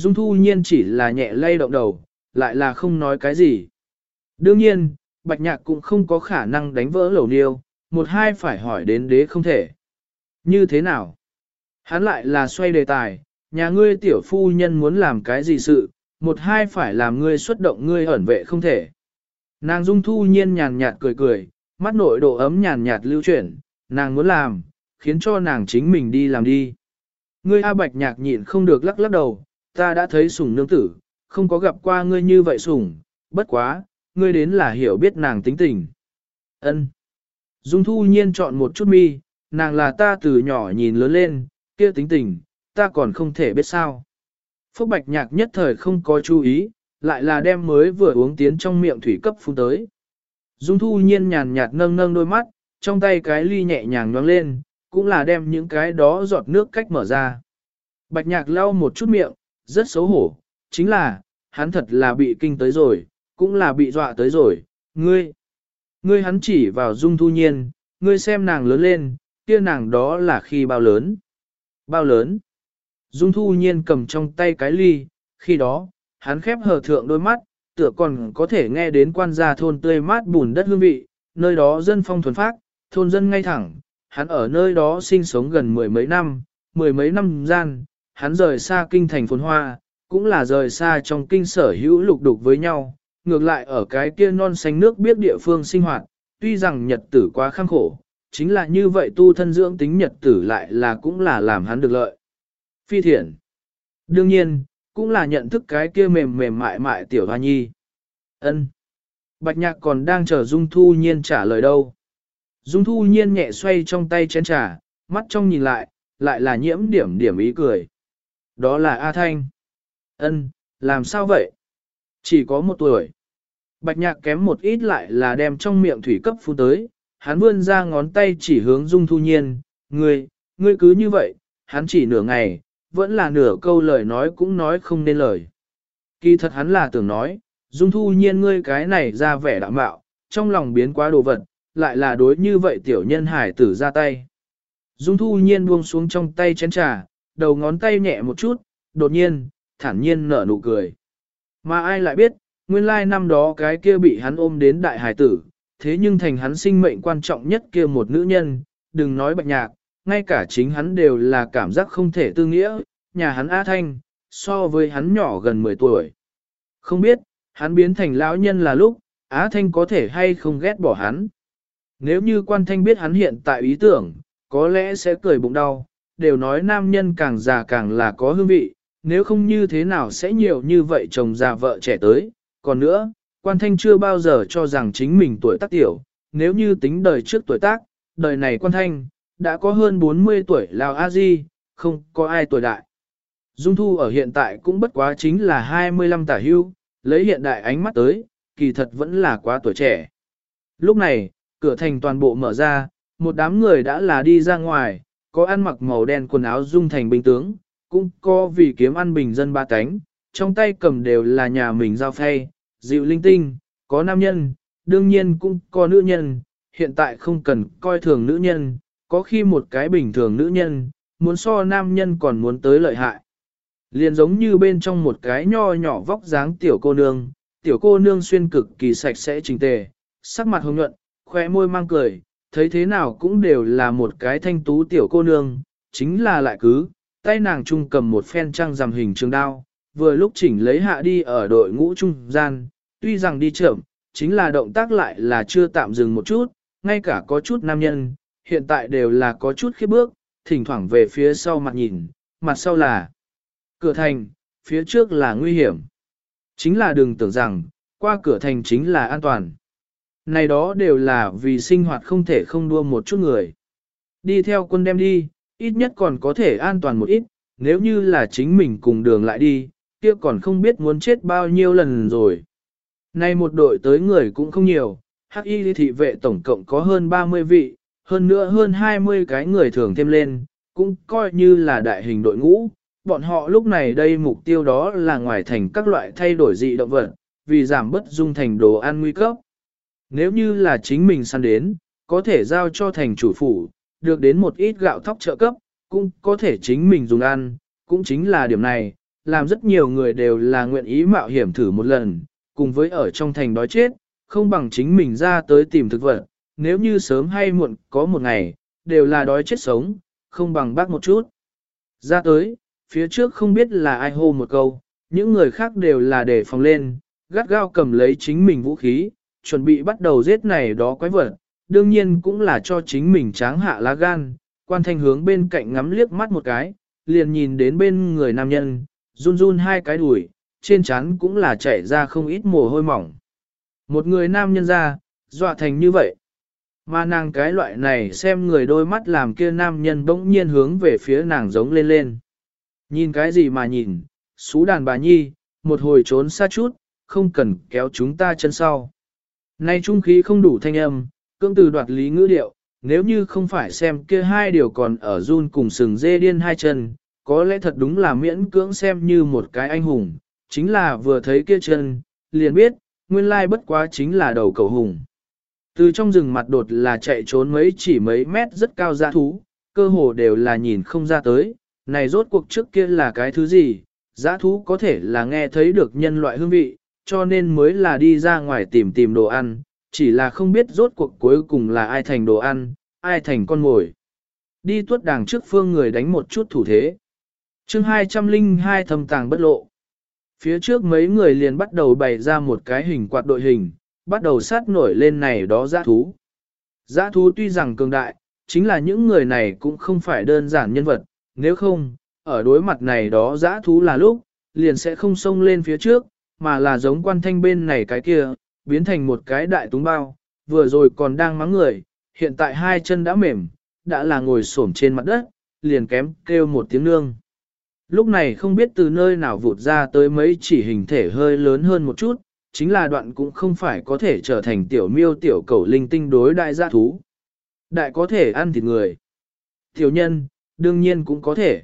Dung Thu Nhiên chỉ là nhẹ lay động đầu, lại là không nói cái gì. Đương nhiên, Bạch Nhạc cũng không có khả năng đánh vỡ lẩu niêu, một hai phải hỏi đến đế không thể. Như thế nào? Hắn lại là xoay đề tài, nhà ngươi tiểu phu nhân muốn làm cái gì sự, một hai phải làm ngươi xuất động ngươi ẩn vệ không thể. Nàng Dung Thu Nhiên nhàn nhạt cười cười, mắt nội độ ấm nhàn nhạt lưu chuyển, nàng muốn làm, khiến cho nàng chính mình đi làm đi. Ngươi A Bạch nhạc nhịn không được lắc lắc đầu, ta đã thấy sủng nương tử, không có gặp qua ngươi như vậy sủng, bất quá, ngươi đến là hiểu biết nàng tính tình. Ân. Dung Thu Nhiên chọn một chút mi, nàng là ta từ nhỏ nhìn lớn lên, kia tính tình, ta còn không thể biết sao. Phúc Bạch Nhạc nhất thời không có chú ý, lại là đem mới vừa uống tiến trong miệng thủy cấp phun tới. Dung Thu Nhiên nhàn nhạt nâng nâng đôi mắt, trong tay cái ly nhẹ nhàng nhoáng lên, cũng là đem những cái đó giọt nước cách mở ra. Bạch Nhạc lau một chút miệng, rất xấu hổ, chính là, hắn thật là bị kinh tới rồi, cũng là bị dọa tới rồi, ngươi. Ngươi hắn chỉ vào Dung Thu Nhiên, ngươi xem nàng lớn lên, kia nàng đó là khi bao lớn. Bao lớn. Dung Thu Nhiên cầm trong tay cái ly, khi đó, hắn khép hờ thượng đôi mắt, tựa còn có thể nghe đến quan gia thôn tươi mát bùn đất hương vị, nơi đó dân phong thuần phác, thôn dân ngay thẳng, hắn ở nơi đó sinh sống gần mười mấy năm, mười mấy năm gian, hắn rời xa kinh thành phồn hoa, cũng là rời xa trong kinh sở hữu lục đục với nhau, ngược lại ở cái kia non xanh nước biết địa phương sinh hoạt, tuy rằng nhật tử quá khăng khổ, chính là như vậy tu thân dưỡng tính nhật tử lại là cũng là làm hắn được lợi. Phi thiện. Đương nhiên, cũng là nhận thức cái kia mềm mềm mại mại tiểu hoa nhi. ân Bạch nhạc còn đang chờ Dung Thu Nhiên trả lời đâu. Dung Thu Nhiên nhẹ xoay trong tay chén trà, mắt trong nhìn lại, lại là nhiễm điểm điểm ý cười. Đó là A Thanh. ân làm sao vậy? Chỉ có một tuổi. Bạch nhạc kém một ít lại là đem trong miệng thủy cấp phu tới, hắn vươn ra ngón tay chỉ hướng Dung Thu Nhiên, ngươi, ngươi cứ như vậy, hắn chỉ nửa ngày, vẫn là nửa câu lời nói cũng nói không nên lời. Kỳ thật hắn là tưởng nói, Dung Thu Nhiên ngươi cái này ra vẻ đạm bạo, trong lòng biến quá đồ vật, lại là đối như vậy tiểu nhân hải tử ra tay. Dung Thu Nhiên buông xuống trong tay chén trà, đầu ngón tay nhẹ một chút, đột nhiên, thản nhiên nở nụ cười. Mà ai lại biết, nguyên lai năm đó cái kia bị hắn ôm đến đại hải tử, thế nhưng thành hắn sinh mệnh quan trọng nhất kia một nữ nhân, đừng nói bạch nhạc, ngay cả chính hắn đều là cảm giác không thể tư nghĩa, nhà hắn A Thanh, so với hắn nhỏ gần 10 tuổi. Không biết, hắn biến thành lão nhân là lúc, Á Thanh có thể hay không ghét bỏ hắn. Nếu như quan thanh biết hắn hiện tại ý tưởng, có lẽ sẽ cười bụng đau, đều nói nam nhân càng già càng là có hương vị, nếu không như thế nào sẽ nhiều như vậy chồng già vợ trẻ tới. Còn nữa, quan thanh chưa bao giờ cho rằng chính mình tuổi tác tiểu, nếu như tính đời trước tuổi tác, đời này quan thanh, đã có hơn 40 tuổi Lào A Di, không có ai tuổi đại. Dung Thu ở hiện tại cũng bất quá chính là 25 tả hưu, lấy hiện đại ánh mắt tới, kỳ thật vẫn là quá tuổi trẻ. Lúc này, cửa thành toàn bộ mở ra, một đám người đã là đi ra ngoài, có ăn mặc màu đen quần áo dung thành binh tướng, cũng có vì kiếm ăn bình dân ba cánh, trong tay cầm đều là nhà mình giao phay, dịu linh tinh, có nam nhân, đương nhiên cũng có nữ nhân, hiện tại không cần coi thường nữ nhân, có khi một cái bình thường nữ nhân, muốn so nam nhân còn muốn tới lợi hại. Liền giống như bên trong một cái nho nhỏ vóc dáng tiểu cô nương, tiểu cô nương xuyên cực kỳ sạch sẽ trình tề, sắc mặt hồng nhuận, khoe môi mang cười, thấy thế nào cũng đều là một cái thanh tú tiểu cô nương, chính là lại cứ, tay nàng trung cầm một phen trăng rằm hình trường đao, vừa lúc chỉnh lấy hạ đi ở đội ngũ trung gian, tuy rằng đi chậm, chính là động tác lại là chưa tạm dừng một chút, ngay cả có chút nam nhân, hiện tại đều là có chút khiếp bước, thỉnh thoảng về phía sau mặt nhìn, mặt sau là cửa thành, phía trước là nguy hiểm. Chính là đừng tưởng rằng, qua cửa thành chính là an toàn. Này đó đều là vì sinh hoạt không thể không đua một chút người. Đi theo quân đem đi, ít nhất còn có thể an toàn một ít, nếu như là chính mình cùng đường lại đi, kia còn không biết muốn chết bao nhiêu lần rồi. Nay một đội tới người cũng không nhiều, hắc y thị vệ tổng cộng có hơn 30 vị, hơn nữa hơn 20 cái người thường thêm lên, cũng coi như là đại hình đội ngũ. Bọn họ lúc này đây mục tiêu đó là ngoài thành các loại thay đổi dị động vật, vì giảm bất dung thành đồ ăn nguy cấp. Nếu như là chính mình săn đến, có thể giao cho thành chủ phủ, được đến một ít gạo thóc trợ cấp, cũng có thể chính mình dùng ăn, cũng chính là điểm này, làm rất nhiều người đều là nguyện ý mạo hiểm thử một lần, cùng với ở trong thành đói chết, không bằng chính mình ra tới tìm thực vật, nếu như sớm hay muộn có một ngày, đều là đói chết sống, không bằng bác một chút. Ra tới, phía trước không biết là ai hô một câu, những người khác đều là để phòng lên, gắt gao cầm lấy chính mình vũ khí, chuẩn bị bắt đầu giết này đó quái vật, đương nhiên cũng là cho chính mình tráng hạ lá gan, quan thanh hướng bên cạnh ngắm liếc mắt một cái, liền nhìn đến bên người nam nhân, run run hai cái đùi, trên trán cũng là chảy ra không ít mồ hôi mỏng. Một người nam nhân ra, dọa thành như vậy. Mà nàng cái loại này xem người đôi mắt làm kia nam nhân bỗng nhiên hướng về phía nàng giống lên lên. Nhìn cái gì mà nhìn, xú đàn bà nhi, một hồi trốn xa chút, không cần kéo chúng ta chân sau. Nay trung khí không đủ thanh âm, cương từ đoạt lý ngữ điệu, nếu như không phải xem kia hai điều còn ở run cùng sừng dê điên hai chân, có lẽ thật đúng là miễn cưỡng xem như một cái anh hùng, chính là vừa thấy kia chân, liền biết, nguyên lai bất quá chính là đầu cầu hùng. Từ trong rừng mặt đột là chạy trốn mấy chỉ mấy mét rất cao ra thú, cơ hồ đều là nhìn không ra tới, này rốt cuộc trước kia là cái thứ gì, giã thú có thể là nghe thấy được nhân loại hương vị, cho nên mới là đi ra ngoài tìm tìm đồ ăn, chỉ là không biết rốt cuộc cuối cùng là ai thành đồ ăn, ai thành con mồi. Đi tuốt đàng trước phương người đánh một chút thủ thế. chương 202 thầm tàng bất lộ. Phía trước mấy người liền bắt đầu bày ra một cái hình quạt đội hình, bắt đầu sát nổi lên này đó giã thú. Giã thú tuy rằng cường đại, chính là những người này cũng không phải đơn giản nhân vật, nếu không, ở đối mặt này đó giã thú là lúc, liền sẽ không xông lên phía trước, mà là giống quan thanh bên này cái kia, biến thành một cái đại túng bao, vừa rồi còn đang mắng người, hiện tại hai chân đã mềm, đã là ngồi xổm trên mặt đất, liền kém kêu một tiếng nương. Lúc này không biết từ nơi nào vụt ra tới mấy chỉ hình thể hơi lớn hơn một chút, chính là đoạn cũng không phải có thể trở thành tiểu miêu tiểu cầu linh tinh đối đại gia thú. Đại có thể ăn thịt người. Tiểu nhân, đương nhiên cũng có thể.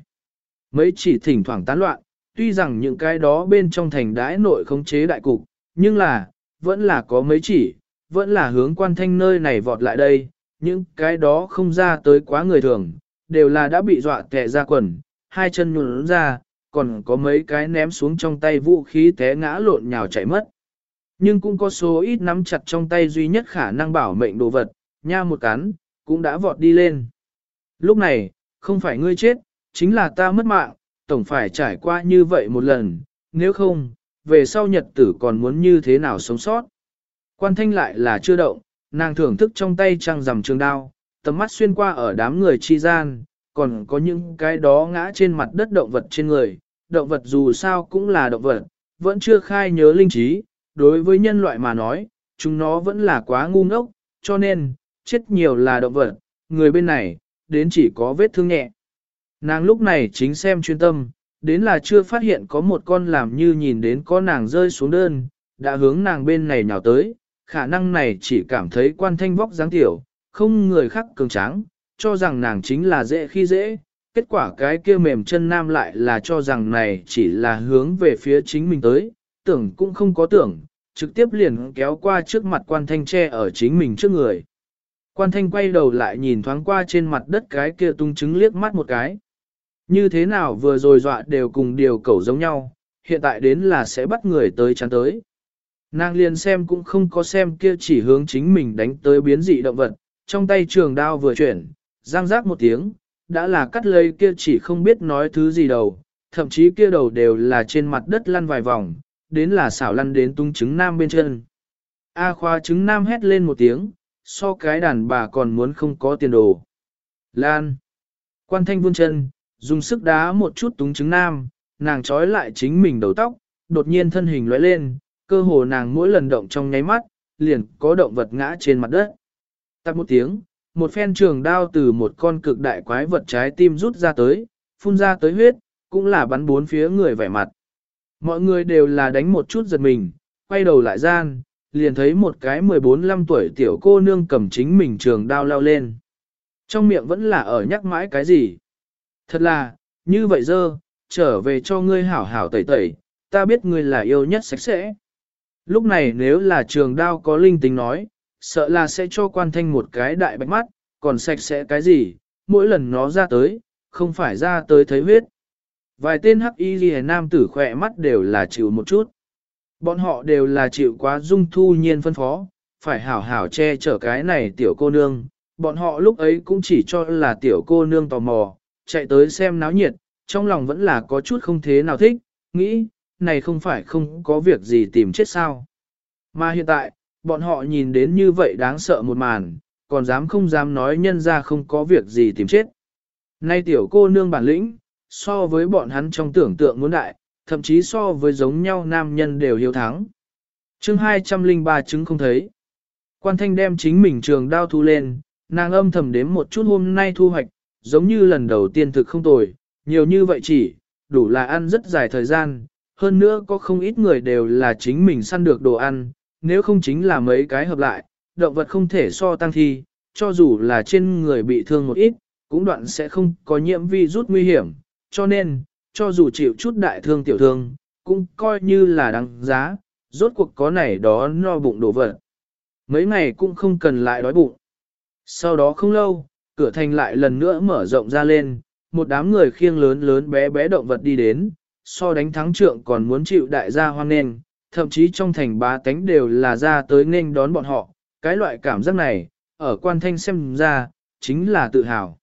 Mấy chỉ thỉnh thoảng tán loạn, tuy rằng những cái đó bên trong thành đãi nội không chế đại cục, nhưng là, vẫn là có mấy chỉ, vẫn là hướng quan thanh nơi này vọt lại đây, những cái đó không ra tới quá người thường, đều là đã bị dọa tệ ra quần, hai chân nhuồn ra, còn có mấy cái ném xuống trong tay vũ khí té ngã lộn nhào chạy mất. Nhưng cũng có số ít nắm chặt trong tay duy nhất khả năng bảo mệnh đồ vật, nha một cắn, cũng đã vọt đi lên. Lúc này, không phải ngươi chết, chính là ta mất mạng, tổng phải trải qua như vậy một lần, nếu không, về sau nhật tử còn muốn như thế nào sống sót. Quan thanh lại là chưa động, nàng thưởng thức trong tay trăng rằm trường đao, tầm mắt xuyên qua ở đám người chi gian, còn có những cái đó ngã trên mặt đất động vật trên người, động vật dù sao cũng là động vật, vẫn chưa khai nhớ linh trí, đối với nhân loại mà nói, chúng nó vẫn là quá ngu ngốc, cho nên, chết nhiều là động vật, người bên này, đến chỉ có vết thương nhẹ. Nàng lúc này chính xem chuyên tâm, đến là chưa phát hiện có một con làm như nhìn đến có nàng rơi xuống đơn, đã hướng nàng bên này nhào tới, khả năng này chỉ cảm thấy quan thanh vóc dáng tiểu, không người khác cường tráng, cho rằng nàng chính là dễ khi dễ, kết quả cái kia mềm chân nam lại là cho rằng này chỉ là hướng về phía chính mình tới, tưởng cũng không có tưởng, trực tiếp liền kéo qua trước mặt quan thanh tre ở chính mình trước người. Quan thanh quay đầu lại nhìn thoáng qua trên mặt đất cái kia tung trứng liếc mắt một cái. Như thế nào vừa rồi dọa đều cùng điều cẩu giống nhau, hiện tại đến là sẽ bắt người tới chắn tới. Nàng liền xem cũng không có xem kia chỉ hướng chính mình đánh tới biến dị động vật, trong tay trường đao vừa chuyển, giang rác một tiếng, đã là cắt lấy kia chỉ không biết nói thứ gì đầu, thậm chí kia đầu đều là trên mặt đất lăn vài vòng, đến là xảo lăn đến tung trứng nam bên chân. A khoa trứng nam hét lên một tiếng, so cái đàn bà còn muốn không có tiền đồ. Lan. Quan thanh vươn chân, dùng sức đá một chút túng trứng nam, nàng trói lại chính mình đầu tóc, đột nhiên thân hình lóe lên, cơ hồ nàng mỗi lần động trong nháy mắt, liền có động vật ngã trên mặt đất. Tắt một tiếng, một phen trường đao từ một con cực đại quái vật trái tim rút ra tới, phun ra tới huyết, cũng là bắn bốn phía người vẻ mặt. Mọi người đều là đánh một chút giật mình, quay đầu lại gian, liền thấy một cái 14-15 tuổi tiểu cô nương cầm chính mình trường đao lao lên. Trong miệng vẫn là ở nhắc mãi cái gì. Thật là, như vậy dơ, trở về cho ngươi hảo hảo tẩy tẩy, ta biết ngươi là yêu nhất sạch sẽ. Lúc này nếu là trường đao có linh tính nói, sợ là sẽ cho quan thanh một cái đại bạch mắt, còn sạch sẽ cái gì, mỗi lần nó ra tới, không phải ra tới thấy huyết. vài tên hắc y ghi nam tử khỏe mắt đều là chịu một chút. Bọn họ đều là chịu quá dung thu nhiên phân phó, phải hảo hảo che chở cái này tiểu cô nương. Bọn họ lúc ấy cũng chỉ cho là tiểu cô nương tò mò, chạy tới xem náo nhiệt, trong lòng vẫn là có chút không thế nào thích, nghĩ, này không phải không có việc gì tìm chết sao. Mà hiện tại, bọn họ nhìn đến như vậy đáng sợ một màn, còn dám không dám nói nhân ra không có việc gì tìm chết. Nay tiểu cô nương bản lĩnh, so với bọn hắn trong tưởng tượng muốn đại, thậm chí so với giống nhau nam nhân đều hiếu thắng. chương 203 chứng không thấy. Quan thanh đem chính mình trường đao thu lên, nàng âm thầm đếm một chút hôm nay thu hoạch, giống như lần đầu tiên thực không tồi, nhiều như vậy chỉ, đủ là ăn rất dài thời gian, hơn nữa có không ít người đều là chính mình săn được đồ ăn, nếu không chính là mấy cái hợp lại, động vật không thể so tăng thi, cho dù là trên người bị thương một ít, cũng đoạn sẽ không có nhiễm vi rút nguy hiểm, cho nên, cho dù chịu chút đại thương tiểu thương, cũng coi như là đáng giá, rốt cuộc có này đó no bụng đổ vật. Mấy ngày cũng không cần lại đói bụng. Sau đó không lâu, cửa thành lại lần nữa mở rộng ra lên, một đám người khiêng lớn lớn bé bé động vật đi đến, so đánh thắng trượng còn muốn chịu đại gia hoan nghênh, thậm chí trong thành bá tánh đều là ra tới nghênh đón bọn họ, cái loại cảm giác này, ở quan thanh xem ra, chính là tự hào.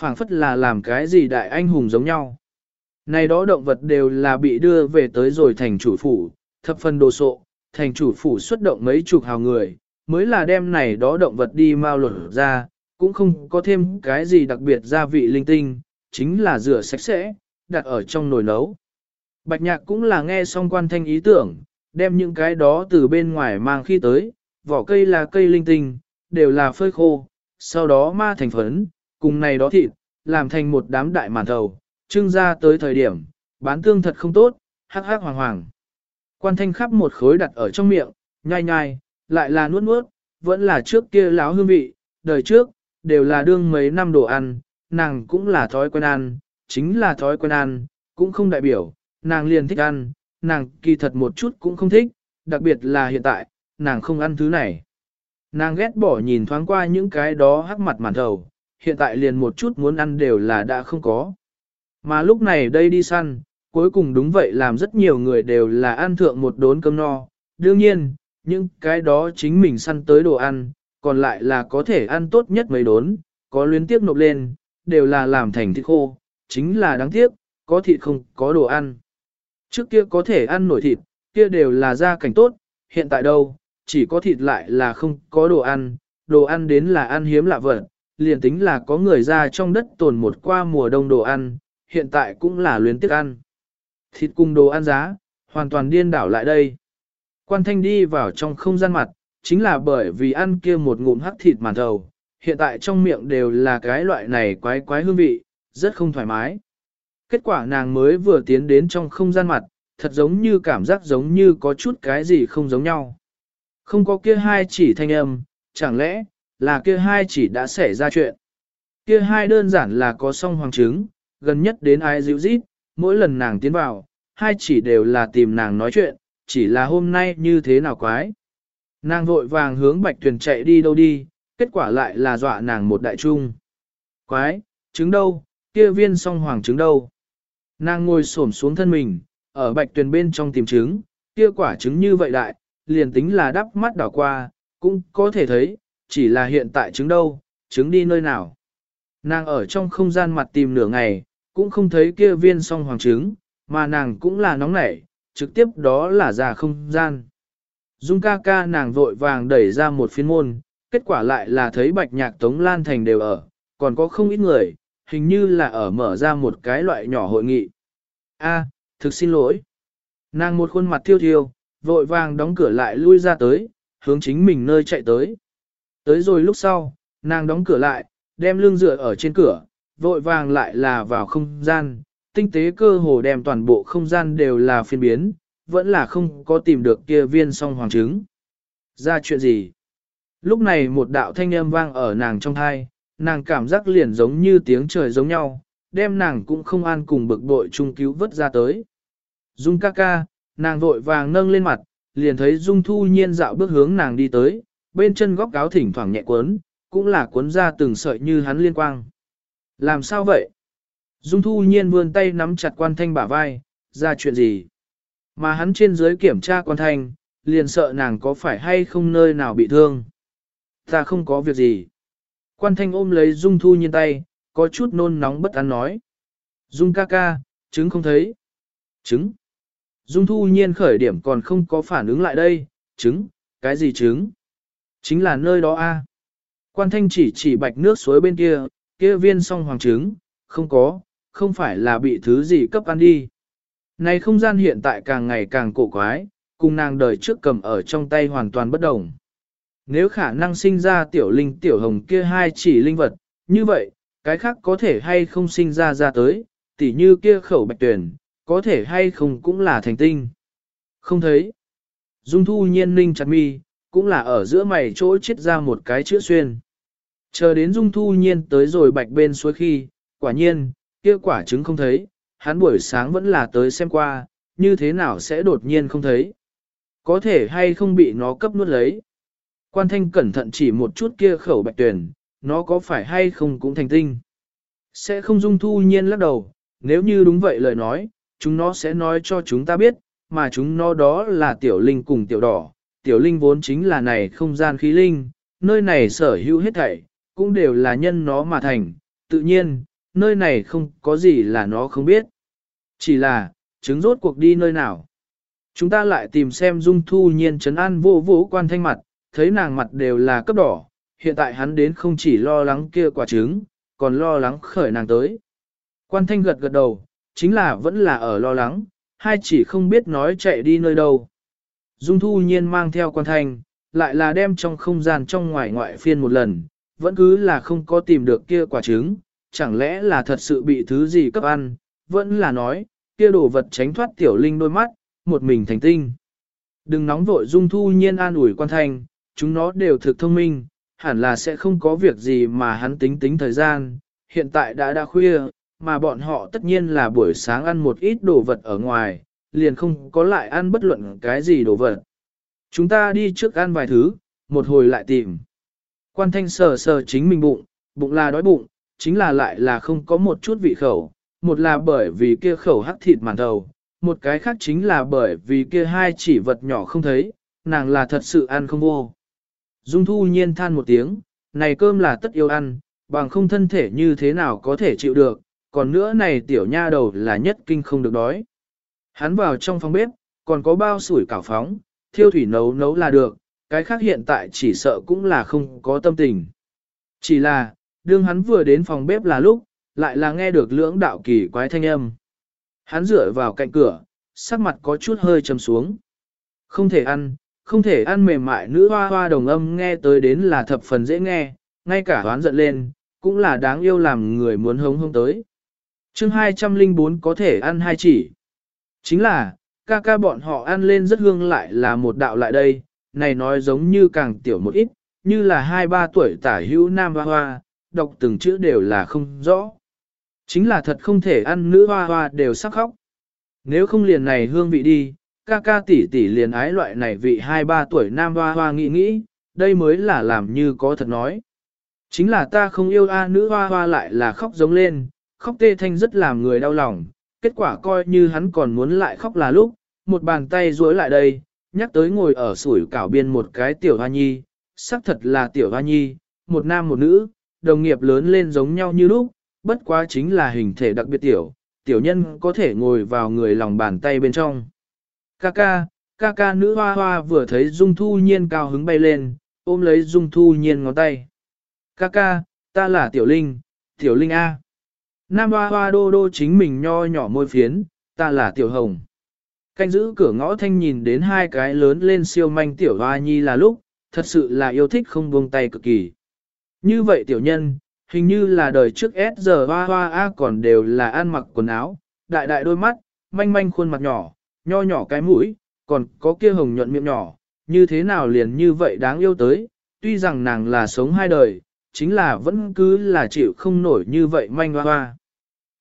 phảng phất là làm cái gì đại anh hùng giống nhau. Này đó động vật đều là bị đưa về tới rồi thành chủ phủ, thập phân đồ sộ, thành chủ phủ xuất động mấy chục hào người, mới là đem này đó động vật đi mau lột ra, cũng không có thêm cái gì đặc biệt gia vị linh tinh, chính là rửa sạch sẽ, đặt ở trong nồi nấu. Bạch nhạc cũng là nghe xong quan thanh ý tưởng, đem những cái đó từ bên ngoài mang khi tới, vỏ cây là cây linh tinh, đều là phơi khô, sau đó ma thành phấn, cùng này đó thịt, làm thành một đám đại màn thầu, trưng ra tới thời điểm, bán tương thật không tốt, hắc hắc hoàng hoàng. Quan thanh khắp một khối đặt ở trong miệng, nhai nhai, lại là nuốt nuốt, vẫn là trước kia láo hương vị, đời trước, đều là đương mấy năm đồ ăn, nàng cũng là thói quen ăn, chính là thói quen ăn, cũng không đại biểu, nàng liền thích ăn, nàng kỳ thật một chút cũng không thích, đặc biệt là hiện tại, nàng không ăn thứ này. Nàng ghét bỏ nhìn thoáng qua những cái đó hắc mặt màn thầu, hiện tại liền một chút muốn ăn đều là đã không có. Mà lúc này đây đi săn, cuối cùng đúng vậy làm rất nhiều người đều là ăn thượng một đốn cơm no. Đương nhiên, những cái đó chính mình săn tới đồ ăn, còn lại là có thể ăn tốt nhất mấy đốn, có luyến tiếc nộp lên, đều là làm thành thịt khô, chính là đáng tiếc, có thịt không có đồ ăn. Trước kia có thể ăn nổi thịt, kia đều là gia cảnh tốt, hiện tại đâu, chỉ có thịt lại là không có đồ ăn, đồ ăn đến là ăn hiếm lạ vật, liền tính là có người ra trong đất tồn một qua mùa đông đồ ăn, hiện tại cũng là luyến tiếc ăn. Thịt cùng đồ ăn giá, hoàn toàn điên đảo lại đây. Quan thanh đi vào trong không gian mặt, chính là bởi vì ăn kia một ngụm hắc thịt màn thầu, hiện tại trong miệng đều là cái loại này quái quái hương vị, rất không thoải mái. Kết quả nàng mới vừa tiến đến trong không gian mặt, thật giống như cảm giác giống như có chút cái gì không giống nhau. Không có kia hai chỉ thanh âm, chẳng lẽ là kia hai chỉ đã xảy ra chuyện. Kia hai đơn giản là có song hoàng chứng, gần nhất đến ai dịu rít, mỗi lần nàng tiến vào, hai chỉ đều là tìm nàng nói chuyện, chỉ là hôm nay như thế nào quái. Nàng vội vàng hướng bạch tuyển chạy đi đâu đi, kết quả lại là dọa nàng một đại trung. Quái, trứng đâu, kia viên song hoàng trứng đâu. Nàng ngồi xổm xuống thân mình, ở bạch tuyển bên trong tìm trứng, kia quả trứng như vậy đại, liền tính là đắp mắt đảo qua, cũng có thể thấy, chỉ là hiện tại trứng đâu, trứng đi nơi nào. Nàng ở trong không gian mặt tìm nửa ngày, cũng không thấy kia viên song hoàng trứng, mà nàng cũng là nóng nảy, trực tiếp đó là ra không gian. Dung ca ca nàng vội vàng đẩy ra một phiên môn, kết quả lại là thấy bạch nhạc Tống Lan Thành đều ở, còn có không ít người, hình như là ở mở ra một cái loại nhỏ hội nghị. A, thực xin lỗi. Nàng một khuôn mặt thiêu thiêu, vội vàng đóng cửa lại lui ra tới, hướng chính mình nơi chạy tới. Tới rồi lúc sau, nàng đóng cửa lại, đem lưng dựa ở trên cửa, vội vàng lại là vào không gian, tinh tế cơ hồ đem toàn bộ không gian đều là phiên biến, vẫn là không có tìm được kia viên song hoàng trứng. Ra chuyện gì? Lúc này một đạo thanh âm vang ở nàng trong thai, nàng cảm giác liền giống như tiếng trời giống nhau, đem nàng cũng không an cùng bực bội chung cứu vớt ra tới. Dung ca ca, nàng vội vàng nâng lên mặt, liền thấy Dung thu nhiên dạo bước hướng nàng đi tới, bên chân góc áo thỉnh thoảng nhẹ cuốn, cũng là cuốn ra từng sợi như hắn liên quang. Làm sao vậy? Dung thu nhiên vươn tay nắm chặt quan thanh bả vai, ra chuyện gì? Mà hắn trên dưới kiểm tra quan thanh, liền sợ nàng có phải hay không nơi nào bị thương. Ta không có việc gì. Quan thanh ôm lấy Dung thu nhiên tay, có chút nôn nóng bất an nói. Dung ca ca, chứng không thấy. Chứng. Dung thu nhiên khởi điểm còn không có phản ứng lại đây, chứng, cái gì chứng? Chính là nơi đó a. Quan thanh chỉ chỉ bạch nước suối bên kia, kia viên song hoàng trứng, không có, không phải là bị thứ gì cấp ăn đi. Này không gian hiện tại càng ngày càng cổ quái, cùng nàng đời trước cầm ở trong tay hoàn toàn bất đồng. Nếu khả năng sinh ra tiểu linh tiểu hồng kia hai chỉ linh vật, như vậy, cái khác có thể hay không sinh ra ra tới, tỉ như kia khẩu bạch tuyển, có thể hay không cũng là thành tinh. Không thấy. Dung thu nhiên ninh chặt mi, cũng là ở giữa mày chỗ chết ra một cái chữ xuyên. Chờ đến dung thu nhiên tới rồi bạch bên suối khi, quả nhiên, kia quả trứng không thấy, hắn buổi sáng vẫn là tới xem qua, như thế nào sẽ đột nhiên không thấy. Có thể hay không bị nó cấp nuốt lấy. Quan thanh cẩn thận chỉ một chút kia khẩu bạch tuyển, nó có phải hay không cũng thành tinh. Sẽ không dung thu nhiên lắc đầu, nếu như đúng vậy lời nói, chúng nó sẽ nói cho chúng ta biết, mà chúng nó đó là tiểu linh cùng tiểu đỏ. Tiểu linh vốn chính là này không gian khí linh, nơi này sở hữu hết thảy, cũng đều là nhân nó mà thành, tự nhiên, nơi này không có gì là nó không biết. Chỉ là, chứng rốt cuộc đi nơi nào. Chúng ta lại tìm xem dung thu nhiên trấn an vô vũ quan thanh mặt, thấy nàng mặt đều là cấp đỏ, hiện tại hắn đến không chỉ lo lắng kia quả trứng, còn lo lắng khởi nàng tới. Quan thanh gật gật đầu, chính là vẫn là ở lo lắng, hay chỉ không biết nói chạy đi nơi đâu. Dung thu nhiên mang theo quan thanh, lại là đem trong không gian trong ngoài ngoại phiên một lần, vẫn cứ là không có tìm được kia quả trứng, chẳng lẽ là thật sự bị thứ gì cấp ăn, vẫn là nói, kia đồ vật tránh thoát tiểu linh đôi mắt, một mình thành tinh. Đừng nóng vội dung thu nhiên an ủi quan thanh, chúng nó đều thực thông minh, hẳn là sẽ không có việc gì mà hắn tính tính thời gian, hiện tại đã đã khuya, mà bọn họ tất nhiên là buổi sáng ăn một ít đồ vật ở ngoài, liền không có lại ăn bất luận cái gì đồ vật. Chúng ta đi trước ăn vài thứ, một hồi lại tìm. Quan thanh sờ sờ chính mình bụng, bụng là đói bụng, chính là lại là không có một chút vị khẩu, một là bởi vì kia khẩu hắc thịt màn đầu, một cái khác chính là bởi vì kia hai chỉ vật nhỏ không thấy, nàng là thật sự ăn không vô. Dung thu nhiên than một tiếng, này cơm là tất yêu ăn, bằng không thân thể như thế nào có thể chịu được, còn nữa này tiểu nha đầu là nhất kinh không được đói. Hắn vào trong phòng bếp, còn có bao sủi cảo phóng, thiêu thủy nấu nấu là được, cái khác hiện tại chỉ sợ cũng là không có tâm tình. Chỉ là, đương hắn vừa đến phòng bếp là lúc, lại là nghe được lưỡng đạo kỳ quái thanh âm. Hắn dựa vào cạnh cửa, sắc mặt có chút hơi trầm xuống. Không thể ăn, không thể ăn mềm mại nữ hoa hoa đồng âm nghe tới đến là thập phần dễ nghe, ngay cả hoán giận lên, cũng là đáng yêu làm người muốn hống hống tới. chương 204 có thể ăn hai chỉ. Chính là, ca ca bọn họ ăn lên rất hương lại là một đạo lại đây, này nói giống như càng tiểu một ít, như là hai ba tuổi tả hữu nam hoa hoa, đọc từng chữ đều là không rõ. Chính là thật không thể ăn nữ hoa hoa đều sắc khóc. Nếu không liền này hương vị đi, ca ca tỷ tỷ liền ái loại này vị hai ba tuổi nam hoa hoa nghĩ nghĩ, đây mới là làm như có thật nói. Chính là ta không yêu a nữ hoa hoa lại là khóc giống lên, khóc tê thanh rất làm người đau lòng, kết quả coi như hắn còn muốn lại khóc là lúc, một bàn tay duỗi lại đây, nhắc tới ngồi ở sủi cảo biên một cái tiểu hoa nhi, xác thật là tiểu hoa nhi, một nam một nữ, đồng nghiệp lớn lên giống nhau như lúc, bất quá chính là hình thể đặc biệt tiểu, tiểu nhân có thể ngồi vào người lòng bàn tay bên trong. Ca ca, ca ca nữ hoa hoa vừa thấy Dung Thu Nhiên cao hứng bay lên, ôm lấy Dung Thu Nhiên ngón tay. Ca ca, ta là Tiểu Linh, Tiểu Linh A. Nam hoa hoa đô đô chính mình nho nhỏ môi phiến, ta là Tiểu Hồng. Canh giữ cửa ngõ thanh nhìn đến hai cái lớn lên siêu manh Tiểu Hoa Nhi là lúc, thật sự là yêu thích không buông tay cực kỳ. Như vậy Tiểu Nhân, hình như là đời trước S giờ hoa hoa A còn đều là ăn mặc quần áo, đại đại đôi mắt, manh manh khuôn mặt nhỏ, nho nhỏ cái mũi, còn có kia hồng nhuận miệng nhỏ, như thế nào liền như vậy đáng yêu tới, tuy rằng nàng là sống hai đời, chính là vẫn cứ là chịu không nổi như vậy manh hoa hoa.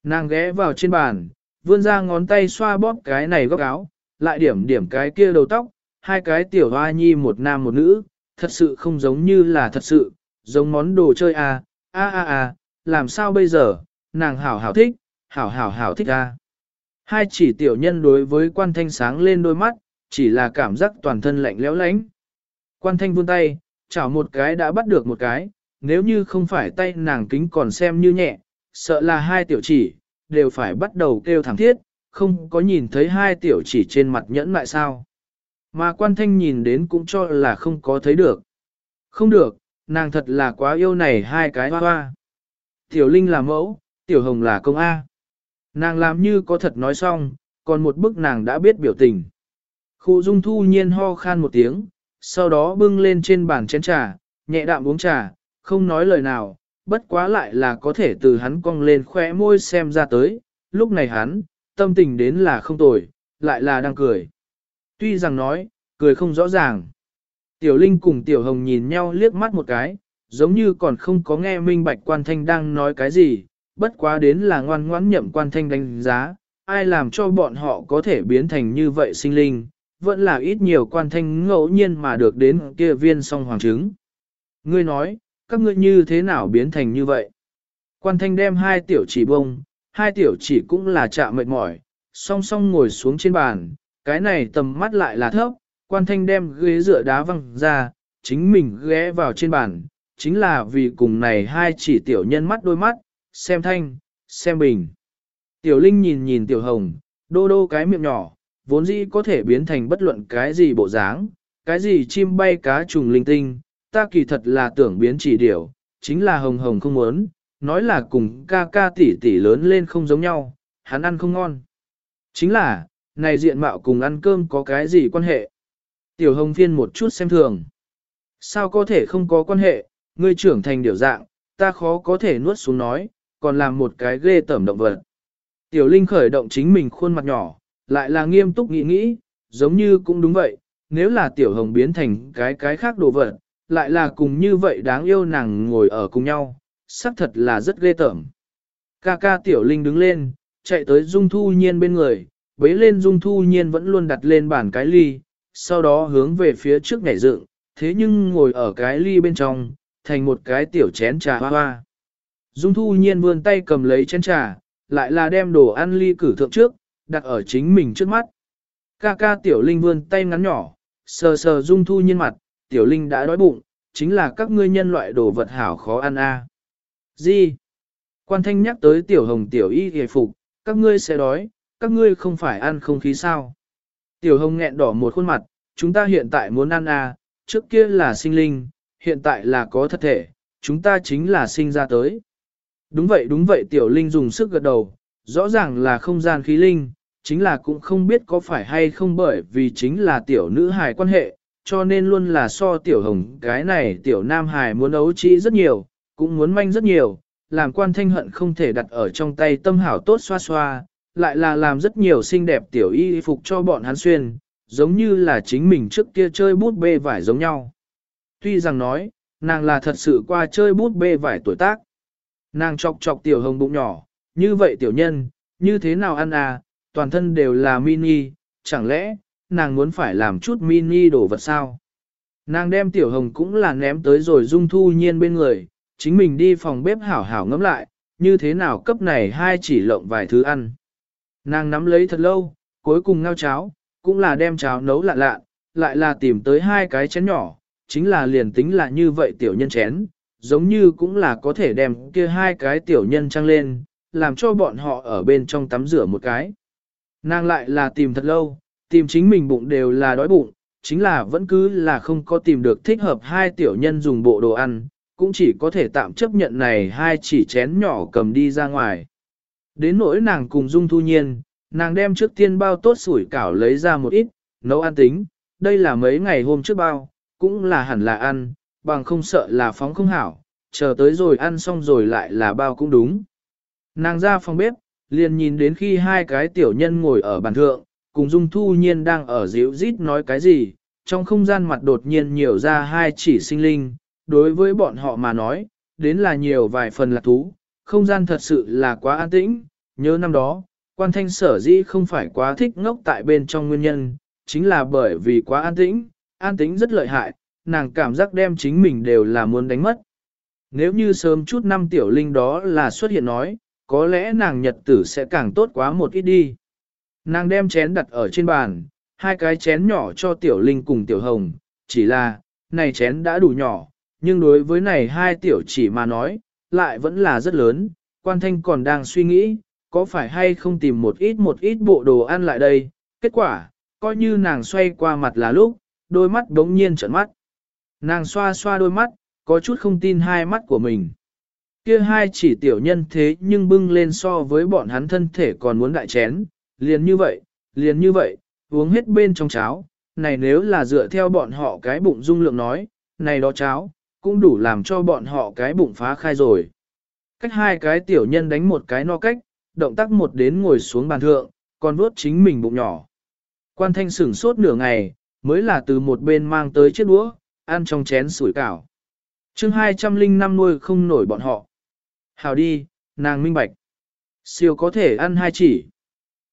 Nàng ghé vào trên bàn, vươn ra ngón tay xoa bóp cái này góc áo, lại điểm điểm cái kia đầu tóc, hai cái tiểu hoa nhi một nam một nữ, thật sự không giống như là thật sự, giống món đồ chơi à, a a a, làm sao bây giờ, nàng hảo hảo thích, hảo hảo hảo thích a. Hai chỉ tiểu nhân đối với quan thanh sáng lên đôi mắt, chỉ là cảm giác toàn thân lạnh lẽo lánh. Quan thanh vươn tay, chảo một cái đã bắt được một cái, nếu như không phải tay nàng kính còn xem như nhẹ, sợ là hai tiểu chỉ, đều phải bắt đầu kêu thẳng thiết, không có nhìn thấy hai tiểu chỉ trên mặt nhẫn lại sao. Mà quan thanh nhìn đến cũng cho là không có thấy được. Không được, nàng thật là quá yêu này hai cái hoa hoa. Tiểu Linh là mẫu, Tiểu Hồng là công A. Nàng làm như có thật nói xong, còn một bức nàng đã biết biểu tình. Khu dung thu nhiên ho khan một tiếng, sau đó bưng lên trên bàn chén trà, nhẹ đạm uống trà, không nói lời nào, bất quá lại là có thể từ hắn cong lên khóe môi xem ra tới, lúc này hắn, tâm tình đến là không tồi, lại là đang cười. Tuy rằng nói, cười không rõ ràng. Tiểu Linh cùng Tiểu Hồng nhìn nhau liếc mắt một cái, giống như còn không có nghe minh bạch quan thanh đang nói cái gì, bất quá đến là ngoan ngoãn nhậm quan thanh đánh giá, ai làm cho bọn họ có thể biến thành như vậy sinh linh, vẫn là ít nhiều quan thanh ngẫu nhiên mà được đến kia viên song hoàng trứng. Ngươi nói, các ngươi như thế nào biến thành như vậy? Quan thanh đem hai tiểu chỉ bông, hai tiểu chỉ cũng là chạm mệt mỏi, song song ngồi xuống trên bàn, cái này tầm mắt lại là thấp, quan thanh đem ghế dựa đá văng ra, chính mình ghé vào trên bàn, chính là vì cùng này hai chỉ tiểu nhân mắt đôi mắt, xem thanh, xem bình. Tiểu Linh nhìn nhìn Tiểu Hồng, đô đô cái miệng nhỏ, vốn dĩ có thể biến thành bất luận cái gì bộ dáng, cái gì chim bay cá trùng linh tinh, ta kỳ thật là tưởng biến chỉ điểu, chính là Hồng Hồng không muốn, nói là cùng ca ca tỷ tỷ lớn lên không giống nhau, hắn ăn không ngon. Chính là, này diện mạo cùng ăn cơm có cái gì quan hệ? Tiểu Hồng phiên một chút xem thường. Sao có thể không có quan hệ, ngươi trưởng thành điều dạng, ta khó có thể nuốt xuống nói, còn làm một cái ghê tẩm động vật. Tiểu Linh khởi động chính mình khuôn mặt nhỏ, lại là nghiêm túc nghĩ nghĩ, giống như cũng đúng vậy, nếu là Tiểu Hồng biến thành cái cái khác đồ vật, lại là cùng như vậy đáng yêu nàng ngồi ở cùng nhau, xác thật là rất ghê tởm. Ca ca Tiểu Linh đứng lên, chạy tới Dung Thu Nhiên bên người, bấy lên Dung Thu Nhiên vẫn luôn đặt lên bàn cái ly, sau đó hướng về phía trước nhảy dựng, thế nhưng ngồi ở cái ly bên trong, thành một cái tiểu chén trà hoa hoa. Dung Thu Nhiên vươn tay cầm lấy chén trà, lại là đem đồ ăn ly cử thượng trước, đặt ở chính mình trước mắt. Ca ca Tiểu Linh vươn tay ngắn nhỏ, sờ sờ Dung Thu Nhiên mặt, Tiểu Linh đã đói bụng, chính là các ngươi nhân loại đồ vật hảo khó ăn a. À. Gì? Quan thanh nhắc tới Tiểu Hồng Tiểu Y hề phục, các ngươi sẽ đói, các ngươi không phải ăn không khí sao? Tiểu Hồng nghẹn đỏ một khuôn mặt, chúng ta hiện tại muốn ăn a, trước kia là sinh linh, hiện tại là có thật thể, chúng ta chính là sinh ra tới. Đúng vậy đúng vậy tiểu linh dùng sức gật đầu, rõ ràng là không gian khí linh, chính là cũng không biết có phải hay không bởi vì chính là tiểu nữ hài quan hệ, cho nên luôn là so tiểu hồng cái này tiểu nam hài muốn ấu trĩ rất nhiều, cũng muốn manh rất nhiều, làm quan thanh hận không thể đặt ở trong tay tâm hảo tốt xoa xoa, lại là làm rất nhiều xinh đẹp tiểu y phục cho bọn hắn xuyên, giống như là chính mình trước kia chơi bút bê vải giống nhau. Tuy rằng nói, nàng là thật sự qua chơi bút bê vải tuổi tác. Nàng chọc chọc tiểu hồng bụng nhỏ, như vậy tiểu nhân, như thế nào ăn à, toàn thân đều là mini, chẳng lẽ, nàng muốn phải làm chút mini đồ vật sao? Nàng đem tiểu hồng cũng là ném tới rồi dung thu nhiên bên người, chính mình đi phòng bếp hảo hảo ngẫm lại, như thế nào cấp này hai chỉ lộng vài thứ ăn. Nàng nắm lấy thật lâu, cuối cùng ngao cháo, cũng là đem cháo nấu lạ lạ, lại là tìm tới hai cái chén nhỏ, chính là liền tính là như vậy tiểu nhân chén, giống như cũng là có thể đem kia hai cái tiểu nhân trăng lên, làm cho bọn họ ở bên trong tắm rửa một cái. Nàng lại là tìm thật lâu, tìm chính mình bụng đều là đói bụng, chính là vẫn cứ là không có tìm được thích hợp hai tiểu nhân dùng bộ đồ ăn, cũng chỉ có thể tạm chấp nhận này hai chỉ chén nhỏ cầm đi ra ngoài. Đến nỗi nàng cùng Dung Thu Nhiên, nàng đem trước tiên bao tốt sủi cảo lấy ra một ít, nấu ăn tính, đây là mấy ngày hôm trước bao, cũng là hẳn là ăn, bằng không sợ là phóng không hảo, chờ tới rồi ăn xong rồi lại là bao cũng đúng. Nàng ra phòng bếp, liền nhìn đến khi hai cái tiểu nhân ngồi ở bàn thượng, cùng Dung Thu Nhiên đang ở dịu rít nói cái gì, trong không gian mặt đột nhiên nhiều ra hai chỉ sinh linh, đối với bọn họ mà nói, đến là nhiều vài phần là thú, không gian thật sự là quá an tĩnh, nhớ năm đó, quan thanh sở dĩ không phải quá thích ngốc tại bên trong nguyên nhân, chính là bởi vì quá an tĩnh, an tĩnh rất lợi hại, nàng cảm giác đem chính mình đều là muốn đánh mất. Nếu như sớm chút năm tiểu linh đó là xuất hiện nói, có lẽ nàng nhật tử sẽ càng tốt quá một ít đi. Nàng đem chén đặt ở trên bàn, hai cái chén nhỏ cho tiểu linh cùng tiểu hồng, chỉ là, này chén đã đủ nhỏ, nhưng đối với này hai tiểu chỉ mà nói, lại vẫn là rất lớn, quan thanh còn đang suy nghĩ, có phải hay không tìm một ít một ít bộ đồ ăn lại đây, kết quả, coi như nàng xoay qua mặt là lúc, đôi mắt đống nhiên trợn mắt. Nàng xoa xoa đôi mắt, có chút không tin hai mắt của mình. Kia hai chỉ tiểu nhân thế nhưng bưng lên so với bọn hắn thân thể còn muốn đại chén, liền như vậy, liền như vậy, uống hết bên trong cháo, này nếu là dựa theo bọn họ cái bụng dung lượng nói, này đó cháo, cũng đủ làm cho bọn họ cái bụng phá khai rồi. Cách hai cái tiểu nhân đánh một cái no cách, động tác một đến ngồi xuống bàn thượng, còn vuốt chính mình bụng nhỏ. Quan thanh sửng sốt nửa ngày, mới là từ một bên mang tới chiếc đũa, ăn trong chén sủi cảo. chương 205 nuôi không nổi bọn họ. Hào đi, nàng minh bạch. Siêu có thể ăn hai chỉ.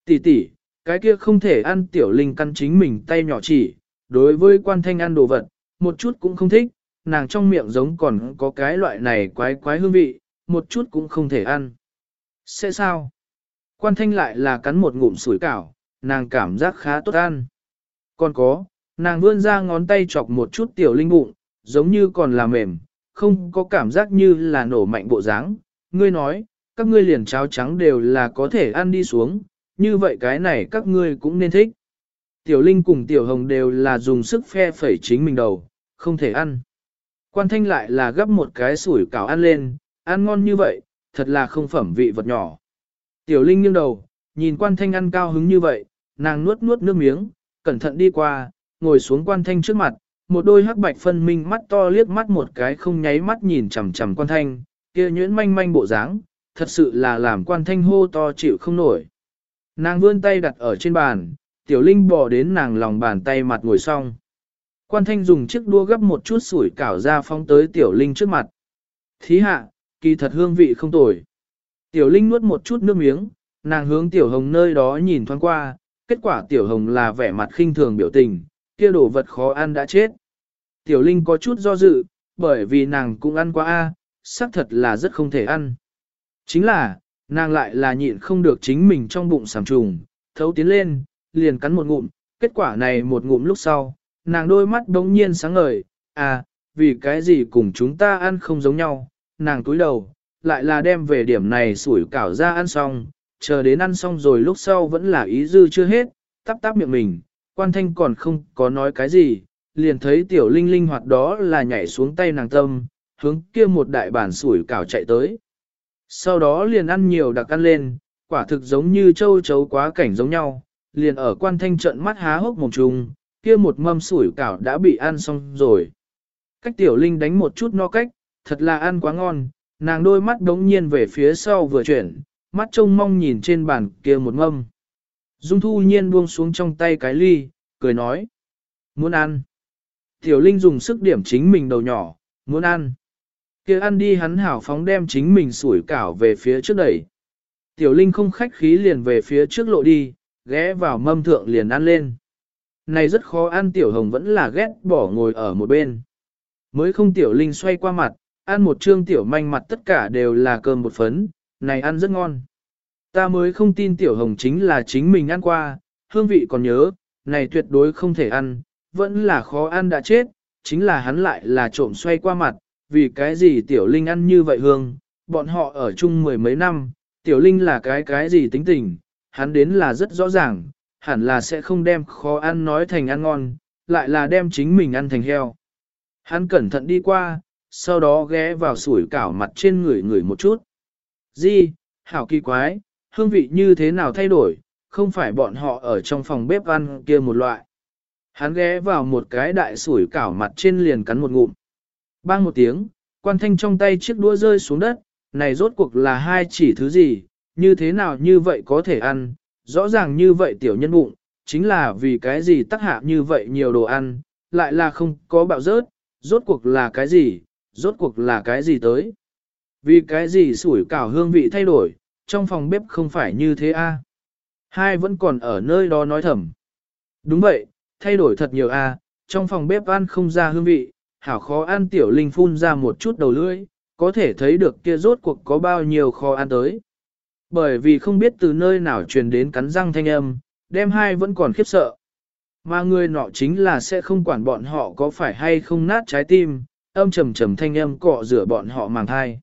Tỷ tỷ, cái kia không thể ăn tiểu linh căn chính mình tay nhỏ chỉ, đối với quan thanh ăn đồ vật, một chút cũng không thích, nàng trong miệng giống còn có cái loại này quái quái hương vị, một chút cũng không thể ăn. Sẽ sao? Quan thanh lại là cắn một ngụm sủi cảo, nàng cảm giác khá tốt ăn. Còn có, nàng vươn ra ngón tay chọc một chút tiểu linh bụng, giống như còn là mềm, không có cảm giác như là nổ mạnh bộ dáng. Ngươi nói, các ngươi liền cháo trắng đều là có thể ăn đi xuống, như vậy cái này các ngươi cũng nên thích. Tiểu Linh cùng Tiểu Hồng đều là dùng sức phe phẩy chính mình đầu, không thể ăn. Quan thanh lại là gấp một cái sủi cảo ăn lên, ăn ngon như vậy, thật là không phẩm vị vật nhỏ. Tiểu Linh nghiêng đầu, nhìn quan thanh ăn cao hứng như vậy, nàng nuốt nuốt nước miếng, cẩn thận đi qua, ngồi xuống quan thanh trước mặt, một đôi hắc bạch phân minh mắt to liếc mắt một cái không nháy mắt nhìn chằm chằm quan thanh, kia nhuyễn manh manh bộ dáng, thật sự là làm quan thanh hô to chịu không nổi. Nàng vươn tay đặt ở trên bàn, tiểu linh bỏ đến nàng lòng bàn tay mặt ngồi xong. Quan thanh dùng chiếc đua gấp một chút sủi cảo ra phong tới tiểu linh trước mặt. Thí hạ, kỳ thật hương vị không tồi. Tiểu linh nuốt một chút nước miếng, nàng hướng tiểu hồng nơi đó nhìn thoáng qua, kết quả tiểu hồng là vẻ mặt khinh thường biểu tình, kia đồ vật khó ăn đã chết. Tiểu linh có chút do dự, bởi vì nàng cũng ăn qua a, xác thật là rất không thể ăn. Chính là, nàng lại là nhịn không được chính mình trong bụng sàm trùng, thấu tiến lên, liền cắn một ngụm, kết quả này một ngụm lúc sau, nàng đôi mắt đống nhiên sáng ngời, à, vì cái gì cùng chúng ta ăn không giống nhau, nàng túi đầu, lại là đem về điểm này sủi cảo ra ăn xong, chờ đến ăn xong rồi lúc sau vẫn là ý dư chưa hết, tắp tắp miệng mình, quan thanh còn không có nói cái gì, liền thấy tiểu linh linh hoạt đó là nhảy xuống tay nàng tâm, hướng kia một đại bản sủi cảo chạy tới. Sau đó liền ăn nhiều đặc ăn lên, quả thực giống như châu chấu quá cảnh giống nhau, liền ở quan thanh trận mắt há hốc mồm trùng, kia một mâm sủi cảo đã bị ăn xong rồi. Cách tiểu linh đánh một chút no cách, thật là ăn quá ngon, nàng đôi mắt đống nhiên về phía sau vừa chuyển, mắt trông mong nhìn trên bàn kia một mâm. Dung thu nhiên buông xuống trong tay cái ly, cười nói. Muốn ăn. Tiểu Linh dùng sức điểm chính mình đầu nhỏ, muốn ăn. kia ăn đi hắn hảo phóng đem chính mình sủi cảo về phía trước đẩy. Tiểu Linh không khách khí liền về phía trước lộ đi, ghé vào mâm thượng liền ăn lên. Này rất khó ăn Tiểu Hồng vẫn là ghét bỏ ngồi ở một bên. Mới không Tiểu Linh xoay qua mặt, ăn một trương Tiểu manh mặt tất cả đều là cơm một phấn, này ăn rất ngon. Ta mới không tin Tiểu Hồng chính là chính mình ăn qua, hương vị còn nhớ, này tuyệt đối không thể ăn, vẫn là khó ăn đã chết, chính là hắn lại là trộm xoay qua mặt, vì cái gì Tiểu Linh ăn như vậy hương, bọn họ ở chung mười mấy năm, Tiểu Linh là cái cái gì tính tình, hắn đến là rất rõ ràng, hẳn là sẽ không đem khó ăn nói thành ăn ngon, lại là đem chính mình ăn thành heo. Hắn cẩn thận đi qua, sau đó ghé vào sủi cảo mặt trên người người một chút. Di, hảo kỳ quái, hương vị như thế nào thay đổi, không phải bọn họ ở trong phòng bếp ăn kia một loại. Hắn ghé vào một cái đại sủi cảo mặt trên liền cắn một ngụm. Bang một tiếng, quan thanh trong tay chiếc đũa rơi xuống đất, này rốt cuộc là hai chỉ thứ gì, như thế nào như vậy có thể ăn, rõ ràng như vậy tiểu nhân bụng, chính là vì cái gì tác hạ như vậy nhiều đồ ăn, lại là không có bạo rớt, rốt cuộc là cái gì, rốt cuộc là cái gì tới. Vì cái gì sủi cảo hương vị thay đổi, trong phòng bếp không phải như thế a. Hai vẫn còn ở nơi đó nói thầm. Đúng vậy, thay đổi thật nhiều a, trong phòng bếp ăn không ra hương vị, hảo khó ăn tiểu linh phun ra một chút đầu lưỡi, có thể thấy được kia rốt cuộc có bao nhiêu khó ăn tới. Bởi vì không biết từ nơi nào truyền đến cắn răng thanh âm, đem hai vẫn còn khiếp sợ. Mà người nọ chính là sẽ không quản bọn họ có phải hay không nát trái tim, âm trầm trầm thanh âm cọ rửa bọn họ màng thai.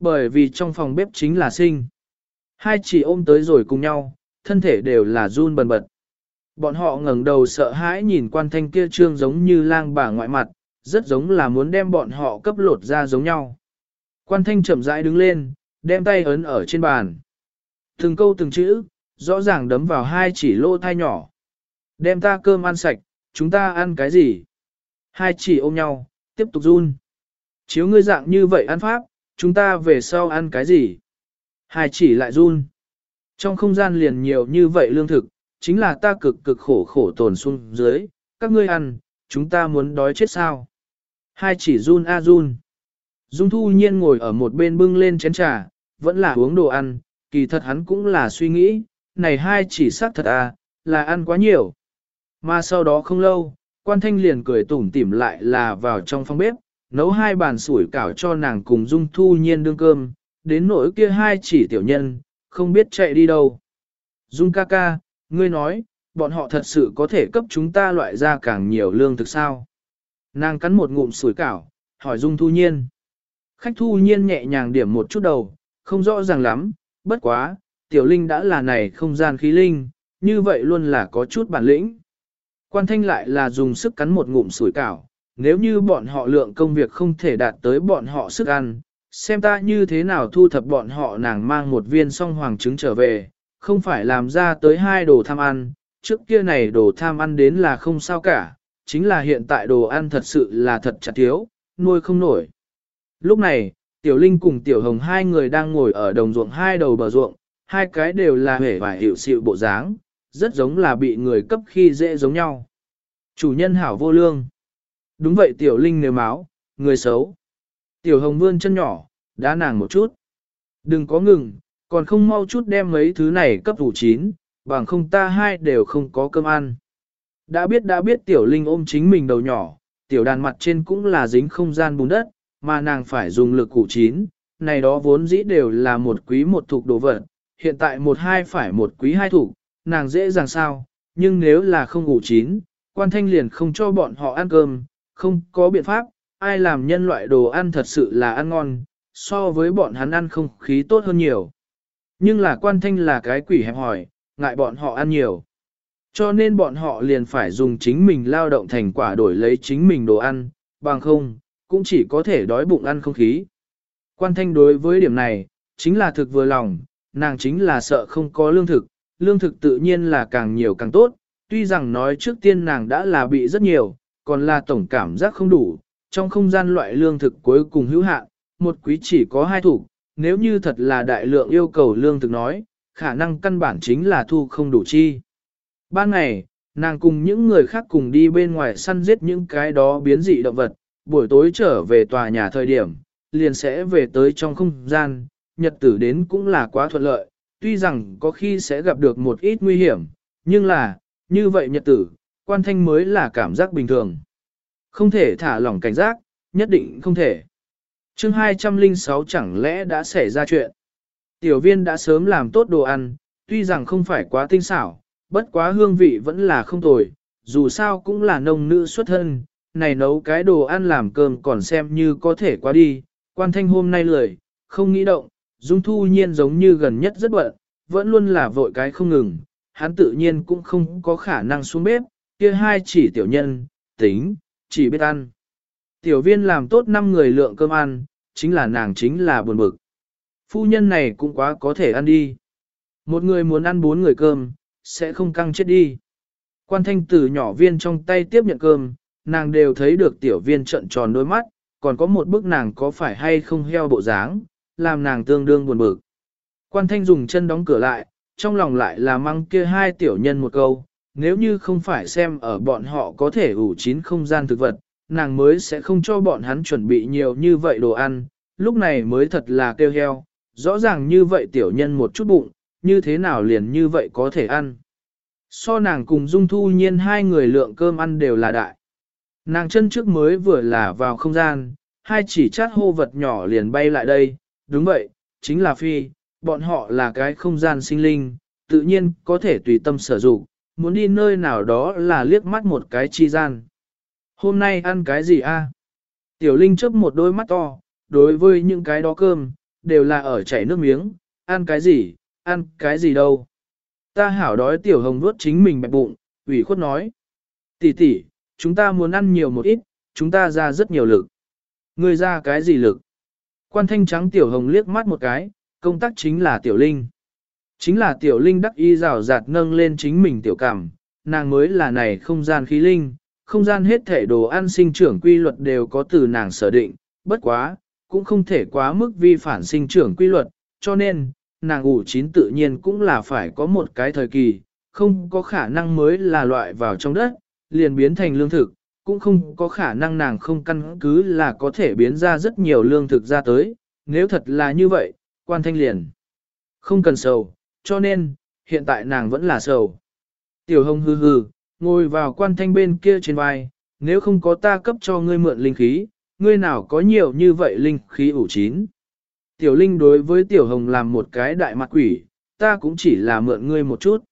Bởi vì trong phòng bếp chính là sinh. Hai chỉ ôm tới rồi cùng nhau, thân thể đều là run bần bật. Bọn họ ngẩng đầu sợ hãi nhìn quan thanh kia trương giống như lang bà ngoại mặt, rất giống là muốn đem bọn họ cấp lột ra giống nhau. Quan thanh chậm rãi đứng lên, đem tay ấn ở trên bàn. Từng câu từng chữ, rõ ràng đấm vào hai chỉ lô thai nhỏ. Đem ta cơm ăn sạch, chúng ta ăn cái gì? Hai chỉ ôm nhau, tiếp tục run. Chiếu ngươi dạng như vậy ăn pháp, chúng ta về sau ăn cái gì? Hai chỉ lại run. Trong không gian liền nhiều như vậy lương thực, chính là ta cực cực khổ khổ tồn xuống dưới, các ngươi ăn, chúng ta muốn đói chết sao? Hai chỉ run a run. Dung thu nhiên ngồi ở một bên bưng lên chén trà, vẫn là uống đồ ăn, kỳ thật hắn cũng là suy nghĩ, này hai chỉ xác thật à, là ăn quá nhiều. Mà sau đó không lâu, quan thanh liền cười tủm tỉm lại là vào trong phòng bếp, nấu hai bàn sủi cảo cho nàng cùng dung thu nhiên đương cơm, đến nỗi kia hai chỉ tiểu nhân, không biết chạy đi đâu. Dung ca ca, ngươi nói, bọn họ thật sự có thể cấp chúng ta loại ra càng nhiều lương thực sao. Nàng cắn một ngụm sủi cảo, hỏi dung thu nhiên. Khách thu nhiên nhẹ nhàng điểm một chút đầu, không rõ ràng lắm, bất quá, tiểu linh đã là này không gian khí linh, như vậy luôn là có chút bản lĩnh. Quan thanh lại là dùng sức cắn một ngụm sủi cảo, nếu như bọn họ lượng công việc không thể đạt tới bọn họ sức ăn, xem ta như thế nào thu thập bọn họ nàng mang một viên song hoàng trứng trở về, không phải làm ra tới hai đồ tham ăn, trước kia này đồ tham ăn đến là không sao cả, chính là hiện tại đồ ăn thật sự là thật chặt thiếu, nuôi không nổi. Lúc này, Tiểu Linh cùng Tiểu Hồng hai người đang ngồi ở đồng ruộng hai đầu bờ ruộng, hai cái đều là hể và hiệu xịu bộ dáng, rất giống là bị người cấp khi dễ giống nhau. Chủ nhân hảo vô lương. Đúng vậy Tiểu Linh nếu máu, người xấu. Tiểu Hồng vươn chân nhỏ, đã nàng một chút. Đừng có ngừng, còn không mau chút đem mấy thứ này cấp đủ chín, bằng không ta hai đều không có cơm ăn. Đã biết đã biết Tiểu Linh ôm chính mình đầu nhỏ, Tiểu đàn mặt trên cũng là dính không gian bùn đất, mà nàng phải dùng lực củ chín, này đó vốn dĩ đều là một quý một thuộc đồ vật, hiện tại một hai phải một quý hai thủ, nàng dễ dàng sao, nhưng nếu là không ngủ chín, quan thanh liền không cho bọn họ ăn cơm, không có biện pháp, ai làm nhân loại đồ ăn thật sự là ăn ngon, so với bọn hắn ăn không khí tốt hơn nhiều. Nhưng là quan thanh là cái quỷ hẹp hỏi, ngại bọn họ ăn nhiều. Cho nên bọn họ liền phải dùng chính mình lao động thành quả đổi lấy chính mình đồ ăn, bằng không, cũng chỉ có thể đói bụng ăn không khí. Quan thanh đối với điểm này, chính là thực vừa lòng, nàng chính là sợ không có lương thực, lương thực tự nhiên là càng nhiều càng tốt, tuy rằng nói trước tiên nàng đã là bị rất nhiều, còn là tổng cảm giác không đủ, trong không gian loại lương thực cuối cùng hữu hạn, một quý chỉ có hai thủ, nếu như thật là đại lượng yêu cầu lương thực nói, khả năng căn bản chính là thu không đủ chi. Ban ngày, nàng cùng những người khác cùng đi bên ngoài săn giết những cái đó biến dị động vật, buổi tối trở về tòa nhà thời điểm, liền sẽ về tới trong không gian, nhật tử đến cũng là quá thuận lợi, tuy rằng có khi sẽ gặp được một ít nguy hiểm, nhưng là, như vậy nhật tử, quan thanh mới là cảm giác bình thường. Không thể thả lỏng cảnh giác, nhất định không thể. chương 206 chẳng lẽ đã xảy ra chuyện. Tiểu viên đã sớm làm tốt đồ ăn, tuy rằng không phải quá tinh xảo, bất quá hương vị vẫn là không tồi, dù sao cũng là nông nữ xuất thân, này nấu cái đồ ăn làm cơm còn xem như có thể qua đi, quan thanh hôm nay lười, không nghĩ động, dung thu nhiên giống như gần nhất rất bận, vẫn luôn là vội cái không ngừng, hắn tự nhiên cũng không có khả năng xuống bếp, kia hai chỉ tiểu nhân, tính, chỉ biết ăn. Tiểu viên làm tốt 5 người lượng cơm ăn, chính là nàng chính là buồn bực. Phu nhân này cũng quá có thể ăn đi. Một người muốn ăn bốn người cơm, sẽ không căng chết đi. Quan thanh tử nhỏ viên trong tay tiếp nhận cơm, nàng đều thấy được tiểu viên trận tròn đôi mắt, còn có một bức nàng có phải hay không heo bộ dáng, làm nàng tương đương buồn bực. Quan thanh dùng chân đóng cửa lại, trong lòng lại là mang kia hai tiểu nhân một câu, nếu như không phải xem ở bọn họ có thể ủ chín không gian thực vật, nàng mới sẽ không cho bọn hắn chuẩn bị nhiều như vậy đồ ăn, lúc này mới thật là kêu heo, rõ ràng như vậy tiểu nhân một chút bụng, như thế nào liền như vậy có thể ăn. So nàng cùng Dung Thu Nhiên hai người lượng cơm ăn đều là đại. Nàng chân trước mới vừa là vào không gian, hai chỉ chát hô vật nhỏ liền bay lại đây, đúng vậy, chính là phi, bọn họ là cái không gian sinh linh, tự nhiên có thể tùy tâm sở dụng, muốn đi nơi nào đó là liếc mắt một cái chi gian. Hôm nay ăn cái gì a? Tiểu Linh chớp một đôi mắt to, đối với những cái đó cơm, đều là ở chảy nước miếng, ăn cái gì, ăn cái gì đâu. Ta hảo đói Tiểu Hồng nuốt chính mình bẹp bụng, ủy khuất nói. Tỷ tỷ, chúng ta muốn ăn nhiều một ít, chúng ta ra rất nhiều lực. Ngươi ra cái gì lực? Quan thanh trắng Tiểu Hồng liếc mắt một cái, công tác chính là Tiểu Linh. Chính là Tiểu Linh đắc y rào rạt nâng lên chính mình Tiểu Cảm, nàng mới là này không gian khí linh, không gian hết thể đồ ăn sinh trưởng quy luật đều có từ nàng sở định, bất quá, cũng không thể quá mức vi phản sinh trưởng quy luật, cho nên, nàng ủ chín tự nhiên cũng là phải có một cái thời kỳ, không có khả năng mới là loại vào trong đất, liền biến thành lương thực, cũng không có khả năng nàng không căn cứ là có thể biến ra rất nhiều lương thực ra tới, nếu thật là như vậy, quan thanh liền. Không cần sầu, cho nên, hiện tại nàng vẫn là sầu. Tiểu hồng hư hư, ngồi vào quan thanh bên kia trên vai, nếu không có ta cấp cho ngươi mượn linh khí, ngươi nào có nhiều như vậy linh khí ủ chín. Tiểu linh đối với tiểu hồng làm một cái đại mặt quỷ, ta cũng chỉ là mượn ngươi một chút.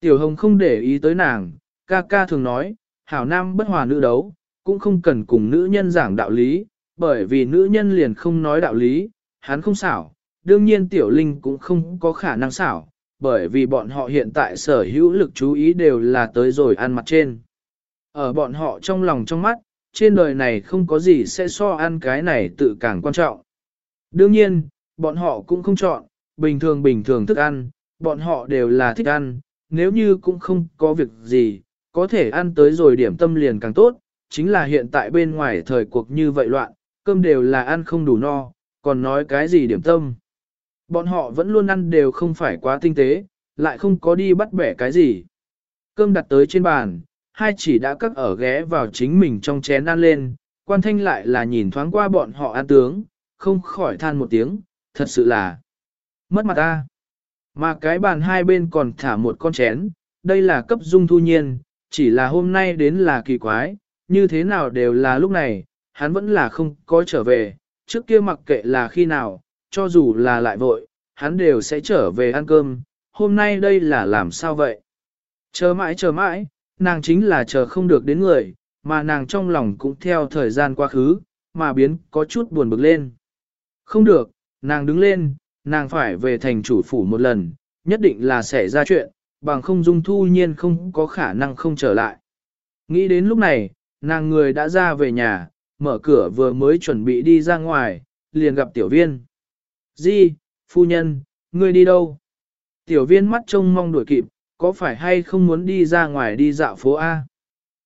Tiểu hồng không để ý tới nàng, ca ca thường nói, hảo nam bất hòa nữ đấu, cũng không cần cùng nữ nhân giảng đạo lý, bởi vì nữ nhân liền không nói đạo lý, hắn không xảo, đương nhiên tiểu linh cũng không có khả năng xảo, bởi vì bọn họ hiện tại sở hữu lực chú ý đều là tới rồi ăn mặt trên. Ở bọn họ trong lòng trong mắt, trên đời này không có gì sẽ so ăn cái này tự càng quan trọng. Đương nhiên, bọn họ cũng không chọn, bình thường bình thường thức ăn, bọn họ đều là thích ăn, nếu như cũng không có việc gì, có thể ăn tới rồi điểm tâm liền càng tốt, chính là hiện tại bên ngoài thời cuộc như vậy loạn, cơm đều là ăn không đủ no, còn nói cái gì điểm tâm. Bọn họ vẫn luôn ăn đều không phải quá tinh tế, lại không có đi bắt bẻ cái gì. Cơm đặt tới trên bàn, hai chỉ đã cắt ở ghé vào chính mình trong chén ăn lên, quan thanh lại là nhìn thoáng qua bọn họ ăn tướng, không khỏi than một tiếng, thật sự là mất mặt ta. Mà cái bàn hai bên còn thả một con chén, đây là cấp dung thu nhiên, chỉ là hôm nay đến là kỳ quái, như thế nào đều là lúc này, hắn vẫn là không có trở về, trước kia mặc kệ là khi nào, cho dù là lại vội, hắn đều sẽ trở về ăn cơm, hôm nay đây là làm sao vậy? Chờ mãi chờ mãi, nàng chính là chờ không được đến người, mà nàng trong lòng cũng theo thời gian quá khứ, mà biến có chút buồn bực lên. Không được, nàng đứng lên, nàng phải về thành chủ phủ một lần, nhất định là sẽ ra chuyện, bằng không dung thu nhiên không có khả năng không trở lại. Nghĩ đến lúc này, nàng người đã ra về nhà, mở cửa vừa mới chuẩn bị đi ra ngoài, liền gặp tiểu viên. Di, phu nhân, ngươi đi đâu? Tiểu viên mắt trông mong đuổi kịp, có phải hay không muốn đi ra ngoài đi dạo phố A?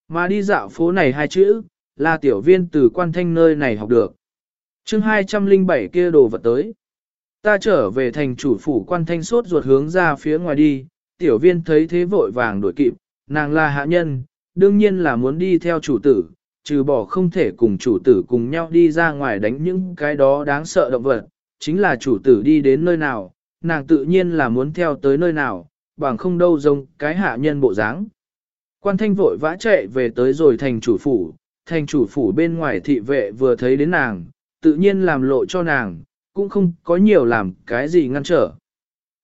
Mà đi dạo phố này hai chữ, là tiểu viên từ quan thanh nơi này học được. chương 207 kia đồ vật tới. Ta trở về thành chủ phủ quan thanh sốt ruột hướng ra phía ngoài đi, tiểu viên thấy thế vội vàng đuổi kịp, nàng là hạ nhân, đương nhiên là muốn đi theo chủ tử, trừ bỏ không thể cùng chủ tử cùng nhau đi ra ngoài đánh những cái đó đáng sợ động vật, chính là chủ tử đi đến nơi nào, nàng tự nhiên là muốn theo tới nơi nào, bằng không đâu giống cái hạ nhân bộ dáng. Quan thanh vội vã chạy về tới rồi thành chủ phủ, thành chủ phủ bên ngoài thị vệ vừa thấy đến nàng, tự nhiên làm lộ cho nàng, cũng không có nhiều làm cái gì ngăn trở.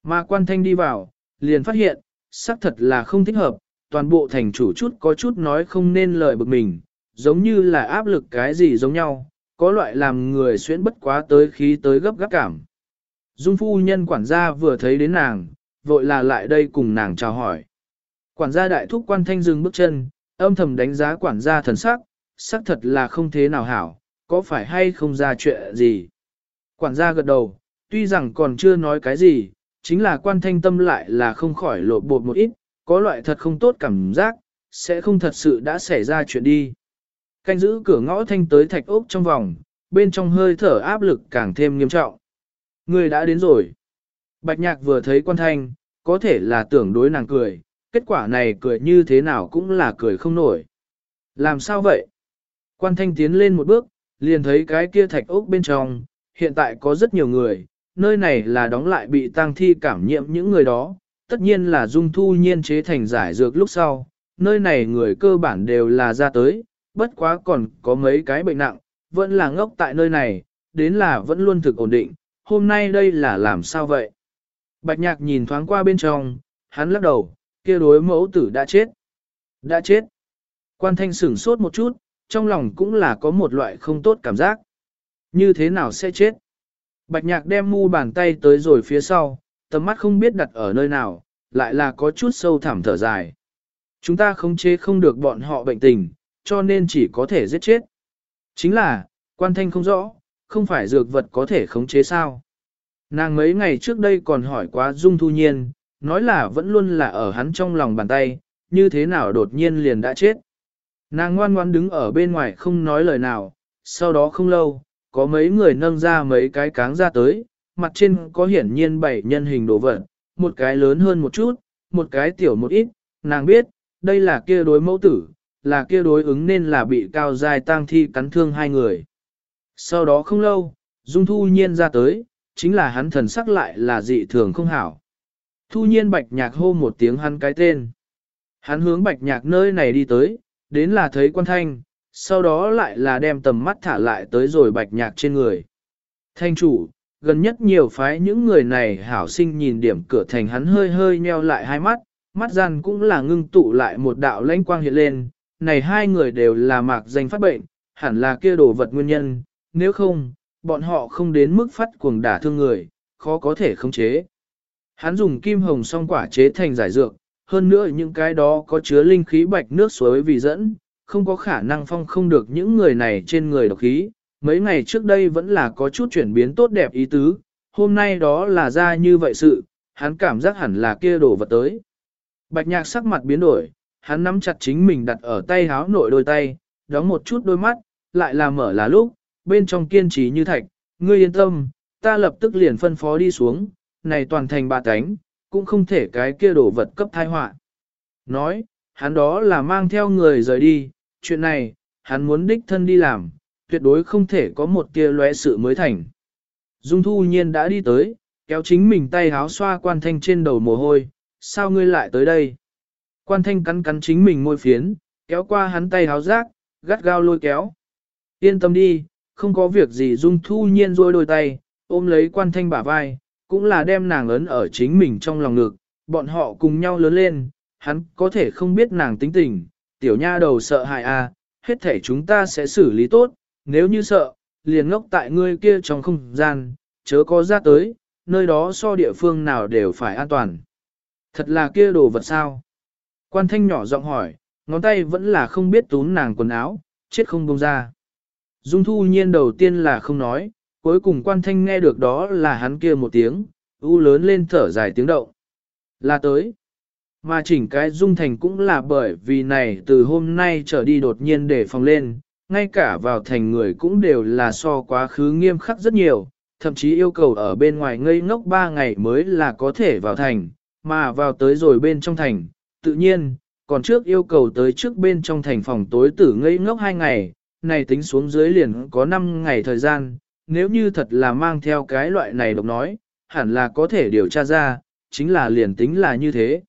Mà quan thanh đi vào, liền phát hiện, xác thật là không thích hợp, toàn bộ thành chủ chút có chút nói không nên lời bực mình, giống như là áp lực cái gì giống nhau, có loại làm người xuyễn bất quá tới khí tới gấp gáp cảm. Dung phu nhân quản gia vừa thấy đến nàng, vội là lại đây cùng nàng chào hỏi. Quản gia đại thúc quan thanh dừng bước chân, âm thầm đánh giá quản gia thần sắc, xác thật là không thế nào hảo, có phải hay không ra chuyện gì. Quản gia gật đầu, tuy rằng còn chưa nói cái gì, chính là quan thanh tâm lại là không khỏi lộ bột một ít, có loại thật không tốt cảm giác, sẽ không thật sự đã xảy ra chuyện đi. Canh giữ cửa ngõ thanh tới thạch ốc trong vòng, bên trong hơi thở áp lực càng thêm nghiêm trọng. Người đã đến rồi. Bạch nhạc vừa thấy quan thanh, có thể là tưởng đối nàng cười, kết quả này cười như thế nào cũng là cười không nổi. Làm sao vậy? Quan thanh tiến lên một bước, liền thấy cái kia thạch ốc bên trong, hiện tại có rất nhiều người, nơi này là đóng lại bị tang thi cảm nhiễm những người đó, tất nhiên là dung thu nhiên chế thành giải dược lúc sau, nơi này người cơ bản đều là ra tới, bất quá còn có mấy cái bệnh nặng, vẫn là ngốc tại nơi này, đến là vẫn luôn thực ổn định, hôm nay đây là làm sao vậy? Bạch nhạc nhìn thoáng qua bên trong, hắn lắc đầu, kia đối mẫu tử đã chết. Đã chết. Quan thanh sửng sốt một chút, trong lòng cũng là có một loại không tốt cảm giác. Như thế nào sẽ chết? Bạch nhạc đem mu bàn tay tới rồi phía sau, tầm mắt không biết đặt ở nơi nào, lại là có chút sâu thẳm thở dài. Chúng ta không chế không được bọn họ bệnh tình, cho nên chỉ có thể giết chết. Chính là, quan thanh không rõ, không phải dược vật có thể khống chế sao. Nàng mấy ngày trước đây còn hỏi quá Dung Thu Nhiên, nói là vẫn luôn là ở hắn trong lòng bàn tay, như thế nào đột nhiên liền đã chết. Nàng ngoan ngoan đứng ở bên ngoài không nói lời nào, sau đó không lâu, có mấy người nâng ra mấy cái cáng ra tới, mặt trên có hiển nhiên bảy nhân hình đồ vật, một cái lớn hơn một chút, một cái tiểu một ít, nàng biết, đây là kia đối mẫu tử, là kia đối ứng nên là bị cao dài tang thi cắn thương hai người. Sau đó không lâu, Dung Thu Nhiên ra tới, chính là hắn thần sắc lại là dị thường không hảo. Thu Nhiên bạch nhạc hô một tiếng hắn cái tên. Hắn hướng bạch nhạc nơi này đi tới, đến là thấy quan thanh, sau đó lại là đem tầm mắt thả lại tới rồi bạch nhạc trên người. Thanh chủ, gần nhất nhiều phái những người này hảo sinh nhìn điểm cửa thành hắn hơi hơi nheo lại hai mắt, mắt gian cũng là ngưng tụ lại một đạo lãnh quang hiện lên, này hai người đều là mạc danh phát bệnh, hẳn là kia đồ vật nguyên nhân, nếu không, bọn họ không đến mức phát cuồng đả thương người, khó có thể khống chế. Hắn dùng kim hồng song quả chế thành giải dược, hơn nữa những cái đó có chứa linh khí bạch nước suối vì dẫn, không có khả năng phong không được những người này trên người độc khí. Mấy ngày trước đây vẫn là có chút chuyển biến tốt đẹp ý tứ, hôm nay đó là ra như vậy sự, hắn cảm giác hẳn là kia đổ vật tới. Bạch nhạc sắc mặt biến đổi, hắn nắm chặt chính mình đặt ở tay háo nội đôi tay, đóng một chút đôi mắt, lại là mở là lúc, bên trong kiên trì như thạch, ngươi yên tâm, ta lập tức liền phân phó đi xuống, này toàn thành bà tánh, cũng không thể cái kia đổ vật cấp thai họa. Nói, hắn đó là mang theo người rời đi, chuyện này, hắn muốn đích thân đi làm, tuyệt đối không thể có một tia lóe sự mới thành. Dung thu nhiên đã đi tới, kéo chính mình tay háo xoa quan thanh trên đầu mồ hôi, sao ngươi lại tới đây? Quan thanh cắn cắn chính mình môi phiến, kéo qua hắn tay háo rác, gắt gao lôi kéo. Yên tâm đi, không có việc gì dung thu nhiên rôi đôi tay, ôm lấy quan thanh bả vai, cũng là đem nàng ấn ở chính mình trong lòng ngực, bọn họ cùng nhau lớn lên, hắn có thể không biết nàng tính tình, tiểu nha đầu sợ hại à, hết thể chúng ta sẽ xử lý tốt, nếu như sợ, liền ngốc tại ngươi kia trong không gian, chớ có ra tới, nơi đó so địa phương nào đều phải an toàn. Thật là kia đồ vật sao? Quan thanh nhỏ giọng hỏi, ngón tay vẫn là không biết tún nàng quần áo, chết không bông ra. Dung thu nhiên đầu tiên là không nói, cuối cùng quan thanh nghe được đó là hắn kia một tiếng, u lớn lên thở dài tiếng động. Là tới. Mà chỉnh cái dung thành cũng là bởi vì này từ hôm nay trở đi đột nhiên để phòng lên, ngay cả vào thành người cũng đều là so quá khứ nghiêm khắc rất nhiều, thậm chí yêu cầu ở bên ngoài ngây ngốc 3 ngày mới là có thể vào thành, mà vào tới rồi bên trong thành, tự nhiên, còn trước yêu cầu tới trước bên trong thành phòng tối tử ngây ngốc 2 ngày, này tính xuống dưới liền có 5 ngày thời gian, nếu như thật là mang theo cái loại này độc nói, hẳn là có thể điều tra ra, chính là liền tính là như thế.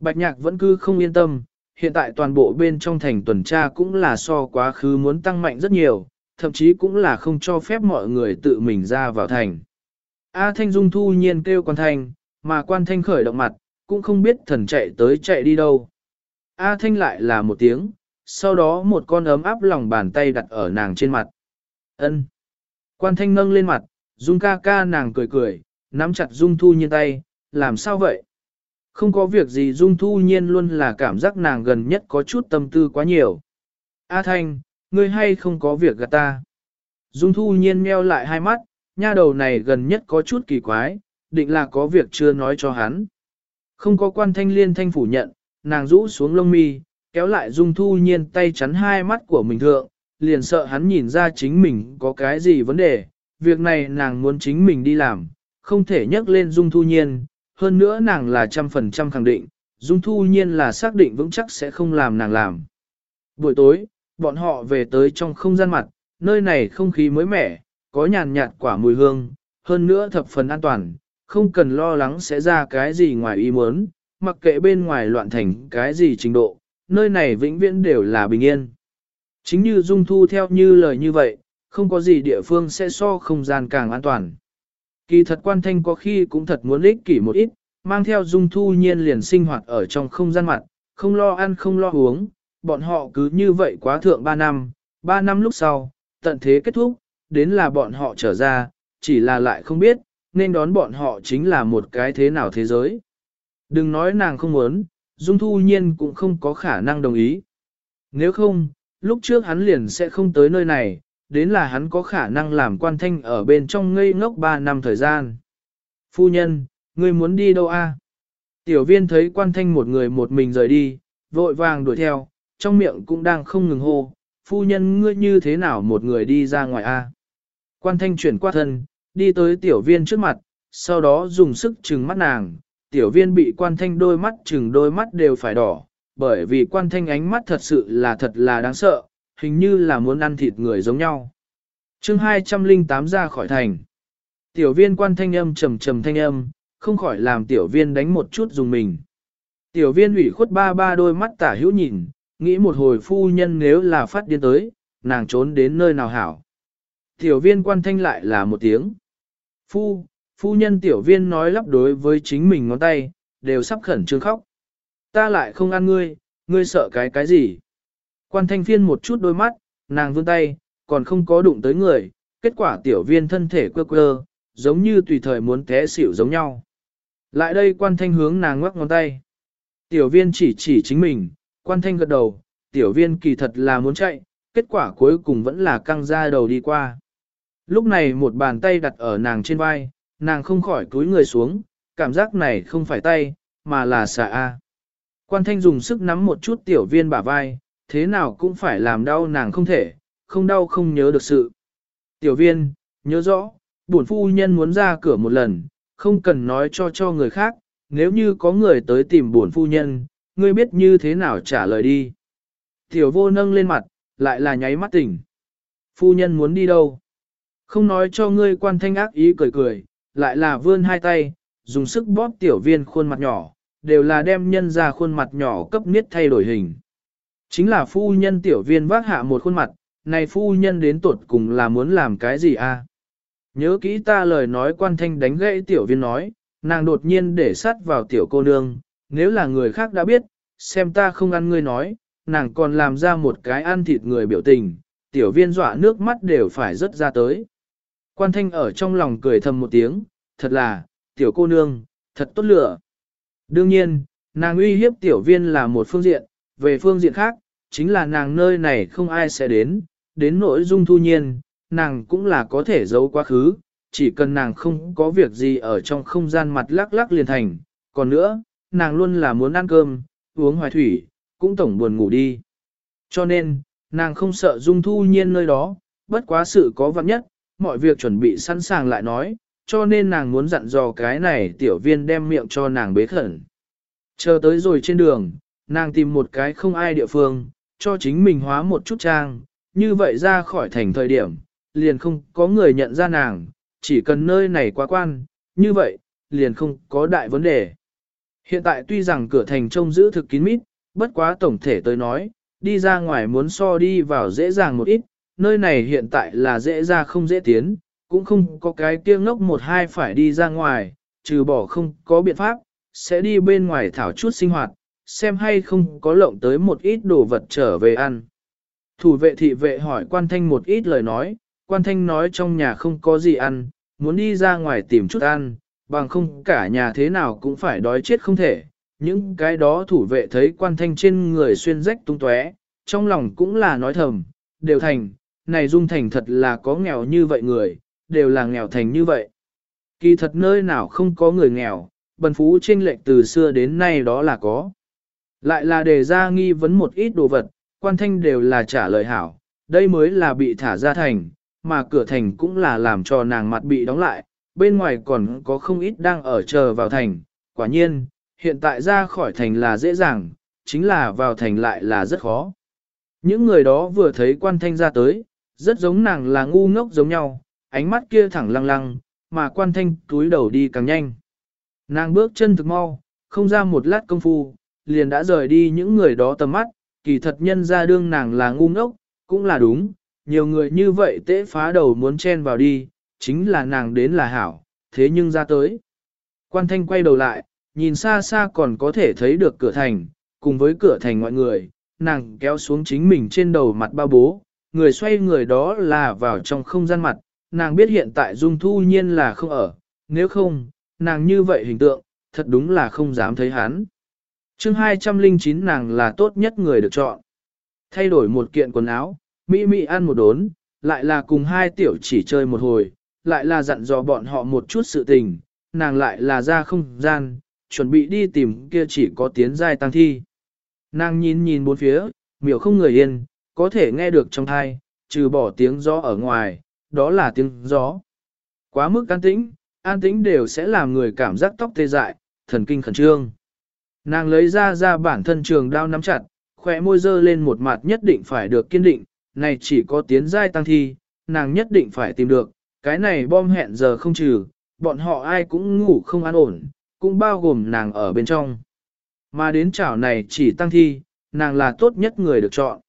Bạch nhạc vẫn cứ không yên tâm, hiện tại toàn bộ bên trong thành tuần tra cũng là so quá khứ muốn tăng mạnh rất nhiều, thậm chí cũng là không cho phép mọi người tự mình ra vào thành. A Thanh Dung thu nhiên kêu quan thanh, mà quan thanh khởi động mặt, cũng không biết thần chạy tới chạy đi đâu. A Thanh lại là một tiếng, sau đó một con ấm áp lòng bàn tay đặt ở nàng trên mặt. Ân. Quan thanh nâng lên mặt, Dung ca ca nàng cười cười, nắm chặt Dung thu nhiên tay, làm sao vậy? Không có việc gì Dung thu nhiên luôn là cảm giác nàng gần nhất có chút tâm tư quá nhiều. A Thanh, ngươi hay không có việc gạt ta? Dung thu nhiên meo lại hai mắt, nha đầu này gần nhất có chút kỳ quái, định là có việc chưa nói cho hắn. Không có quan thanh liên thanh phủ nhận, nàng rũ xuống lông mi, kéo lại dung thu nhiên tay chắn hai mắt của mình thượng, liền sợ hắn nhìn ra chính mình có cái gì vấn đề, việc này nàng muốn chính mình đi làm, không thể nhắc lên dung thu nhiên, hơn nữa nàng là trăm phần trăm khẳng định, dung thu nhiên là xác định vững chắc sẽ không làm nàng làm. Buổi tối, bọn họ về tới trong không gian mặt, nơi này không khí mới mẻ, có nhàn nhạt quả mùi hương, hơn nữa thập phần an toàn, không cần lo lắng sẽ ra cái gì ngoài ý muốn, mặc kệ bên ngoài loạn thành cái gì trình độ, nơi này vĩnh viễn đều là bình yên. Chính như Dung Thu theo như lời như vậy, không có gì địa phương sẽ so không gian càng an toàn. Kỳ thật quan thanh có khi cũng thật muốn ích kỷ một ít, mang theo dung thu nhiên liền sinh hoạt ở trong không gian mặt, không lo ăn không lo uống, bọn họ cứ như vậy quá thượng 3 năm, 3 năm lúc sau, tận thế kết thúc, đến là bọn họ trở ra, chỉ là lại không biết, nên đón bọn họ chính là một cái thế nào thế giới. Đừng nói nàng không muốn, Dung Thu Nhiên cũng không có khả năng đồng ý. Nếu không, lúc trước hắn liền sẽ không tới nơi này, đến là hắn có khả năng làm quan thanh ở bên trong ngây ngốc 3 năm thời gian. Phu nhân, ngươi muốn đi đâu a? Tiểu viên thấy quan thanh một người một mình rời đi, vội vàng đuổi theo, trong miệng cũng đang không ngừng hô, phu nhân ngươi như thế nào một người đi ra ngoài a? Quan thanh chuyển qua thân, đi tới tiểu viên trước mặt, sau đó dùng sức trừng mắt nàng, tiểu viên bị quan thanh đôi mắt trừng đôi mắt đều phải đỏ, bởi vì quan thanh ánh mắt thật sự là thật là đáng sợ, hình như là muốn ăn thịt người giống nhau. chương 208 ra khỏi thành. Tiểu viên quan thanh âm trầm trầm thanh âm, không khỏi làm tiểu viên đánh một chút dùng mình. Tiểu viên ủy khuất ba ba đôi mắt tả hữu nhìn, nghĩ một hồi phu nhân nếu là phát điên tới, nàng trốn đến nơi nào hảo. Tiểu viên quan thanh lại là một tiếng. Phu, phu nhân tiểu viên nói lắp đối với chính mình ngón tay, đều sắp khẩn trương khóc. Ta lại không ăn ngươi, ngươi sợ cái cái gì? Quan thanh phiên một chút đôi mắt, nàng vươn tay, còn không có đụng tới người, kết quả tiểu viên thân thể quơ quơ, giống như tùy thời muốn té xỉu giống nhau. Lại đây quan thanh hướng nàng ngoắc ngón tay. Tiểu viên chỉ chỉ chính mình, quan thanh gật đầu, tiểu viên kỳ thật là muốn chạy, kết quả cuối cùng vẫn là căng ra đầu đi qua. Lúc này một bàn tay đặt ở nàng trên vai, nàng không khỏi cúi người xuống, cảm giác này không phải tay, mà là xà A. Quan thanh dùng sức nắm một chút tiểu viên bả vai, thế nào cũng phải làm đau nàng không thể, không đau không nhớ được sự. Tiểu viên, nhớ rõ, bổn phu nhân muốn ra cửa một lần, không cần nói cho cho người khác, nếu như có người tới tìm bổn phu nhân, ngươi biết như thế nào trả lời đi. Tiểu vô nâng lên mặt, lại là nháy mắt tỉnh. Phu nhân muốn đi đâu? Không nói cho ngươi quan thanh ác ý cười cười, lại là vươn hai tay, dùng sức bóp tiểu viên khuôn mặt nhỏ, đều là đem nhân ra khuôn mặt nhỏ cấp niết thay đổi hình. Chính là phu nhân tiểu viên vác hạ một khuôn mặt, này phu nhân đến tuột cùng là muốn làm cái gì a? Nhớ kỹ ta lời nói quan thanh đánh gãy tiểu viên nói, nàng đột nhiên để sát vào tiểu cô nương, nếu là người khác đã biết, xem ta không ăn ngươi nói, nàng còn làm ra một cái ăn thịt người biểu tình, tiểu viên dọa nước mắt đều phải rớt ra tới. Quan thanh ở trong lòng cười thầm một tiếng, thật là, tiểu cô nương, thật tốt lửa. Đương nhiên, nàng uy hiếp tiểu viên là một phương diện, về phương diện khác, chính là nàng nơi này không ai sẽ đến, đến nỗi dung thu nhiên, nàng cũng là có thể giấu quá khứ, chỉ cần nàng không có việc gì ở trong không gian mặt lắc lắc liền thành, còn nữa, nàng luôn là muốn ăn cơm, uống hoài thủy, cũng tổng buồn ngủ đi. Cho nên, nàng không sợ dung thu nhiên nơi đó, bất quá sự có vặn nhất, mọi việc chuẩn bị sẵn sàng lại nói, cho nên nàng muốn dặn dò cái này tiểu viên đem miệng cho nàng bế khẩn. Chờ tới rồi trên đường, nàng tìm một cái không ai địa phương, cho chính mình hóa một chút trang, như vậy ra khỏi thành thời điểm, liền không có người nhận ra nàng, chỉ cần nơi này quá quan, như vậy, liền không có đại vấn đề. Hiện tại tuy rằng cửa thành trông giữ thực kín mít, bất quá tổng thể tới nói, đi ra ngoài muốn so đi vào dễ dàng một ít, nơi này hiện tại là dễ ra không dễ tiến, cũng không có cái kia ngốc một hai phải đi ra ngoài, trừ bỏ không có biện pháp, sẽ đi bên ngoài thảo chút sinh hoạt, xem hay không có lộng tới một ít đồ vật trở về ăn. Thủ vệ thị vệ hỏi quan thanh một ít lời nói, quan thanh nói trong nhà không có gì ăn, muốn đi ra ngoài tìm chút ăn, bằng không cả nhà thế nào cũng phải đói chết không thể. Những cái đó thủ vệ thấy quan thanh trên người xuyên rách tung tóe, trong lòng cũng là nói thầm, đều thành, này dung thành thật là có nghèo như vậy người, đều là nghèo thành như vậy. Kỳ thật nơi nào không có người nghèo, bần phú trên lệch từ xưa đến nay đó là có. Lại là đề ra nghi vấn một ít đồ vật, quan thanh đều là trả lời hảo, đây mới là bị thả ra thành, mà cửa thành cũng là làm cho nàng mặt bị đóng lại, bên ngoài còn có không ít đang ở chờ vào thành, quả nhiên, hiện tại ra khỏi thành là dễ dàng, chính là vào thành lại là rất khó. Những người đó vừa thấy quan thanh ra tới, rất giống nàng là ngu ngốc giống nhau, ánh mắt kia thẳng lăng lăng, mà quan thanh túi đầu đi càng nhanh. Nàng bước chân thực mau, không ra một lát công phu, liền đã rời đi những người đó tầm mắt, kỳ thật nhân ra đương nàng là ngu ngốc, cũng là đúng, nhiều người như vậy tế phá đầu muốn chen vào đi, chính là nàng đến là hảo, thế nhưng ra tới. Quan thanh quay đầu lại, nhìn xa xa còn có thể thấy được cửa thành, cùng với cửa thành mọi người, nàng kéo xuống chính mình trên đầu mặt ba bố, người xoay người đó là vào trong không gian mặt, nàng biết hiện tại Dung Thu Nhiên là không ở, nếu không, nàng như vậy hình tượng, thật đúng là không dám thấy hắn chương 209 nàng là tốt nhất người được chọn. Thay đổi một kiện quần áo, Mỹ Mỹ ăn một đốn, lại là cùng hai tiểu chỉ chơi một hồi, lại là dặn dò bọn họ một chút sự tình, nàng lại là ra không gian, chuẩn bị đi tìm kia chỉ có tiến giai tăng thi. Nàng nhìn nhìn bốn phía, miểu không người yên, có thể nghe được trong thai, trừ bỏ tiếng gió ở ngoài, đó là tiếng gió. Quá mức an tĩnh, an tĩnh đều sẽ làm người cảm giác tóc tê dại, thần kinh khẩn trương. Nàng lấy ra ra bản thân trường đao nắm chặt, khỏe môi dơ lên một mặt nhất định phải được kiên định, này chỉ có tiến giai tăng thi, nàng nhất định phải tìm được, cái này bom hẹn giờ không trừ, bọn họ ai cũng ngủ không an ổn, cũng bao gồm nàng ở bên trong. Mà đến chảo này chỉ tăng thi, nàng là tốt nhất người được chọn.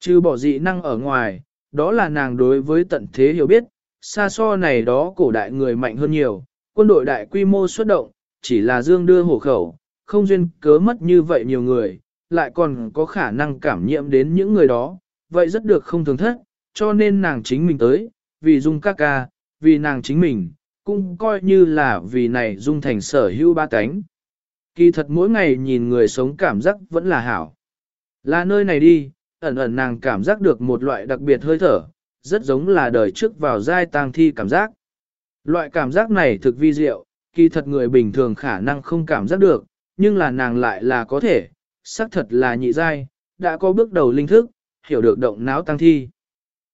Chứ bỏ dị năng ở ngoài, đó là nàng đối với tận thế hiểu biết, xa so này đó cổ đại người mạnh hơn nhiều, quân đội đại quy mô xuất động, chỉ là dương đưa hổ khẩu, không duyên cớ mất như vậy nhiều người, lại còn có khả năng cảm nhiễm đến những người đó, vậy rất được không thường thất, cho nên nàng chính mình tới, vì dung ca ca, vì nàng chính mình, cũng coi như là vì này dung thành sở hữu ba cánh. Kỳ thật mỗi ngày nhìn người sống cảm giác vẫn là hảo. Là nơi này đi, ẩn ẩn nàng cảm giác được một loại đặc biệt hơi thở, rất giống là đời trước vào giai tang thi cảm giác. Loại cảm giác này thực vi diệu, kỳ thật người bình thường khả năng không cảm giác được, nhưng là nàng lại là có thể, xác thật là nhị giai, đã có bước đầu linh thức, hiểu được động não tăng thi.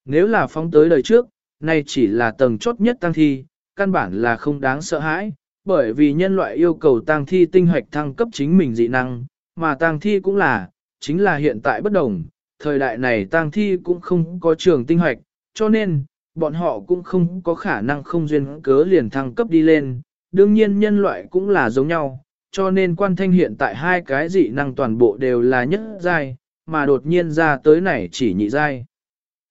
Nếu là phóng tới đời trước, nay chỉ là tầng chốt nhất tăng thi, căn bản là không đáng sợ hãi, bởi vì nhân loại yêu cầu tăng thi tinh hoạch thăng cấp chính mình dị năng, mà tăng thi cũng là, chính là hiện tại bất đồng, thời đại này tăng thi cũng không có trường tinh hoạch, cho nên, bọn họ cũng không có khả năng không duyên cớ liền thăng cấp đi lên, đương nhiên nhân loại cũng là giống nhau, cho nên quan thanh hiện tại hai cái dị năng toàn bộ đều là nhất giai, mà đột nhiên ra tới này chỉ nhị giai.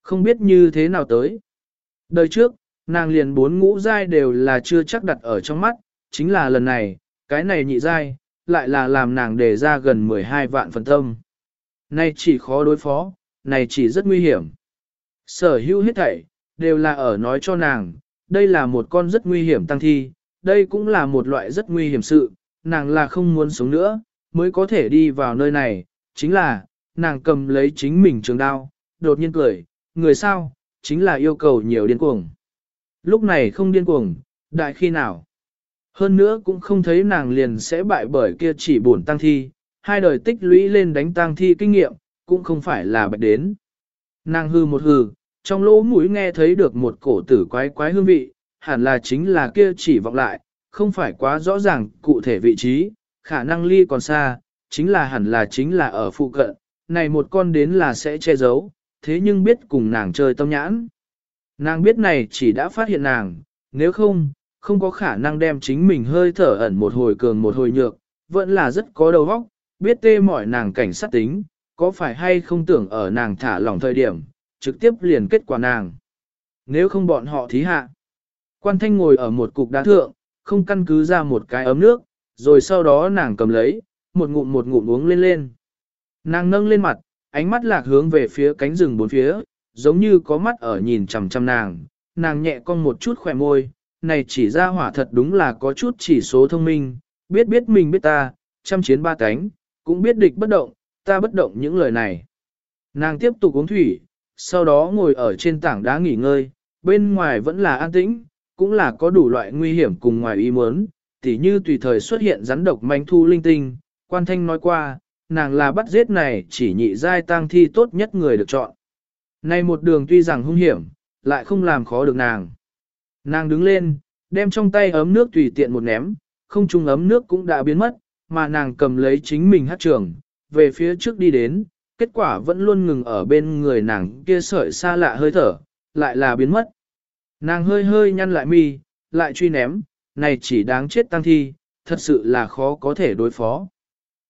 Không biết như thế nào tới. Đời trước, nàng liền bốn ngũ giai đều là chưa chắc đặt ở trong mắt, chính là lần này, cái này nhị giai, lại là làm nàng đề ra gần 12 vạn phần tâm. Này chỉ khó đối phó, này chỉ rất nguy hiểm. Sở hữu hết thảy, đều là ở nói cho nàng, đây là một con rất nguy hiểm tăng thi, đây cũng là một loại rất nguy hiểm sự, nàng là không muốn sống nữa, mới có thể đi vào nơi này, chính là, nàng cầm lấy chính mình trường đao, đột nhiên cười, người sao, chính là yêu cầu nhiều điên cuồng. Lúc này không điên cuồng, đại khi nào. Hơn nữa cũng không thấy nàng liền sẽ bại bởi kia chỉ buồn tăng thi, hai đời tích lũy lên đánh tăng thi kinh nghiệm, cũng không phải là bạch đến. Nàng hư một hư, trong lỗ mũi nghe thấy được một cổ tử quái quái hương vị, hẳn là chính là kia chỉ vọng lại, không phải quá rõ ràng cụ thể vị trí, khả năng ly còn xa, chính là hẳn là chính là ở phụ cận, này một con đến là sẽ che giấu, thế nhưng biết cùng nàng chơi tâm nhãn. Nàng biết này chỉ đã phát hiện nàng, nếu không, không có khả năng đem chính mình hơi thở ẩn một hồi cường một hồi nhược, vẫn là rất có đầu óc, biết tê mỏi nàng cảnh sát tính, có phải hay không tưởng ở nàng thả lỏng thời điểm, trực tiếp liền kết quả nàng. Nếu không bọn họ thí hạ. Quan thanh ngồi ở một cục đá thượng, không căn cứ ra một cái ấm nước, rồi sau đó nàng cầm lấy, một ngụm một ngụm uống lên lên. Nàng nâng lên mặt, ánh mắt lạc hướng về phía cánh rừng bốn phía, giống như có mắt ở nhìn chằm chằm nàng, nàng nhẹ cong một chút khỏe môi, này chỉ ra hỏa thật đúng là có chút chỉ số thông minh, biết biết mình biết ta, chăm chiến ba cánh, cũng biết địch bất động, ta bất động những lời này. Nàng tiếp tục uống thủy, sau đó ngồi ở trên tảng đá nghỉ ngơi, bên ngoài vẫn là an tĩnh, cũng là có đủ loại nguy hiểm cùng ngoài ý muốn, tỉ như tùy thời xuất hiện rắn độc manh thu linh tinh, quan thanh nói qua, nàng là bắt giết này chỉ nhị giai tang thi tốt nhất người được chọn. Này một đường tuy rằng hung hiểm, lại không làm khó được nàng. Nàng đứng lên, đem trong tay ấm nước tùy tiện một ném, không chung ấm nước cũng đã biến mất, mà nàng cầm lấy chính mình hát trường, về phía trước đi đến, kết quả vẫn luôn ngừng ở bên người nàng kia sợi xa lạ hơi thở, lại là biến mất. Nàng hơi hơi nhăn lại mi, lại truy ném, này chỉ đáng chết tăng thi, thật sự là khó có thể đối phó.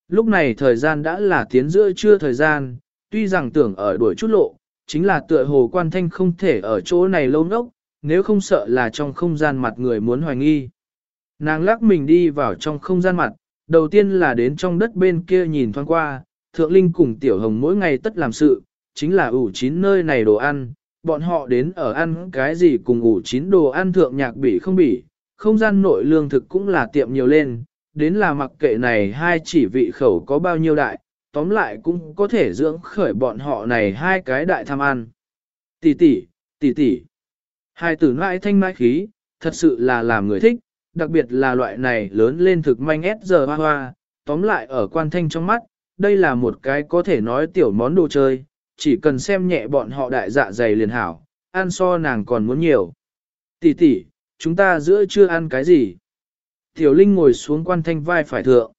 Lúc này thời gian đã là tiến giữa trưa thời gian, tuy rằng tưởng ở đuổi chút lộ, chính là tựa hồ quan thanh không thể ở chỗ này lâu nốc, nếu không sợ là trong không gian mặt người muốn hoài nghi. Nàng lắc mình đi vào trong không gian mặt, đầu tiên là đến trong đất bên kia nhìn thoáng qua, thượng linh cùng tiểu hồng mỗi ngày tất làm sự, chính là ủ chín nơi này đồ ăn, bọn họ đến ở ăn cái gì cùng ủ chín đồ ăn thượng nhạc bỉ không bỉ, không gian nội lương thực cũng là tiệm nhiều lên, đến là mặc kệ này hai chỉ vị khẩu có bao nhiêu đại, tóm lại cũng có thể dưỡng khởi bọn họ này hai cái đại tham ăn. Tỷ tỷ, tỷ tỷ. Hai tử nãi thanh nãi khí, thật sự là làm người thích, đặc biệt là loại này lớn lên thực manh ép giờ hoa hoa, tóm lại ở quan thanh trong mắt, đây là một cái có thể nói tiểu món đồ chơi, chỉ cần xem nhẹ bọn họ đại dạ dày liền hảo, ăn so nàng còn muốn nhiều. Tỷ tỷ, chúng ta giữa chưa ăn cái gì? Tiểu Linh ngồi xuống quan thanh vai phải thượng.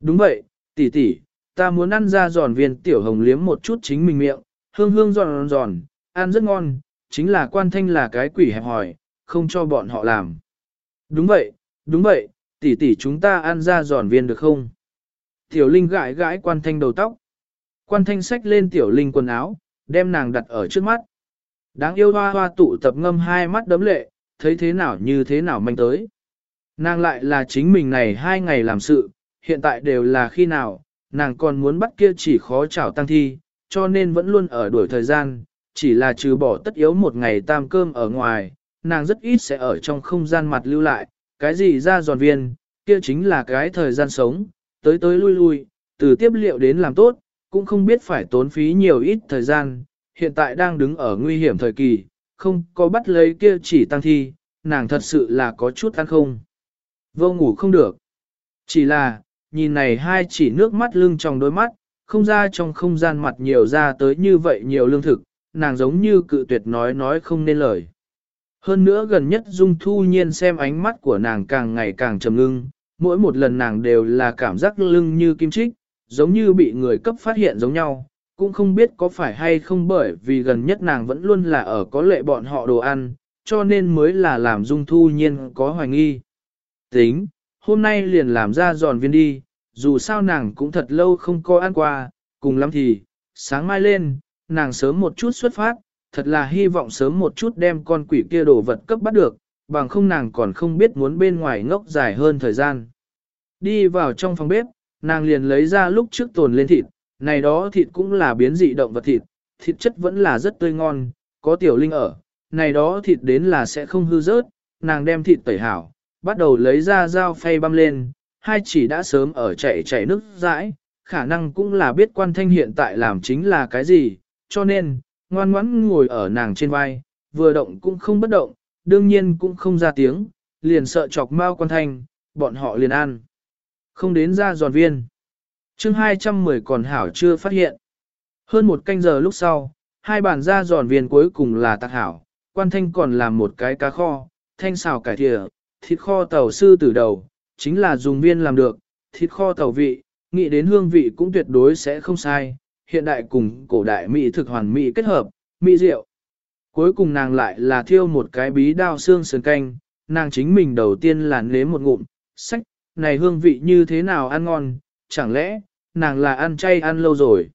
Đúng vậy, tỷ tỷ, ta muốn ăn ra giòn viên tiểu hồng liếm một chút chính mình miệng, hương hương giòn giòn, ăn rất ngon, chính là quan thanh là cái quỷ hẹp hỏi, không cho bọn họ làm. Đúng vậy, đúng vậy, tỷ tỷ chúng ta ăn ra giòn viên được không? Tiểu Linh gãi gãi quan thanh đầu tóc. Quan thanh sách lên tiểu Linh quần áo, đem nàng đặt ở trước mắt. Đáng yêu hoa hoa tụ tập ngâm hai mắt đấm lệ, thấy thế nào như thế nào manh tới. Nàng lại là chính mình này hai ngày làm sự, hiện tại đều là khi nào, nàng còn muốn bắt kia chỉ khó chảo tăng thi, cho nên vẫn luôn ở đuổi thời gian, chỉ là trừ bỏ tất yếu một ngày tam cơm ở ngoài, nàng rất ít sẽ ở trong không gian mặt lưu lại, cái gì ra giòn viên, kia chính là cái thời gian sống, tới tới lui lui, từ tiếp liệu đến làm tốt, cũng không biết phải tốn phí nhiều ít thời gian, hiện tại đang đứng ở nguy hiểm thời kỳ, không có bắt lấy kia chỉ tăng thi, nàng thật sự là có chút ăn không. Vô ngủ không được. Chỉ là, nhìn này hai chỉ nước mắt lưng trong đôi mắt, không ra trong không gian mặt nhiều ra tới như vậy nhiều lương thực, nàng giống như cự tuyệt nói nói không nên lời. Hơn nữa gần nhất Dung Thu Nhiên xem ánh mắt của nàng càng ngày càng trầm ngưng, mỗi một lần nàng đều là cảm giác lưng như kim chích, giống như bị người cấp phát hiện giống nhau, cũng không biết có phải hay không bởi vì gần nhất nàng vẫn luôn là ở có lệ bọn họ đồ ăn, cho nên mới là làm Dung Thu Nhiên có hoài nghi. Tính, hôm nay liền làm ra giòn viên đi, dù sao nàng cũng thật lâu không có ăn qua, cùng lắm thì, sáng mai lên, nàng sớm một chút xuất phát, thật là hy vọng sớm một chút đem con quỷ kia đồ vật cấp bắt được, bằng không nàng còn không biết muốn bên ngoài ngốc dài hơn thời gian. Đi vào trong phòng bếp, nàng liền lấy ra lúc trước tồn lên thịt, này đó thịt cũng là biến dị động vật thịt, thịt chất vẫn là rất tươi ngon, có tiểu linh ở, này đó thịt đến là sẽ không hư rớt, nàng đem thịt tẩy hảo, bắt đầu lấy ra dao phay băm lên, hai chỉ đã sớm ở chạy chạy nước dãi, khả năng cũng là biết quan thanh hiện tại làm chính là cái gì, cho nên, ngoan ngoãn ngồi ở nàng trên vai, vừa động cũng không bất động, đương nhiên cũng không ra tiếng, liền sợ chọc mau quan thanh, bọn họ liền ăn. Không đến ra giòn viên. chương 210 còn hảo chưa phát hiện. Hơn một canh giờ lúc sau, hai bàn ra giòn viên cuối cùng là tạc hảo, quan thanh còn làm một cái cá kho, thanh xào cải thịa, thịt kho tàu sư từ đầu, chính là dùng viên làm được, thịt kho tàu vị, nghĩ đến hương vị cũng tuyệt đối sẽ không sai, hiện đại cùng cổ đại mỹ thực hoàn mỹ kết hợp, mỹ rượu. Cuối cùng nàng lại là thiêu một cái bí đao xương sườn canh, nàng chính mình đầu tiên là nếm một ngụm, sách, này hương vị như thế nào ăn ngon, chẳng lẽ, nàng là ăn chay ăn lâu rồi.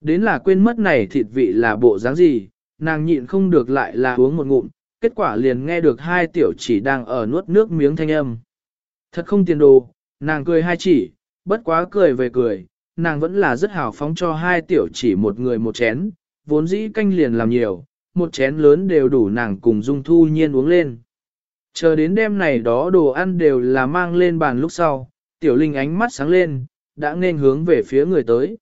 Đến là quên mất này thịt vị là bộ dáng gì, nàng nhịn không được lại là uống một ngụm, kết quả liền nghe được hai tiểu chỉ đang ở nuốt nước miếng thanh âm. Thật không tiền đồ, nàng cười hai chỉ, bất quá cười về cười, nàng vẫn là rất hào phóng cho hai tiểu chỉ một người một chén, vốn dĩ canh liền làm nhiều, một chén lớn đều đủ nàng cùng Dung Thu Nhiên uống lên. Chờ đến đêm này đó đồ ăn đều là mang lên bàn lúc sau, tiểu linh ánh mắt sáng lên, đã nên hướng về phía người tới.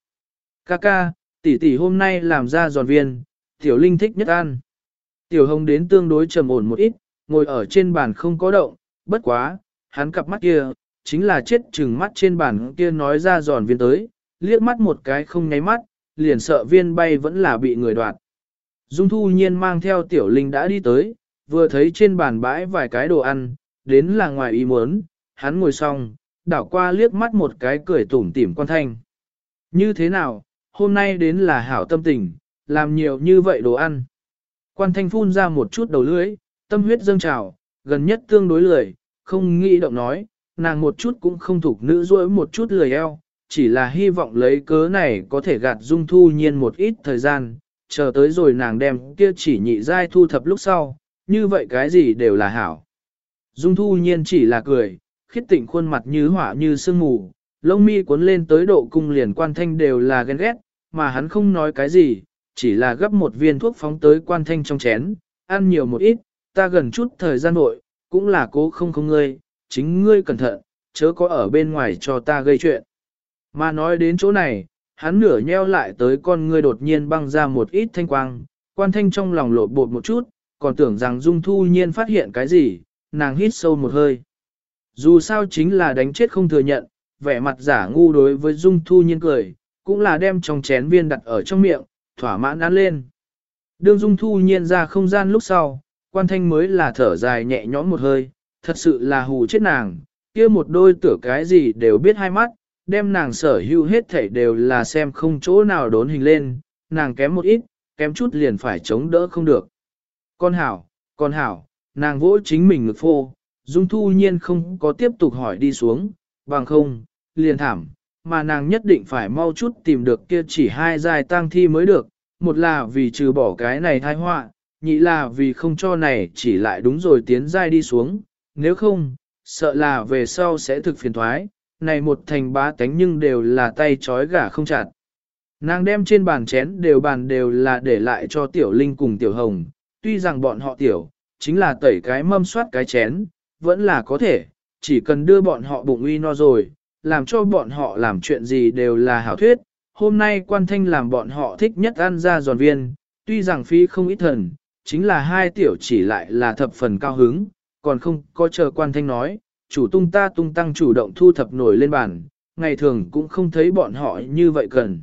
Kaka, tỷ tỷ hôm nay làm ra giòn viên, tiểu linh thích nhất ăn. Tiểu hồng đến tương đối trầm ổn một ít, ngồi ở trên bàn không có động, bất quá, hắn cặp mắt kia, chính là chết chừng mắt trên bàn kia nói ra giòn viên tới, liếc mắt một cái không nháy mắt, liền sợ viên bay vẫn là bị người đoạt. Dung thu nhiên mang theo tiểu linh đã đi tới, vừa thấy trên bàn bãi vài cái đồ ăn, đến là ngoài ý muốn, hắn ngồi xong, đảo qua liếc mắt một cái cười tủm tỉm quan thanh. Như thế nào, hôm nay đến là hảo tâm tình, làm nhiều như vậy đồ ăn. Quan thanh phun ra một chút đầu lưỡi, tâm huyết dâng trào, gần nhất tương đối lười, không nghĩ động nói, nàng một chút cũng không thuộc nữ dối một chút lười eo, chỉ là hy vọng lấy cớ này có thể gạt dung thu nhiên một ít thời gian, chờ tới rồi nàng đem kia chỉ nhị giai thu thập lúc sau, như vậy cái gì đều là hảo. Dung thu nhiên chỉ là cười, khiết tịnh khuôn mặt như hỏa như sương mù, lông mi cuốn lên tới độ cung liền quan thanh đều là ghen ghét, mà hắn không nói cái gì, chỉ là gấp một viên thuốc phóng tới quan thanh trong chén, ăn nhiều một ít, ta gần chút thời gian nội, cũng là cố không không ngươi, chính ngươi cẩn thận, chớ có ở bên ngoài cho ta gây chuyện. Mà nói đến chỗ này, hắn nửa nheo lại tới con ngươi đột nhiên băng ra một ít thanh quang, quan thanh trong lòng lộ bột một chút, còn tưởng rằng Dung Thu Nhiên phát hiện cái gì, nàng hít sâu một hơi. Dù sao chính là đánh chết không thừa nhận, vẻ mặt giả ngu đối với Dung Thu Nhiên cười, cũng là đem trong chén viên đặt ở trong miệng, thỏa mãn ăn lên. Đương Dung Thu Nhiên ra không gian lúc sau, quan thanh mới là thở dài nhẹ nhõm một hơi, thật sự là hù chết nàng, kia một đôi tử cái gì đều biết hai mắt, đem nàng sở hữu hết thảy đều là xem không chỗ nào đốn hình lên, nàng kém một ít, kém chút liền phải chống đỡ không được. Con hảo, con hảo, nàng vỗ chính mình ngực phô, Dung Thu Nhiên không có tiếp tục hỏi đi xuống, bằng không, liền thảm, mà nàng nhất định phải mau chút tìm được kia chỉ hai dài tang thi mới được, một là vì trừ bỏ cái này thai họa, nhị là vì không cho này chỉ lại đúng rồi tiến giai đi xuống, nếu không, sợ là về sau sẽ thực phiền thoái, này một thành bá tánh nhưng đều là tay trói gà không chặt. Nàng đem trên bàn chén đều bàn đều là để lại cho tiểu linh cùng tiểu hồng, tuy rằng bọn họ tiểu, chính là tẩy cái mâm soát cái chén, vẫn là có thể, chỉ cần đưa bọn họ bụng uy no rồi, làm cho bọn họ làm chuyện gì đều là hảo thuyết. Hôm nay quan thanh làm bọn họ thích nhất ăn ra giòn viên, tuy rằng phi không ít thần, chính là hai tiểu chỉ lại là thập phần cao hứng, còn không có chờ quan thanh nói, chủ tung ta tung tăng chủ động thu thập nổi lên bàn, ngày thường cũng không thấy bọn họ như vậy cần.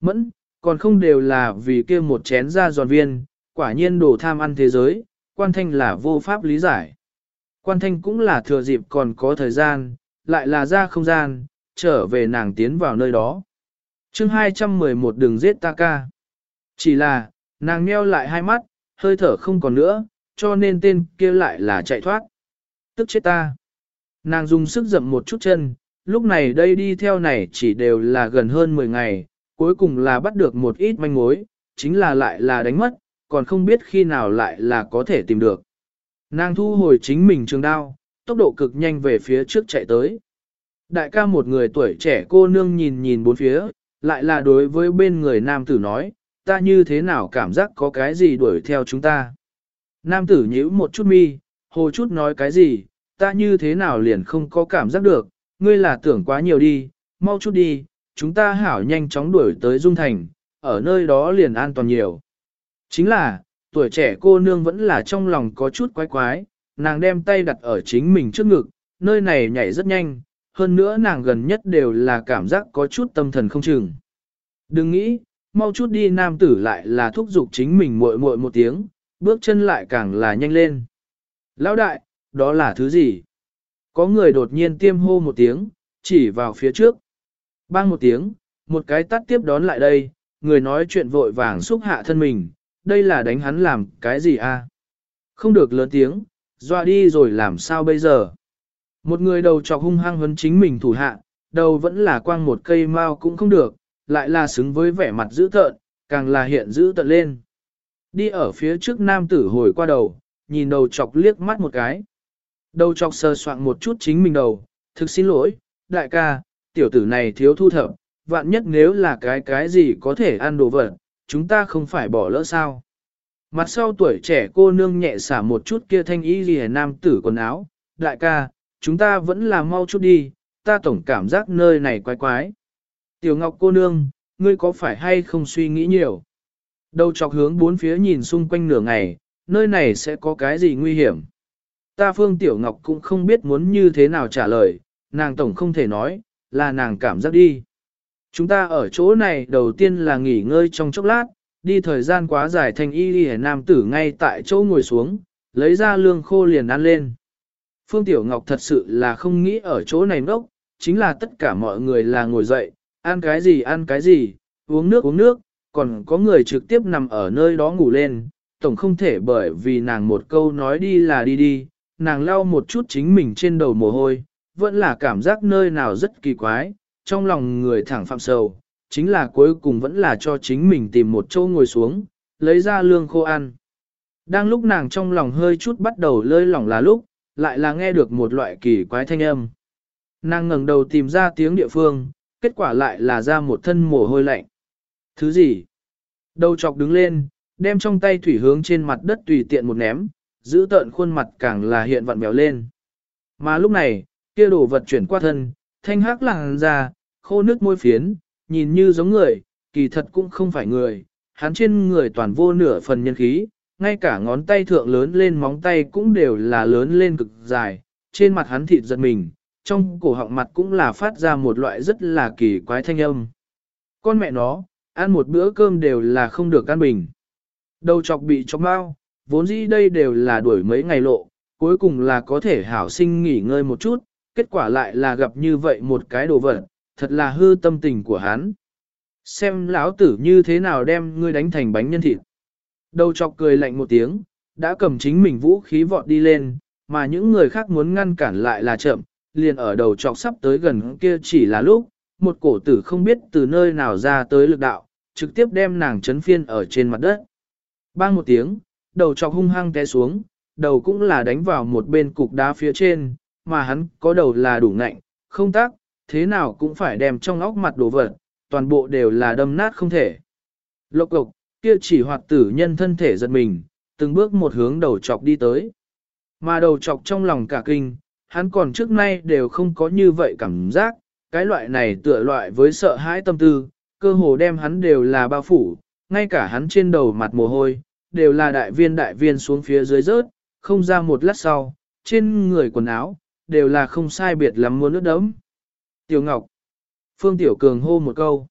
Mẫn, còn không đều là vì kia một chén ra giòn viên, quả nhiên đồ tham ăn thế giới, quan thanh là vô pháp lý giải. Quan thanh cũng là thừa dịp còn có thời gian, lại là ra không gian, trở về nàng tiến vào nơi đó. chương 211 đừng giết ta ca. Chỉ là, nàng nheo lại hai mắt, hơi thở không còn nữa, cho nên tên kia lại là chạy thoát. Tức chết ta. Nàng dùng sức dậm một chút chân, lúc này đây đi theo này chỉ đều là gần hơn 10 ngày, cuối cùng là bắt được một ít manh mối, chính là lại là đánh mất, còn không biết khi nào lại là có thể tìm được. Nàng thu hồi chính mình trường đao, tốc độ cực nhanh về phía trước chạy tới. Đại ca một người tuổi trẻ cô nương nhìn nhìn bốn phía, lại là đối với bên người nam tử nói, ta như thế nào cảm giác có cái gì đuổi theo chúng ta. Nam tử nhíu một chút mi, hồ chút nói cái gì, ta như thế nào liền không có cảm giác được, ngươi là tưởng quá nhiều đi, mau chút đi, chúng ta hảo nhanh chóng đuổi tới Dung Thành, ở nơi đó liền an toàn nhiều. Chính là, tuổi trẻ cô nương vẫn là trong lòng có chút quái quái, nàng đem tay đặt ở chính mình trước ngực, nơi này nhảy rất nhanh, hơn nữa nàng gần nhất đều là cảm giác có chút tâm thần không chừng. Đừng nghĩ, mau chút đi nam tử lại là thúc giục chính mình muội muội một tiếng, bước chân lại càng là nhanh lên. Lão đại, đó là thứ gì? Có người đột nhiên tiêm hô một tiếng, chỉ vào phía trước. Bang một tiếng, một cái tắt tiếp đón lại đây, người nói chuyện vội vàng xúc hạ thân mình, đây là đánh hắn làm cái gì a? Không được lớn tiếng, dọa đi rồi làm sao bây giờ? Một người đầu trọc hung hăng hấn chính mình thủ hạ, đầu vẫn là quang một cây mao cũng không được, lại là xứng với vẻ mặt dữ tợn, càng là hiện dữ tợn lên. Đi ở phía trước nam tử hồi qua đầu, nhìn đầu chọc liếc mắt một cái. Đầu chọc sờ soạn một chút chính mình đầu, thực xin lỗi, đại ca, tiểu tử này thiếu thu thập, vạn nhất nếu là cái cái gì có thể ăn đồ vật, chúng ta không phải bỏ lỡ sao. Mặt sau tuổi trẻ cô nương nhẹ xả một chút kia thanh y ghi nam tử quần áo, đại ca, chúng ta vẫn là mau chút đi, ta tổng cảm giác nơi này quái quái. Tiểu Ngọc cô nương, ngươi có phải hay không suy nghĩ nhiều? Đầu chọc hướng bốn phía nhìn xung quanh nửa ngày, nơi này sẽ có cái gì nguy hiểm? Ta Phương Tiểu Ngọc cũng không biết muốn như thế nào trả lời, nàng tổng không thể nói, là nàng cảm giác đi. Chúng ta ở chỗ này đầu tiên là nghỉ ngơi trong chốc lát, đi thời gian quá dài thành y đi nam tử ngay tại chỗ ngồi xuống, lấy ra lương khô liền ăn lên. Phương Tiểu Ngọc thật sự là không nghĩ ở chỗ này ngốc, chính là tất cả mọi người là ngồi dậy, ăn cái gì ăn cái gì, uống nước uống nước, còn có người trực tiếp nằm ở nơi đó ngủ lên, tổng không thể bởi vì nàng một câu nói đi là đi đi, nàng lau một chút chính mình trên đầu mồ hôi, vẫn là cảm giác nơi nào rất kỳ quái, trong lòng người thẳng phạm sầu, chính là cuối cùng vẫn là cho chính mình tìm một chỗ ngồi xuống, lấy ra lương khô ăn. Đang lúc nàng trong lòng hơi chút bắt đầu lơi lỏng là lúc, lại là nghe được một loại kỳ quái thanh âm. Nàng ngẩng đầu tìm ra tiếng địa phương, kết quả lại là ra một thân mồ hôi lạnh. Thứ gì? Đầu chọc đứng lên, đem trong tay thủy hướng trên mặt đất tùy tiện một ném, giữ tợn khuôn mặt càng là hiện vặn béo lên. Mà lúc này, kia đồ vật chuyển qua thân, thanh hắc làng ra, khô nước môi phiến, nhìn như giống người, kỳ thật cũng không phải người, hắn trên người toàn vô nửa phần nhân khí, ngay cả ngón tay thượng lớn lên móng tay cũng đều là lớn lên cực dài, trên mặt hắn thịt giật mình, trong cổ họng mặt cũng là phát ra một loại rất là kỳ quái thanh âm. Con mẹ nó, ăn một bữa cơm đều là không được ăn bình. Đầu chọc bị chọc bao, vốn dĩ đây đều là đuổi mấy ngày lộ, cuối cùng là có thể hảo sinh nghỉ ngơi một chút, kết quả lại là gặp như vậy một cái đồ vật, thật là hư tâm tình của hắn. Xem lão tử như thế nào đem ngươi đánh thành bánh nhân thịt. Đầu chọc cười lạnh một tiếng, đã cầm chính mình vũ khí vọt đi lên, mà những người khác muốn ngăn cản lại là chậm, liền ở đầu chọc sắp tới gần kia chỉ là lúc, một cổ tử không biết từ nơi nào ra tới lực đạo, trực tiếp đem nàng chấn phiên ở trên mặt đất. Bang một tiếng, đầu chọc hung hăng té xuống, đầu cũng là đánh vào một bên cục đá phía trên, mà hắn có đầu là đủ ngạnh, không tác, thế nào cũng phải đem trong óc mặt đổ vật, toàn bộ đều là đâm nát không thể. Lộc cục, kia chỉ hoạt tử nhân thân thể giật mình, từng bước một hướng đầu chọc đi tới. Mà đầu chọc trong lòng cả kinh, hắn còn trước nay đều không có như vậy cảm giác, cái loại này tựa loại với sợ hãi tâm tư, cơ hồ đem hắn đều là bao phủ, ngay cả hắn trên đầu mặt mồ hôi, đều là đại viên đại viên xuống phía dưới rớt, không ra một lát sau, trên người quần áo, đều là không sai biệt lắm muốn nước đấm. Tiểu Ngọc. Phương Tiểu Cường hô một câu.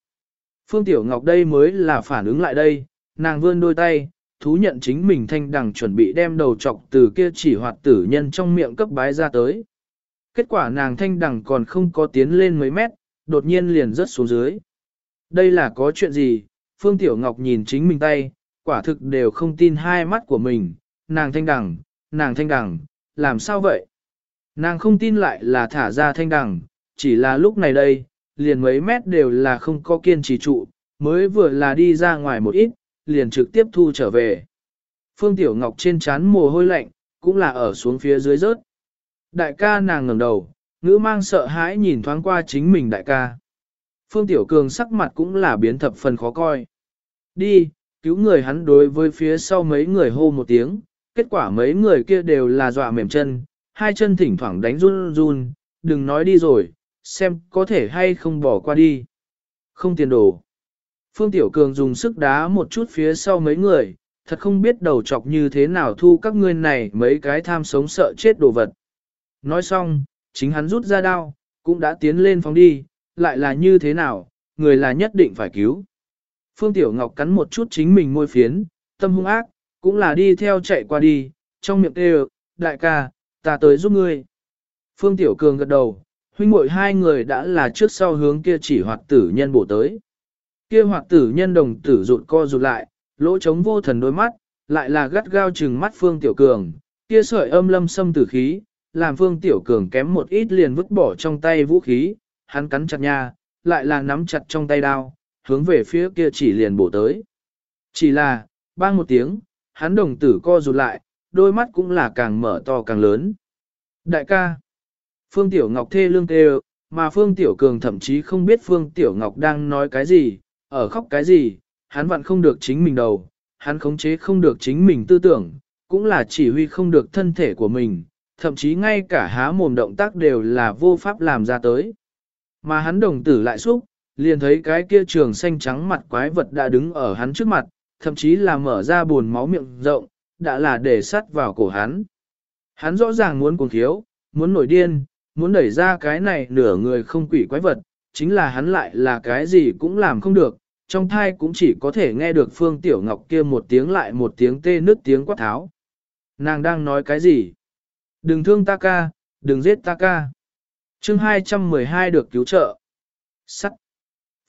Phương Tiểu Ngọc đây mới là phản ứng lại đây, nàng vươn đôi tay, thú nhận chính mình thanh đằng chuẩn bị đem đầu chọc từ kia chỉ hoạt tử nhân trong miệng cấp bái ra tới. Kết quả nàng thanh đằng còn không có tiến lên mấy mét, đột nhiên liền rớt xuống dưới. Đây là có chuyện gì? Phương Tiểu Ngọc nhìn chính mình tay, quả thực đều không tin hai mắt của mình, nàng thanh đằng, nàng thanh đằng, làm sao vậy? Nàng không tin lại là thả ra thanh đằng, chỉ là lúc này đây, liền mấy mét đều là không có kiên trì trụ, mới vừa là đi ra ngoài một ít, liền trực tiếp thu trở về. Phương Tiểu Ngọc trên chán mồ hôi lạnh, cũng là ở xuống phía dưới rớt. Đại ca nàng ngẩng đầu, ngữ mang sợ hãi nhìn thoáng qua chính mình đại ca. Phương Tiểu Cường sắc mặt cũng là biến thập phần khó coi. Đi, cứu người hắn đối với phía sau mấy người hô một tiếng, kết quả mấy người kia đều là dọa mềm chân, hai chân thỉnh thoảng đánh run run, đừng nói đi rồi, xem có thể hay không bỏ qua đi. Không tiền đồ. Phương Tiểu Cường dùng sức đá một chút phía sau mấy người, thật không biết đầu chọc như thế nào thu các ngươi này mấy cái tham sống sợ chết đồ vật. Nói xong, chính hắn rút ra đao, cũng đã tiến lên phóng đi, lại là như thế nào, người là nhất định phải cứu. Phương Tiểu Ngọc cắn một chút chính mình môi phiến, tâm hung ác, cũng là đi theo chạy qua đi, trong miệng kêu, đại ca, ta tới giúp ngươi. Phương Tiểu Cường gật đầu, huynh muội hai người đã là trước sau hướng kia chỉ hoạt tử nhân bổ tới. Kia hoạt tử nhân đồng tử rụt co rụt lại, lỗ trống vô thần đôi mắt, lại là gắt gao trừng mắt Phương Tiểu Cường, kia sợi âm lâm xâm tử khí, làm Phương Tiểu Cường kém một ít liền vứt bỏ trong tay vũ khí, hắn cắn chặt nha, lại là nắm chặt trong tay đao, hướng về phía kia chỉ liền bổ tới. Chỉ là, bang một tiếng, hắn đồng tử co rụt lại, đôi mắt cũng là càng mở to càng lớn. Đại ca, Phương Tiểu Ngọc thê lương kêu, mà Phương Tiểu Cường thậm chí không biết Phương Tiểu Ngọc đang nói cái gì, ở khóc cái gì, hắn vặn không được chính mình đầu, hắn khống chế không được chính mình tư tưởng, cũng là chỉ huy không được thân thể của mình, thậm chí ngay cả há mồm động tác đều là vô pháp làm ra tới. Mà hắn đồng tử lại xúc, liền thấy cái kia trường xanh trắng mặt quái vật đã đứng ở hắn trước mặt, thậm chí là mở ra buồn máu miệng rộng, đã là để sắt vào cổ hắn. Hắn rõ ràng muốn cuồng thiếu, muốn nổi điên, muốn đẩy ra cái này nửa người không quỷ quái vật, chính là hắn lại là cái gì cũng làm không được, trong thai cũng chỉ có thể nghe được Phương Tiểu Ngọc kia một tiếng lại một tiếng tê nứt tiếng quát tháo. Nàng đang nói cái gì? Đừng thương ta ca, đừng giết ta ca. chương 212 được cứu trợ. Sắt.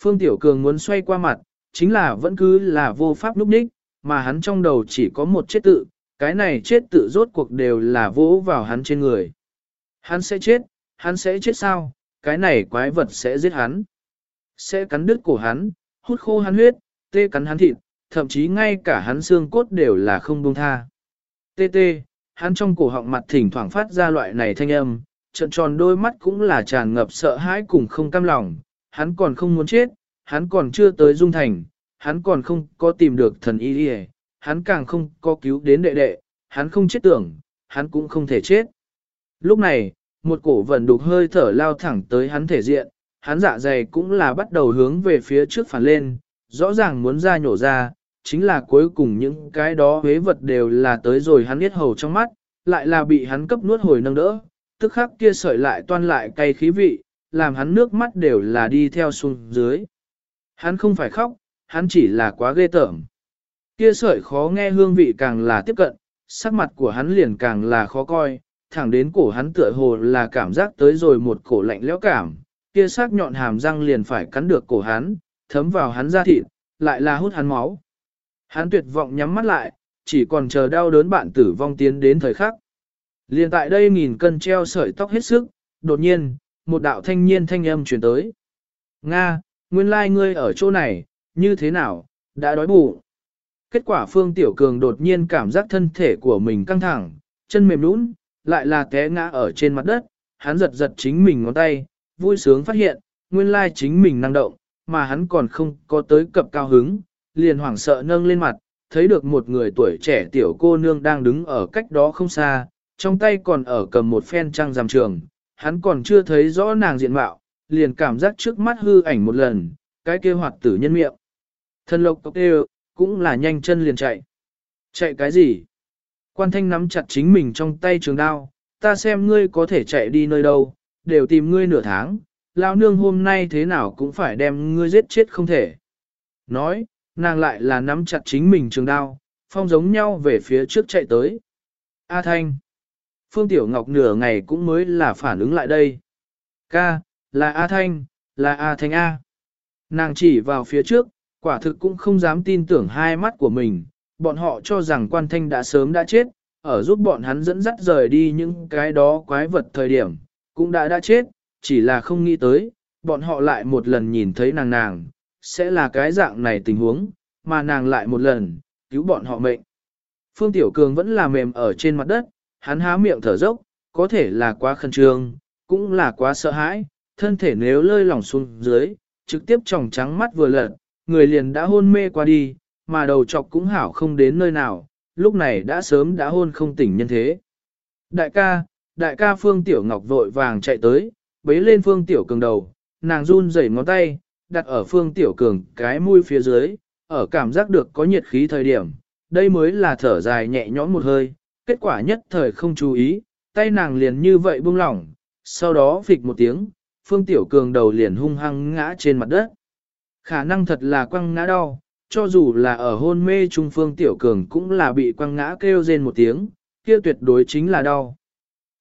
Phương Tiểu Cường muốn xoay qua mặt, chính là vẫn cứ là vô pháp núp ních, mà hắn trong đầu chỉ có một chết tự, cái này chết tự rốt cuộc đều là vỗ vào hắn trên người. Hắn sẽ chết, hắn sẽ chết sao, cái này quái vật sẽ giết hắn. Sẽ cắn đứt cổ hắn, hút khô hắn huyết, tê cắn hắn thịt, thậm chí ngay cả hắn xương cốt đều là không buông tha. Tê tê, hắn trong cổ họng mặt thỉnh thoảng phát ra loại này thanh âm, trận tròn đôi mắt cũng là tràn ngập sợ hãi cùng không cam lòng, hắn còn không muốn chết, hắn còn chưa tới dung thành, hắn còn không có tìm được thần y đi hắn càng không có cứu đến đệ đệ, hắn không chết tưởng, hắn cũng không thể chết. Lúc này, một cổ vận đục hơi thở lao thẳng tới hắn thể diện, hắn dạ dày cũng là bắt đầu hướng về phía trước phản lên, rõ ràng muốn ra nhổ ra, chính là cuối cùng những cái đó huế vật đều là tới rồi hắn biết hầu trong mắt, lại là bị hắn cấp nuốt hồi nâng đỡ, tức khắc kia sợi lại toan lại cay khí vị, làm hắn nước mắt đều là đi theo xuống dưới. Hắn không phải khóc, hắn chỉ là quá ghê tởm. Kia sợi khó nghe hương vị càng là tiếp cận, sắc mặt của hắn liền càng là khó coi, thẳng đến cổ hắn tựa hồ là cảm giác tới rồi một cổ lạnh lẽo cảm, kia sắc nhọn hàm răng liền phải cắn được cổ hắn, thấm vào hắn da thịt, lại là hút hắn máu. Hắn tuyệt vọng nhắm mắt lại, chỉ còn chờ đau đớn bạn tử vong tiến đến thời khắc. Liền tại đây nghìn cân treo sợi tóc hết sức, đột nhiên, một đạo thanh niên thanh âm truyền tới. Nga, nguyên lai like ngươi ở chỗ này, như thế nào, đã đói bụng. Kết quả Phương Tiểu Cường đột nhiên cảm giác thân thể của mình căng thẳng, chân mềm nũng, lại là té ngã ở trên mặt đất, hắn giật giật chính mình ngón tay, vui sướng phát hiện, nguyên lai chính mình năng động, mà hắn còn không có tới cập cao hứng, liền hoảng sợ nâng lên mặt, thấy được một người tuổi trẻ tiểu cô nương đang đứng ở cách đó không xa, trong tay còn ở cầm một phen trăng giam trường, hắn còn chưa thấy rõ nàng diện mạo, liền cảm giác trước mắt hư ảnh một lần, cái kia hoạt tử nhân miệng. Thần lộc cốc đều, cũng là nhanh chân liền chạy. Chạy cái gì? Quan thanh nắm chặt chính mình trong tay trường đao, ta xem ngươi có thể chạy đi nơi đâu, đều tìm ngươi nửa tháng, lao nương hôm nay thế nào cũng phải đem ngươi giết chết không thể. Nói, nàng lại là nắm chặt chính mình trường đao, phong giống nhau về phía trước chạy tới. A Thanh. Phương Tiểu Ngọc nửa ngày cũng mới là phản ứng lại đây. Ca, là A Thanh, là A Thanh A. Nàng chỉ vào phía trước, quả thực cũng không dám tin tưởng hai mắt của mình, bọn họ cho rằng quan thanh đã sớm đã chết, ở giúp bọn hắn dẫn dắt rời đi những cái đó quái vật thời điểm, cũng đã đã chết, chỉ là không nghĩ tới, bọn họ lại một lần nhìn thấy nàng nàng, sẽ là cái dạng này tình huống, mà nàng lại một lần, cứu bọn họ mệnh. Phương Tiểu Cường vẫn là mềm ở trên mặt đất, hắn há miệng thở dốc, có thể là quá khẩn trương, cũng là quá sợ hãi, thân thể nếu lơi lỏng xuống dưới, trực tiếp tròng trắng mắt vừa lật, người liền đã hôn mê qua đi, mà đầu chọc cũng hảo không đến nơi nào, lúc này đã sớm đã hôn không tỉnh nhân thế. Đại ca, đại ca Phương Tiểu Ngọc vội vàng chạy tới, bế lên Phương Tiểu Cường đầu, nàng run rẩy ngón tay, đặt ở Phương Tiểu Cường cái mũi phía dưới, ở cảm giác được có nhiệt khí thời điểm, đây mới là thở dài nhẹ nhõm một hơi, kết quả nhất thời không chú ý, tay nàng liền như vậy buông lỏng, sau đó phịch một tiếng, Phương Tiểu Cường đầu liền hung hăng ngã trên mặt đất. Khả năng thật là quăng ngã đau, cho dù là ở hôn mê Trung Phương Tiểu Cường cũng là bị quăng ngã kêu rên một tiếng, kia tuyệt đối chính là đau.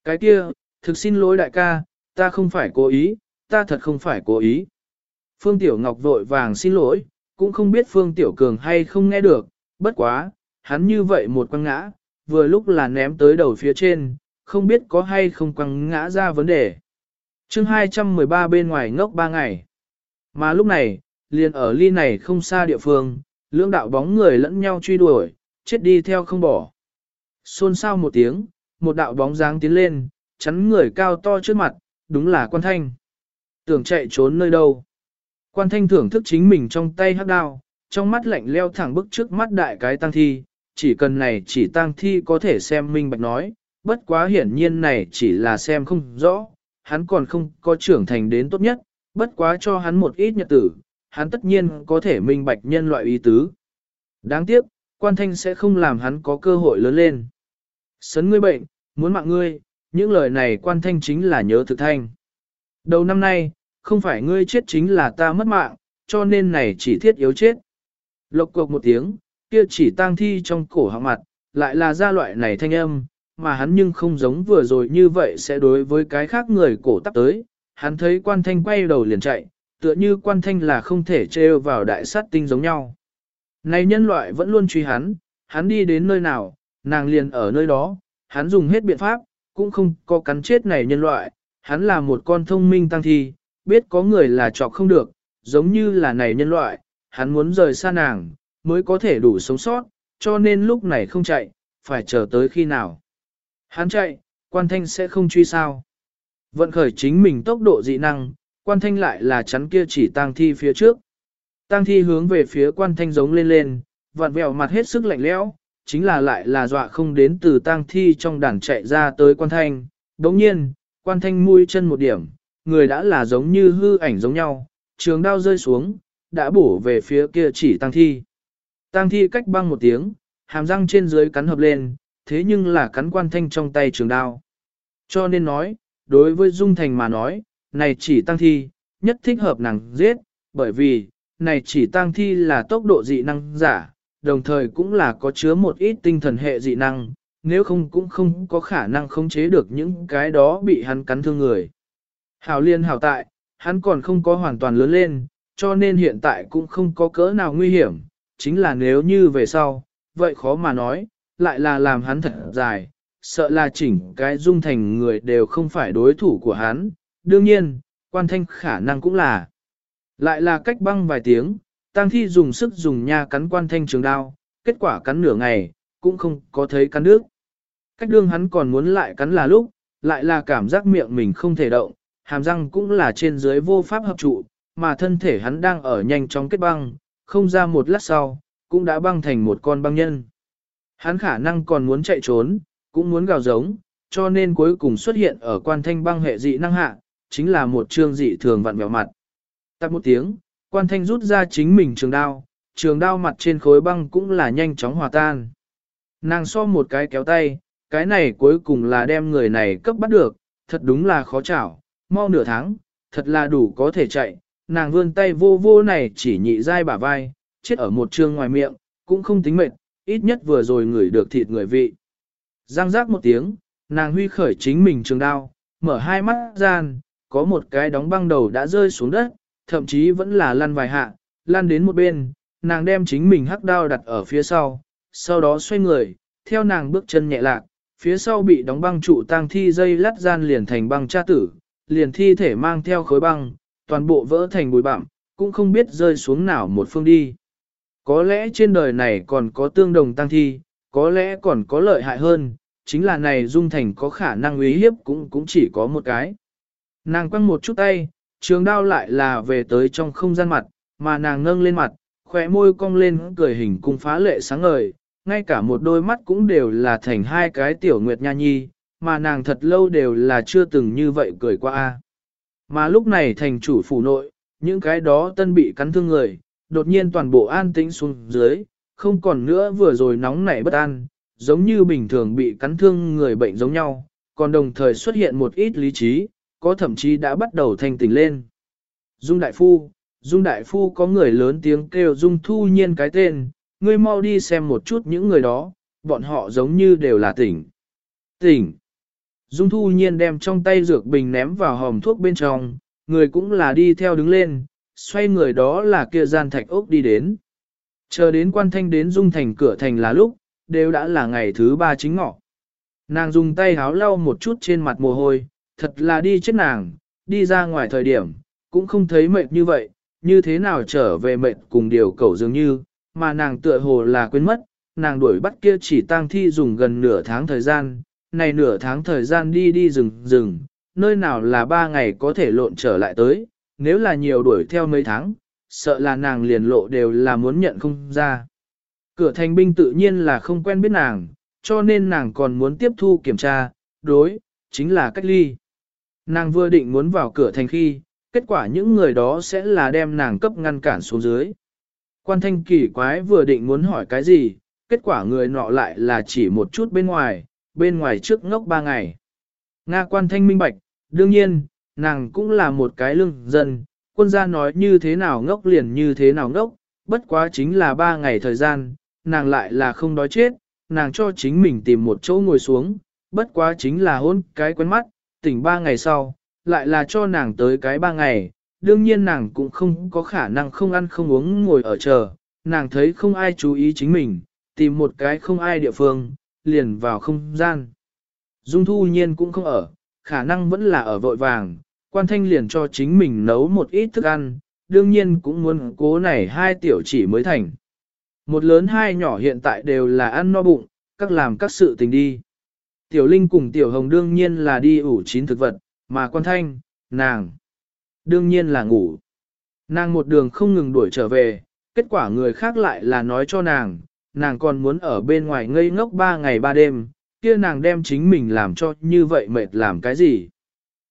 Cái kia, thực xin lỗi đại ca, ta không phải cố ý, ta thật không phải cố ý. Phương Tiểu Ngọc vội vàng xin lỗi, cũng không biết Phương Tiểu Cường hay không nghe được, bất quá, hắn như vậy một quăng ngã, vừa lúc là ném tới đầu phía trên, không biết có hay không quăng ngã ra vấn đề. chương 213 bên ngoài ngốc 3 ngày. Mà lúc này, liền ở ly này không xa địa phương, lưỡng đạo bóng người lẫn nhau truy đuổi, chết đi theo không bỏ. Xôn xao một tiếng, một đạo bóng dáng tiến lên, chắn người cao to trước mặt, đúng là quan thanh. Tưởng chạy trốn nơi đâu. Quan thanh thưởng thức chính mình trong tay hắc đao, trong mắt lạnh leo thẳng bức trước mắt đại cái tăng thi, chỉ cần này chỉ tăng thi có thể xem minh bạch nói, bất quá hiển nhiên này chỉ là xem không rõ, hắn còn không có trưởng thành đến tốt nhất, bất quá cho hắn một ít nhật tử, hắn tất nhiên có thể minh bạch nhân loại ý tứ. Đáng tiếc, quan thanh sẽ không làm hắn có cơ hội lớn lên. Sấn ngươi bệnh, muốn mạng ngươi, những lời này quan thanh chính là nhớ thực thanh. Đầu năm nay, không phải ngươi chết chính là ta mất mạng, cho nên này chỉ thiết yếu chết. Lộc cộc một tiếng, kia chỉ tang thi trong cổ họng mặt, lại là ra loại này thanh âm, mà hắn nhưng không giống vừa rồi như vậy sẽ đối với cái khác người cổ tắc tới. Hắn thấy quan thanh quay đầu liền chạy, tựa như quan thanh là không thể trêu vào đại sát tinh giống nhau. Này nhân loại vẫn luôn truy hắn, hắn đi đến nơi nào, nàng liền ở nơi đó, hắn dùng hết biện pháp, cũng không có cắn chết này nhân loại, hắn là một con thông minh tăng thi, biết có người là trọc không được, giống như là này nhân loại, hắn muốn rời xa nàng, mới có thể đủ sống sót, cho nên lúc này không chạy, phải chờ tới khi nào. Hắn chạy, quan thanh sẽ không truy sao. Vận khởi chính mình tốc độ dị năng, quan thanh lại là chắn kia chỉ tang thi phía trước. Tang thi hướng về phía quan thanh giống lên lên, vặn vẹo mặt hết sức lạnh lẽo, chính là lại là dọa không đến từ tang thi trong đàn chạy ra tới quan thanh. Đồng nhiên, quan thanh mũi chân một điểm, người đã là giống như hư ảnh giống nhau, trường đao rơi xuống, đã bổ về phía kia chỉ tang thi. Tang thi cách băng một tiếng, hàm răng trên dưới cắn hợp lên, thế nhưng là cắn quan thanh trong tay trường đao. Cho nên nói, đối với Dung Thành mà nói, này chỉ tăng thi, nhất thích hợp nàng giết, bởi vì, này chỉ tăng thi là tốc độ dị năng giả, đồng thời cũng là có chứa một ít tinh thần hệ dị năng, nếu không cũng không có khả năng khống chế được những cái đó bị hắn cắn thương người. Hảo liên hảo tại, hắn còn không có hoàn toàn lớn lên, cho nên hiện tại cũng không có cỡ nào nguy hiểm, chính là nếu như về sau, vậy khó mà nói, lại là làm hắn thật dài, sợ là chỉnh cái dung thành người đều không phải đối thủ của hắn, đương nhiên, quan thanh khả năng cũng là. Lại là cách băng vài tiếng, tăng thi dùng sức dùng nha cắn quan thanh trường đao, kết quả cắn nửa ngày, cũng không có thấy cắn nước. Cách đương hắn còn muốn lại cắn là lúc, lại là cảm giác miệng mình không thể động, hàm răng cũng là trên dưới vô pháp hợp trụ, mà thân thể hắn đang ở nhanh chóng kết băng, không ra một lát sau, cũng đã băng thành một con băng nhân. Hắn khả năng còn muốn chạy trốn, cũng muốn gào giống, cho nên cuối cùng xuất hiện ở quan thanh băng hệ dị năng hạ, chính là một trương dị thường vặn vẹo mặt. Tắt một tiếng, quan thanh rút ra chính mình trường đao, trường đao mặt trên khối băng cũng là nhanh chóng hòa tan. Nàng so một cái kéo tay, cái này cuối cùng là đem người này cấp bắt được, thật đúng là khó chảo, mau nửa tháng, thật là đủ có thể chạy, nàng vươn tay vô vô này chỉ nhị dai bả vai, chết ở một trương ngoài miệng, cũng không tính mệt, ít nhất vừa rồi ngửi được thịt người vị. Giang giác một tiếng, nàng huy khởi chính mình trường đao, mở hai mắt gian, có một cái đóng băng đầu đã rơi xuống đất, thậm chí vẫn là lăn vài hạ, lăn đến một bên, nàng đem chính mình hắc đao đặt ở phía sau, sau đó xoay người, theo nàng bước chân nhẹ lạc, phía sau bị đóng băng trụ tang thi dây lắt gian liền thành băng cha tử, liền thi thể mang theo khối băng, toàn bộ vỡ thành bụi bặm, cũng không biết rơi xuống nào một phương đi. Có lẽ trên đời này còn có tương đồng tăng thi, có lẽ còn có lợi hại hơn, chính là này Dung Thành có khả năng uy hiếp cũng cũng chỉ có một cái. Nàng quăng một chút tay, trường đao lại là về tới trong không gian mặt, mà nàng ngâng lên mặt, khỏe môi cong lên cười hình cung phá lệ sáng ngời, ngay cả một đôi mắt cũng đều là thành hai cái tiểu nguyệt nha nhi, mà nàng thật lâu đều là chưa từng như vậy cười qua. a. Mà lúc này thành chủ phủ nội, những cái đó tân bị cắn thương người, đột nhiên toàn bộ an tĩnh xuống dưới, không còn nữa vừa rồi nóng nảy bất an, giống như bình thường bị cắn thương người bệnh giống nhau, còn đồng thời xuất hiện một ít lý trí, có thậm chí đã bắt đầu thanh tỉnh lên. Dung Đại Phu, Dung Đại Phu có người lớn tiếng kêu Dung Thu Nhiên cái tên, ngươi mau đi xem một chút những người đó, bọn họ giống như đều là tỉnh. Tỉnh. Dung Thu Nhiên đem trong tay dược bình ném vào hòm thuốc bên trong, người cũng là đi theo đứng lên, xoay người đó là kia gian thạch ốc đi đến. Chờ đến quan thanh đến dung thành cửa thành là lúc, đều đã là ngày thứ ba chính ngọ. Nàng dùng tay háo lau một chút trên mặt mồ hôi, thật là đi chết nàng, đi ra ngoài thời điểm, cũng không thấy mệt như vậy, như thế nào trở về mệt cùng điều cầu dường như, mà nàng tựa hồ là quên mất, nàng đuổi bắt kia chỉ tang thi dùng gần nửa tháng thời gian, này nửa tháng thời gian đi đi rừng rừng, nơi nào là ba ngày có thể lộn trở lại tới, nếu là nhiều đuổi theo mấy tháng, sợ là nàng liền lộ đều là muốn nhận không ra. Cửa thành binh tự nhiên là không quen biết nàng, cho nên nàng còn muốn tiếp thu kiểm tra, đối, chính là cách ly. Nàng vừa định muốn vào cửa thành khi, kết quả những người đó sẽ là đem nàng cấp ngăn cản xuống dưới. Quan thanh kỳ quái vừa định muốn hỏi cái gì, kết quả người nọ lại là chỉ một chút bên ngoài, bên ngoài trước ngốc ba ngày. Nga quan thanh minh bạch, đương nhiên, nàng cũng là một cái lương dân, quân gia nói như thế nào ngốc liền như thế nào ngốc, bất quá chính là ba ngày thời gian, nàng lại là không đói chết, nàng cho chính mình tìm một chỗ ngồi xuống, bất quá chính là hôn cái quen mắt, tỉnh ba ngày sau, lại là cho nàng tới cái ba ngày, đương nhiên nàng cũng không có khả năng không ăn không uống ngồi ở chờ, nàng thấy không ai chú ý chính mình, tìm một cái không ai địa phương, liền vào không gian. Dung thu nhiên cũng không ở, khả năng vẫn là ở vội vàng, quan thanh liền cho chính mình nấu một ít thức ăn, đương nhiên cũng muốn cố này hai tiểu chỉ mới thành. Một lớn hai nhỏ hiện tại đều là ăn no bụng, các làm các sự tình đi. Tiểu Linh cùng Tiểu Hồng đương nhiên là đi ủ chín thực vật, mà quan thanh, nàng, đương nhiên là ngủ. Nàng một đường không ngừng đuổi trở về, kết quả người khác lại là nói cho nàng, nàng còn muốn ở bên ngoài ngây ngốc ba ngày ba đêm, kia nàng đem chính mình làm cho như vậy mệt làm cái gì.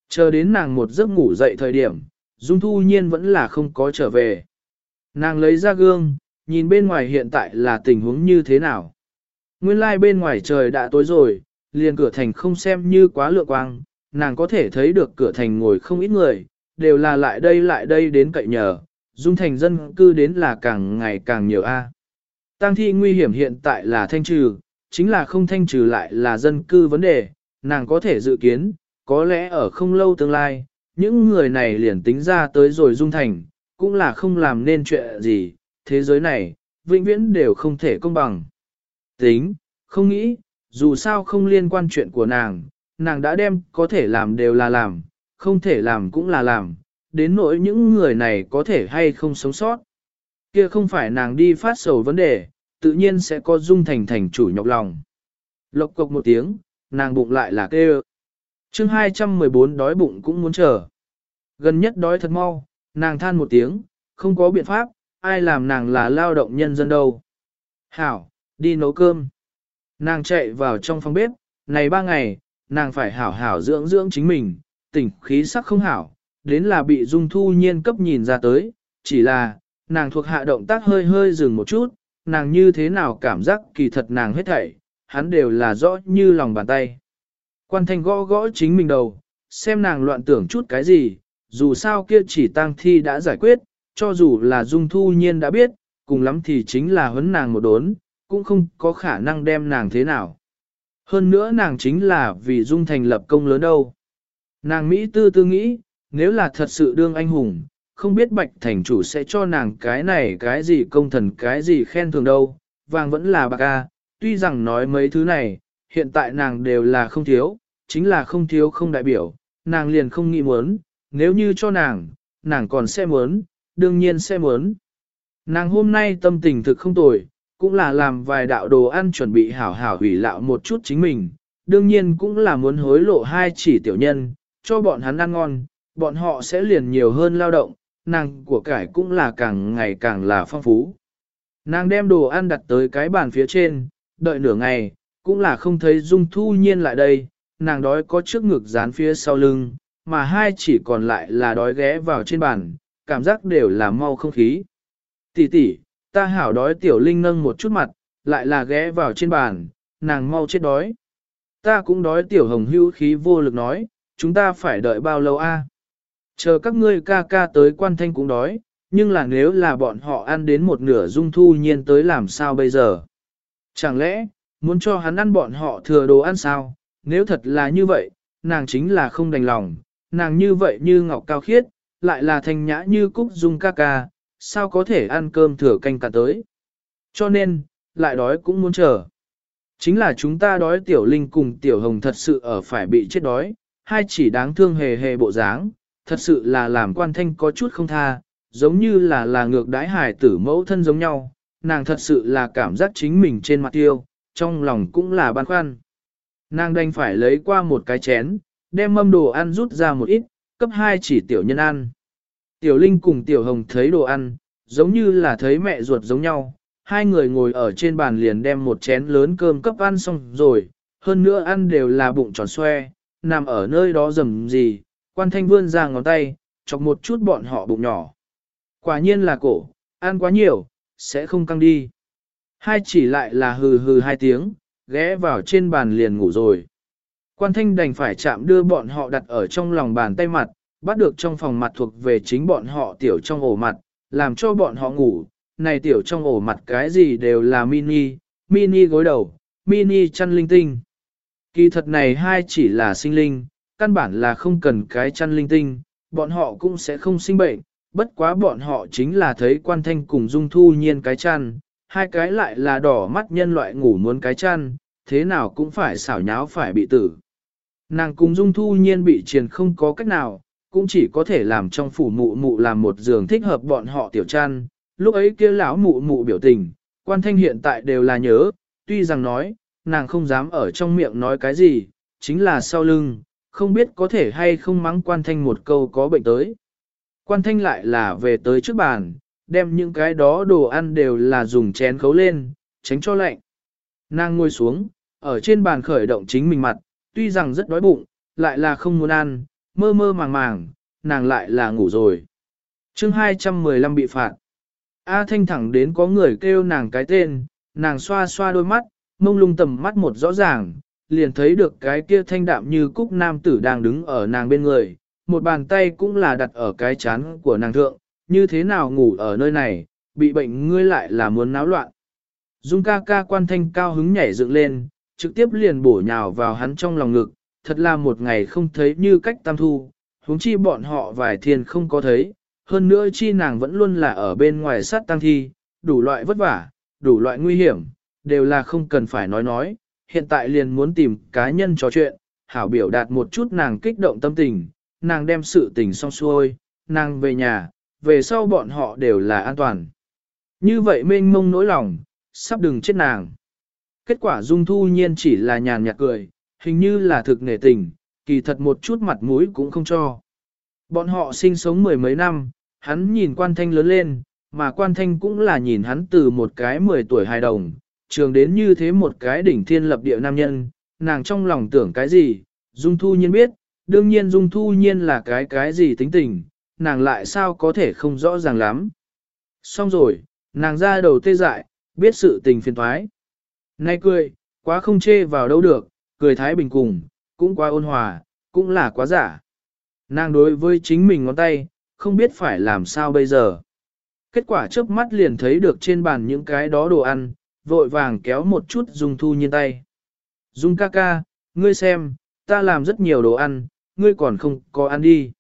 Chờ đến nàng một giấc ngủ dậy thời điểm, Dung Thu Nhiên vẫn là không có trở về. Nàng lấy ra gương, nhìn bên ngoài hiện tại là tình huống như thế nào. Nguyên lai like bên ngoài trời đã tối rồi, liền cửa thành không xem như quá lựa quang, nàng có thể thấy được cửa thành ngồi không ít người, đều là lại đây lại đây đến cậy nhờ, dung thành dân cư đến là càng ngày càng nhiều a. Tăng thi nguy hiểm hiện tại là thanh trừ, chính là không thanh trừ lại là dân cư vấn đề, nàng có thể dự kiến, có lẽ ở không lâu tương lai, những người này liền tính ra tới rồi dung thành, cũng là không làm nên chuyện gì, thế giới này, vĩnh viễn đều không thể công bằng. Tính, không nghĩ, dù sao không liên quan chuyện của nàng, nàng đã đem có thể làm đều là làm, không thể làm cũng là làm, đến nỗi những người này có thể hay không sống sót. Kia không phải nàng đi phát sầu vấn đề, tự nhiên sẽ có dung thành thành chủ nhọc lòng. Lộc cộc một tiếng, nàng bụng lại là kêu. chương 214 đói bụng cũng muốn chờ. Gần nhất đói thật mau, nàng than một tiếng, không có biện pháp, ai làm nàng là lao động nhân dân đâu. Hảo, đi nấu cơm. Nàng chạy vào trong phòng bếp, này ba ngày, nàng phải hảo hảo dưỡng dưỡng chính mình, tỉnh khí sắc không hảo, đến là bị dung thu nhiên cấp nhìn ra tới, chỉ là, nàng thuộc hạ động tác hơi hơi dừng một chút, nàng như thế nào cảm giác kỳ thật nàng hết thảy, hắn đều là rõ như lòng bàn tay. Quan thanh gõ gõ chính mình đầu, xem nàng loạn tưởng chút cái gì, dù sao kia chỉ tăng thi đã giải quyết, cho dù là dung thu nhiên đã biết, cùng lắm thì chính là huấn nàng một đốn, cũng không có khả năng đem nàng thế nào. Hơn nữa nàng chính là vì dung thành lập công lớn đâu. Nàng Mỹ tư tư nghĩ, nếu là thật sự đương anh hùng, không biết bạch thành chủ sẽ cho nàng cái này cái gì công thần cái gì khen thường đâu, vàng vẫn là bạc a. tuy rằng nói mấy thứ này, hiện tại nàng đều là không thiếu, chính là không thiếu không đại biểu, nàng liền không nghĩ muốn, nếu như cho nàng, nàng còn sẽ muốn, đương nhiên sẽ muốn. Nàng hôm nay tâm tình thực không tồi, cũng là làm vài đạo đồ ăn chuẩn bị hảo hảo hủy lạo một chút chính mình, đương nhiên cũng là muốn hối lộ hai chỉ tiểu nhân, cho bọn hắn ăn ngon, bọn họ sẽ liền nhiều hơn lao động, nàng của cải cũng là càng ngày càng là phong phú. Nàng đem đồ ăn đặt tới cái bàn phía trên, đợi nửa ngày, cũng là không thấy Dung Thu Nhiên lại đây, nàng đói có trước ngực dán phía sau lưng, mà hai chỉ còn lại là đói ghé vào trên bàn, cảm giác đều là mau không khí. Tỷ tỷ, ta hảo đói tiểu linh nâng một chút mặt, lại là ghé vào trên bàn, nàng mau chết đói. Ta cũng đói tiểu hồng hưu khí vô lực nói, chúng ta phải đợi bao lâu a? Chờ các ngươi ca ca tới quan thanh cũng đói, nhưng là nếu là bọn họ ăn đến một nửa dung thu nhiên tới làm sao bây giờ? Chẳng lẽ, muốn cho hắn ăn bọn họ thừa đồ ăn sao? Nếu thật là như vậy, nàng chính là không đành lòng, nàng như vậy như ngọc cao khiết, lại là thanh nhã như cúc dung ca ca, sao có thể ăn cơm thừa canh cả tới. Cho nên, lại đói cũng muốn chờ. Chính là chúng ta đói tiểu linh cùng tiểu hồng thật sự ở phải bị chết đói, hai chỉ đáng thương hề hề bộ dáng, thật sự là làm quan thanh có chút không tha, giống như là là ngược đái hải tử mẫu thân giống nhau, nàng thật sự là cảm giác chính mình trên mặt tiêu, trong lòng cũng là băn khoăn. Nàng đành phải lấy qua một cái chén, đem mâm đồ ăn rút ra một ít, cấp hai chỉ tiểu nhân ăn. Tiểu Linh cùng Tiểu Hồng thấy đồ ăn, giống như là thấy mẹ ruột giống nhau, hai người ngồi ở trên bàn liền đem một chén lớn cơm cấp ăn xong rồi, hơn nữa ăn đều là bụng tròn xoe, nằm ở nơi đó rầm gì, quan thanh vươn ra ngón tay, chọc một chút bọn họ bụng nhỏ. Quả nhiên là cổ, ăn quá nhiều, sẽ không căng đi. Hai chỉ lại là hừ hừ hai tiếng, ghé vào trên bàn liền ngủ rồi. Quan thanh đành phải chạm đưa bọn họ đặt ở trong lòng bàn tay mặt, bắt được trong phòng mặt thuộc về chính bọn họ tiểu trong ổ mặt, làm cho bọn họ ngủ. Này tiểu trong ổ mặt cái gì đều là mini, mini gối đầu, mini chăn linh tinh. Kỳ thật này hai chỉ là sinh linh, căn bản là không cần cái chăn linh tinh, bọn họ cũng sẽ không sinh bệnh, bất quá bọn họ chính là thấy quan thanh cùng dung thu nhiên cái chăn, hai cái lại là đỏ mắt nhân loại ngủ muốn cái chăn, thế nào cũng phải xảo nháo phải bị tử. Nàng cùng dung thu nhiên bị triền không có cách nào, cũng chỉ có thể làm trong phủ mụ mụ làm một giường thích hợp bọn họ tiểu chăn. Lúc ấy kia lão mụ mụ biểu tình, quan thanh hiện tại đều là nhớ, tuy rằng nói, nàng không dám ở trong miệng nói cái gì, chính là sau lưng, không biết có thể hay không mắng quan thanh một câu có bệnh tới. Quan thanh lại là về tới trước bàn, đem những cái đó đồ ăn đều là dùng chén khấu lên, tránh cho lạnh. Nàng ngồi xuống, ở trên bàn khởi động chính mình mặt, tuy rằng rất đói bụng, lại là không muốn ăn, mơ mơ màng màng, nàng lại là ngủ rồi. chương 215 bị phạt. A Thanh thẳng đến có người kêu nàng cái tên, nàng xoa xoa đôi mắt, mông lung tầm mắt một rõ ràng, liền thấy được cái kia thanh đạm như cúc nam tử đang đứng ở nàng bên người, một bàn tay cũng là đặt ở cái chán của nàng thượng, như thế nào ngủ ở nơi này, bị bệnh ngươi lại là muốn náo loạn. Dung ca ca quan thanh cao hứng nhảy dựng lên, trực tiếp liền bổ nhào vào hắn trong lòng ngực, thật là một ngày không thấy như cách tam thu, huống chi bọn họ vài thiên không có thấy, hơn nữa chi nàng vẫn luôn là ở bên ngoài sát tăng thi, đủ loại vất vả, đủ loại nguy hiểm, đều là không cần phải nói nói, hiện tại liền muốn tìm cá nhân trò chuyện, hảo biểu đạt một chút nàng kích động tâm tình, nàng đem sự tình xong xuôi, nàng về nhà, về sau bọn họ đều là an toàn. Như vậy mênh mông nỗi lòng, sắp đừng chết nàng. Kết quả Dung Thu Nhiên chỉ là nhàn nhạt cười, hình như là thực nể tình, kỳ thật một chút mặt mũi cũng không cho. Bọn họ sinh sống mười mấy năm, hắn nhìn quan thanh lớn lên, mà quan thanh cũng là nhìn hắn từ một cái mười tuổi hài đồng, trường đến như thế một cái đỉnh thiên lập địa nam nhân, nàng trong lòng tưởng cái gì, Dung Thu Nhiên biết, đương nhiên Dung Thu Nhiên là cái cái gì tính tình, nàng lại sao có thể không rõ ràng lắm. Xong rồi, nàng ra đầu tê dại, biết sự tình phiền thoái. Nay cười, quá không chê vào đâu được, cười thái bình cùng, cũng quá ôn hòa, cũng là quá giả. Nàng đối với chính mình ngón tay, không biết phải làm sao bây giờ. Kết quả chớp mắt liền thấy được trên bàn những cái đó đồ ăn, vội vàng kéo một chút Dung Thu Nhiên tay. Dung ca ca, ngươi xem, ta làm rất nhiều đồ ăn, ngươi còn không có ăn đi.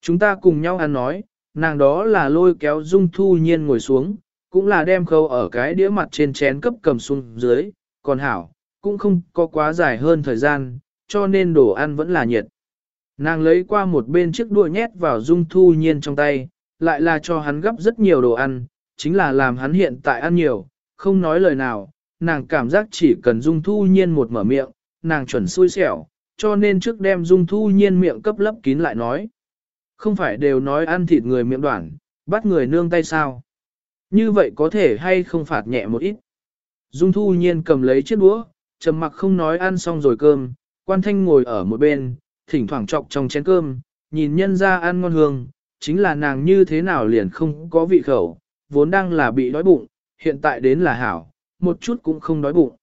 Chúng ta cùng nhau ăn nói, nàng đó là lôi kéo Dung Thu Nhiên ngồi xuống, cũng là đem khâu ở cái đĩa mặt trên chén cấp cầm xuống dưới, còn hảo, cũng không có quá dài hơn thời gian, cho nên đồ ăn vẫn là nhiệt. Nàng lấy qua một bên chiếc đũa nhét vào Dung Thu Nhiên trong tay, lại là cho hắn gấp rất nhiều đồ ăn, chính là làm hắn hiện tại ăn nhiều, không nói lời nào, nàng cảm giác chỉ cần Dung Thu Nhiên một mở miệng, nàng chuẩn xui xẻo, cho nên trước đem Dung Thu Nhiên miệng cấp lấp kín lại nói. Không phải đều nói ăn thịt người miệng đoạn, bắt người nương tay sao? Như vậy có thể hay không phạt nhẹ một ít? Dung Thu Nhiên cầm lấy chiếc đũa, trầm mặc không nói ăn xong rồi cơm, quan thanh ngồi ở một bên, thỉnh thoảng trọc trong chén cơm, nhìn nhân ra ăn ngon hương, chính là nàng như thế nào liền không có vị khẩu, vốn đang là bị đói bụng, hiện tại đến là hảo, một chút cũng không đói bụng.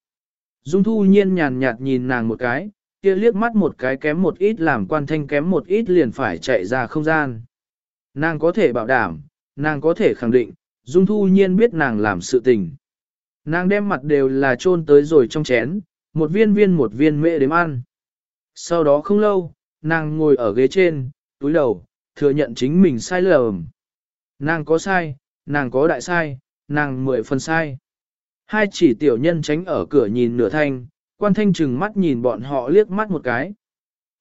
Dung thu nhiên nhàn nhạt nhìn nàng một cái, kia liếc mắt một cái kém một ít làm quan thanh kém một ít liền phải chạy ra không gian. Nàng có thể bảo đảm, nàng có thể khẳng định, Dung thu nhiên biết nàng làm sự tình. Nàng đem mặt đều là trôn tới rồi trong chén, một viên viên một viên mễ đếm ăn. Sau đó không lâu, nàng ngồi ở ghế trên, túi đầu, thừa nhận chính mình sai lầm. Nàng có sai, nàng có đại sai, nàng mười phần sai. Hai chỉ tiểu nhân tránh ở cửa nhìn nửa thanh, quan thanh chừng mắt nhìn bọn họ liếc mắt một cái.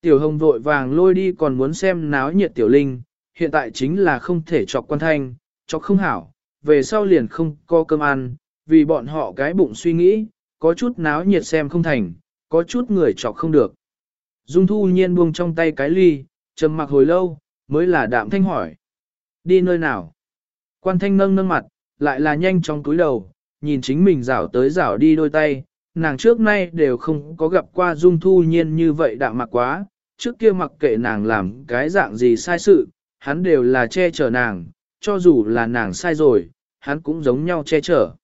Tiểu hồng vội vàng lôi đi còn muốn xem náo nhiệt tiểu linh, hiện tại chính là không thể chọc quan thanh, chọc không hảo, về sau liền không có cơm ăn, vì bọn họ cái bụng suy nghĩ, có chút náo nhiệt xem không thành, có chút người chọc không được. Dung thu nhiên buông trong tay cái ly, trầm mặc hồi lâu, mới là đạm thanh hỏi. Đi nơi nào? Quan thanh nâng nâng mặt, lại là nhanh trong túi đầu, nhìn chính mình rảo tới rảo đi đôi tay, nàng trước nay đều không có gặp qua dung thu nhiên như vậy đạm mặc quá, trước kia mặc kệ nàng làm cái dạng gì sai sự, hắn đều là che chở nàng, cho dù là nàng sai rồi, hắn cũng giống nhau che chở.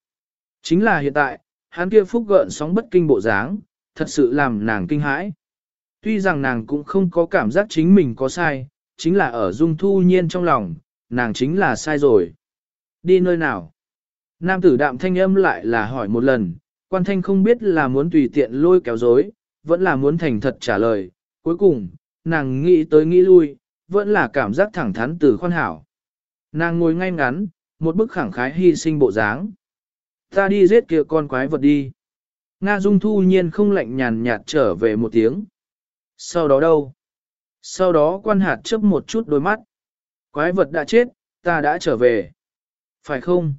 Chính là hiện tại, hắn kia phúc gợn sóng bất kinh bộ dáng, thật sự làm nàng kinh hãi. Tuy rằng nàng cũng không có cảm giác chính mình có sai, chính là ở dung thu nhiên trong lòng, nàng chính là sai rồi. Đi nơi nào? Nam tử đạm thanh âm lại là hỏi một lần, quan thanh không biết là muốn tùy tiện lôi kéo dối, vẫn là muốn thành thật trả lời. Cuối cùng, nàng nghĩ tới nghĩ lui, vẫn là cảm giác thẳng thắn từ khoan hảo. Nàng ngồi ngay ngắn, một bức khẳng khái hy sinh bộ dáng. Ta đi giết kia con quái vật đi. Nga Dung thu nhiên không lạnh nhàn nhạt trở về một tiếng. Sau đó đâu? Sau đó quan hạt chớp một chút đôi mắt. Quái vật đã chết, ta đã trở về. Phải không?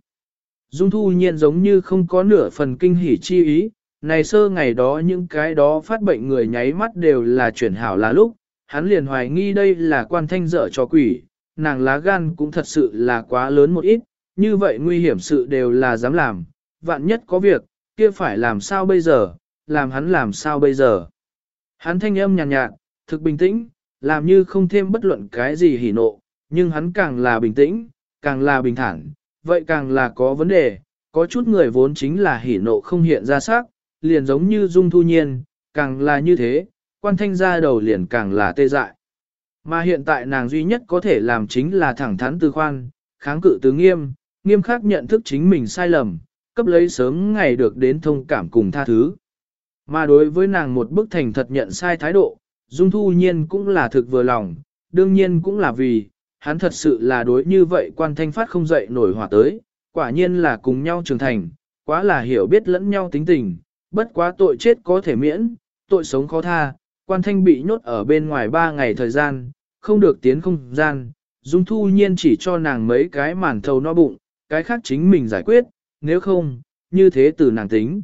Dung thu nhiên giống như không có nửa phần kinh hỉ chi ý, Này sơ ngày đó những cái đó phát bệnh người nháy mắt đều là chuyển hảo là lúc, hắn liền hoài nghi đây là quan thanh dở cho quỷ, nàng lá gan cũng thật sự là quá lớn một ít, như vậy nguy hiểm sự đều là dám làm, vạn nhất có việc, kia phải làm sao bây giờ, làm hắn làm sao bây giờ. Hắn thanh âm nhàn nhạt, nhạt, thực bình tĩnh, làm như không thêm bất luận cái gì hỉ nộ, nhưng hắn càng là bình tĩnh, càng là bình thản, vậy càng là có vấn đề, có chút người vốn chính là hỉ nộ không hiện ra sắc, liền giống như dung thu nhiên, càng là như thế, quan thanh ra đầu liền càng là tê dại. Mà hiện tại nàng duy nhất có thể làm chính là thẳng thắn từ khoan, kháng cự từ nghiêm, nghiêm khắc nhận thức chính mình sai lầm, cấp lấy sớm ngày được đến thông cảm cùng tha thứ. Mà đối với nàng một bức thành thật nhận sai thái độ, Dung Thu Nhiên cũng là thực vừa lòng, đương nhiên cũng là vì, hắn thật sự là đối như vậy quan thanh phát không dậy nổi hỏa tới, quả nhiên là cùng nhau trưởng thành, quá là hiểu biết lẫn nhau tính tình, bất quá tội chết có thể miễn, tội sống khó tha, quan thanh bị nhốt ở bên ngoài ba ngày thời gian, không được tiến không gian, Dung Thu Nhiên chỉ cho nàng mấy cái màn thầu no bụng, cái khác chính mình giải quyết, nếu không, như thế từ nàng tính.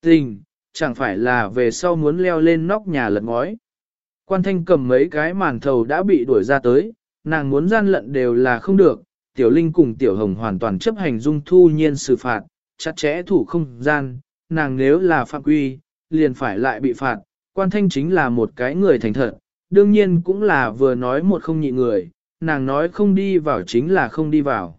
Tình, chẳng phải là về sau muốn leo lên nóc nhà lật ngói. Quan thanh cầm mấy cái màn thầu đã bị đuổi ra tới, nàng muốn gian lận đều là không được, tiểu linh cùng tiểu hồng hoàn toàn chấp hành dung thu nhiên xử phạt, chặt chẽ thủ không gian, nàng nếu là phạm quy, liền phải lại bị phạt, quan thanh chính là một cái người thành thật, đương nhiên cũng là vừa nói một không nhị người, nàng nói không đi vào chính là không đi vào.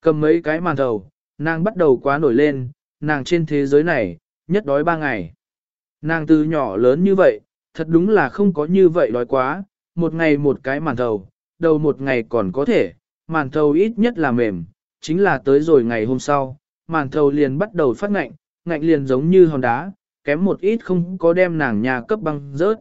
Cầm mấy cái màn thầu, nàng bắt đầu quá nổi lên, nàng trên thế giới này, nhất đói ba ngày. Nàng từ nhỏ lớn như vậy, thật đúng là không có như vậy đói quá, một ngày một cái màn thầu, đầu một ngày còn có thể, màn thầu ít nhất là mềm, chính là tới rồi ngày hôm sau, màn thầu liền bắt đầu phát ngạnh, ngạnh liền giống như hòn đá, kém một ít không có đem nàng nhà cấp băng rớt.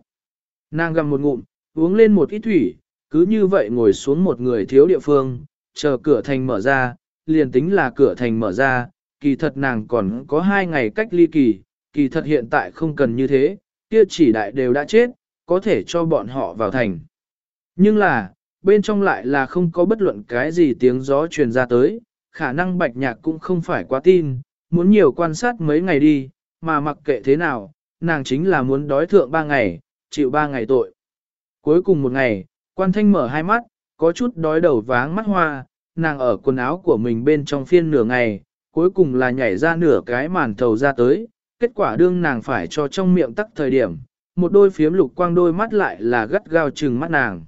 Nàng gầm một ngụm, uống lên một ít thủy, cứ như vậy ngồi xuống một người thiếu địa phương, chờ cửa thành mở ra, liền tính là cửa thành mở ra, kỳ thật nàng còn có hai ngày cách ly kỳ, kỳ thật hiện tại không cần như thế, kia chỉ đại đều đã chết, có thể cho bọn họ vào thành. Nhưng là, bên trong lại là không có bất luận cái gì tiếng gió truyền ra tới, khả năng bạch nhạc cũng không phải quá tin, muốn nhiều quan sát mấy ngày đi, mà mặc kệ thế nào, nàng chính là muốn đói thượng ba ngày, chịu ba ngày tội. Cuối cùng một ngày, quan thanh mở hai mắt, có chút đói đầu váng mắt hoa, nàng ở quần áo của mình bên trong phiên nửa ngày, cuối cùng là nhảy ra nửa cái màn thầu ra tới, kết quả đương nàng phải cho trong miệng tắc thời điểm, một đôi phiếm lục quang đôi mắt lại là gắt gao trừng mắt nàng.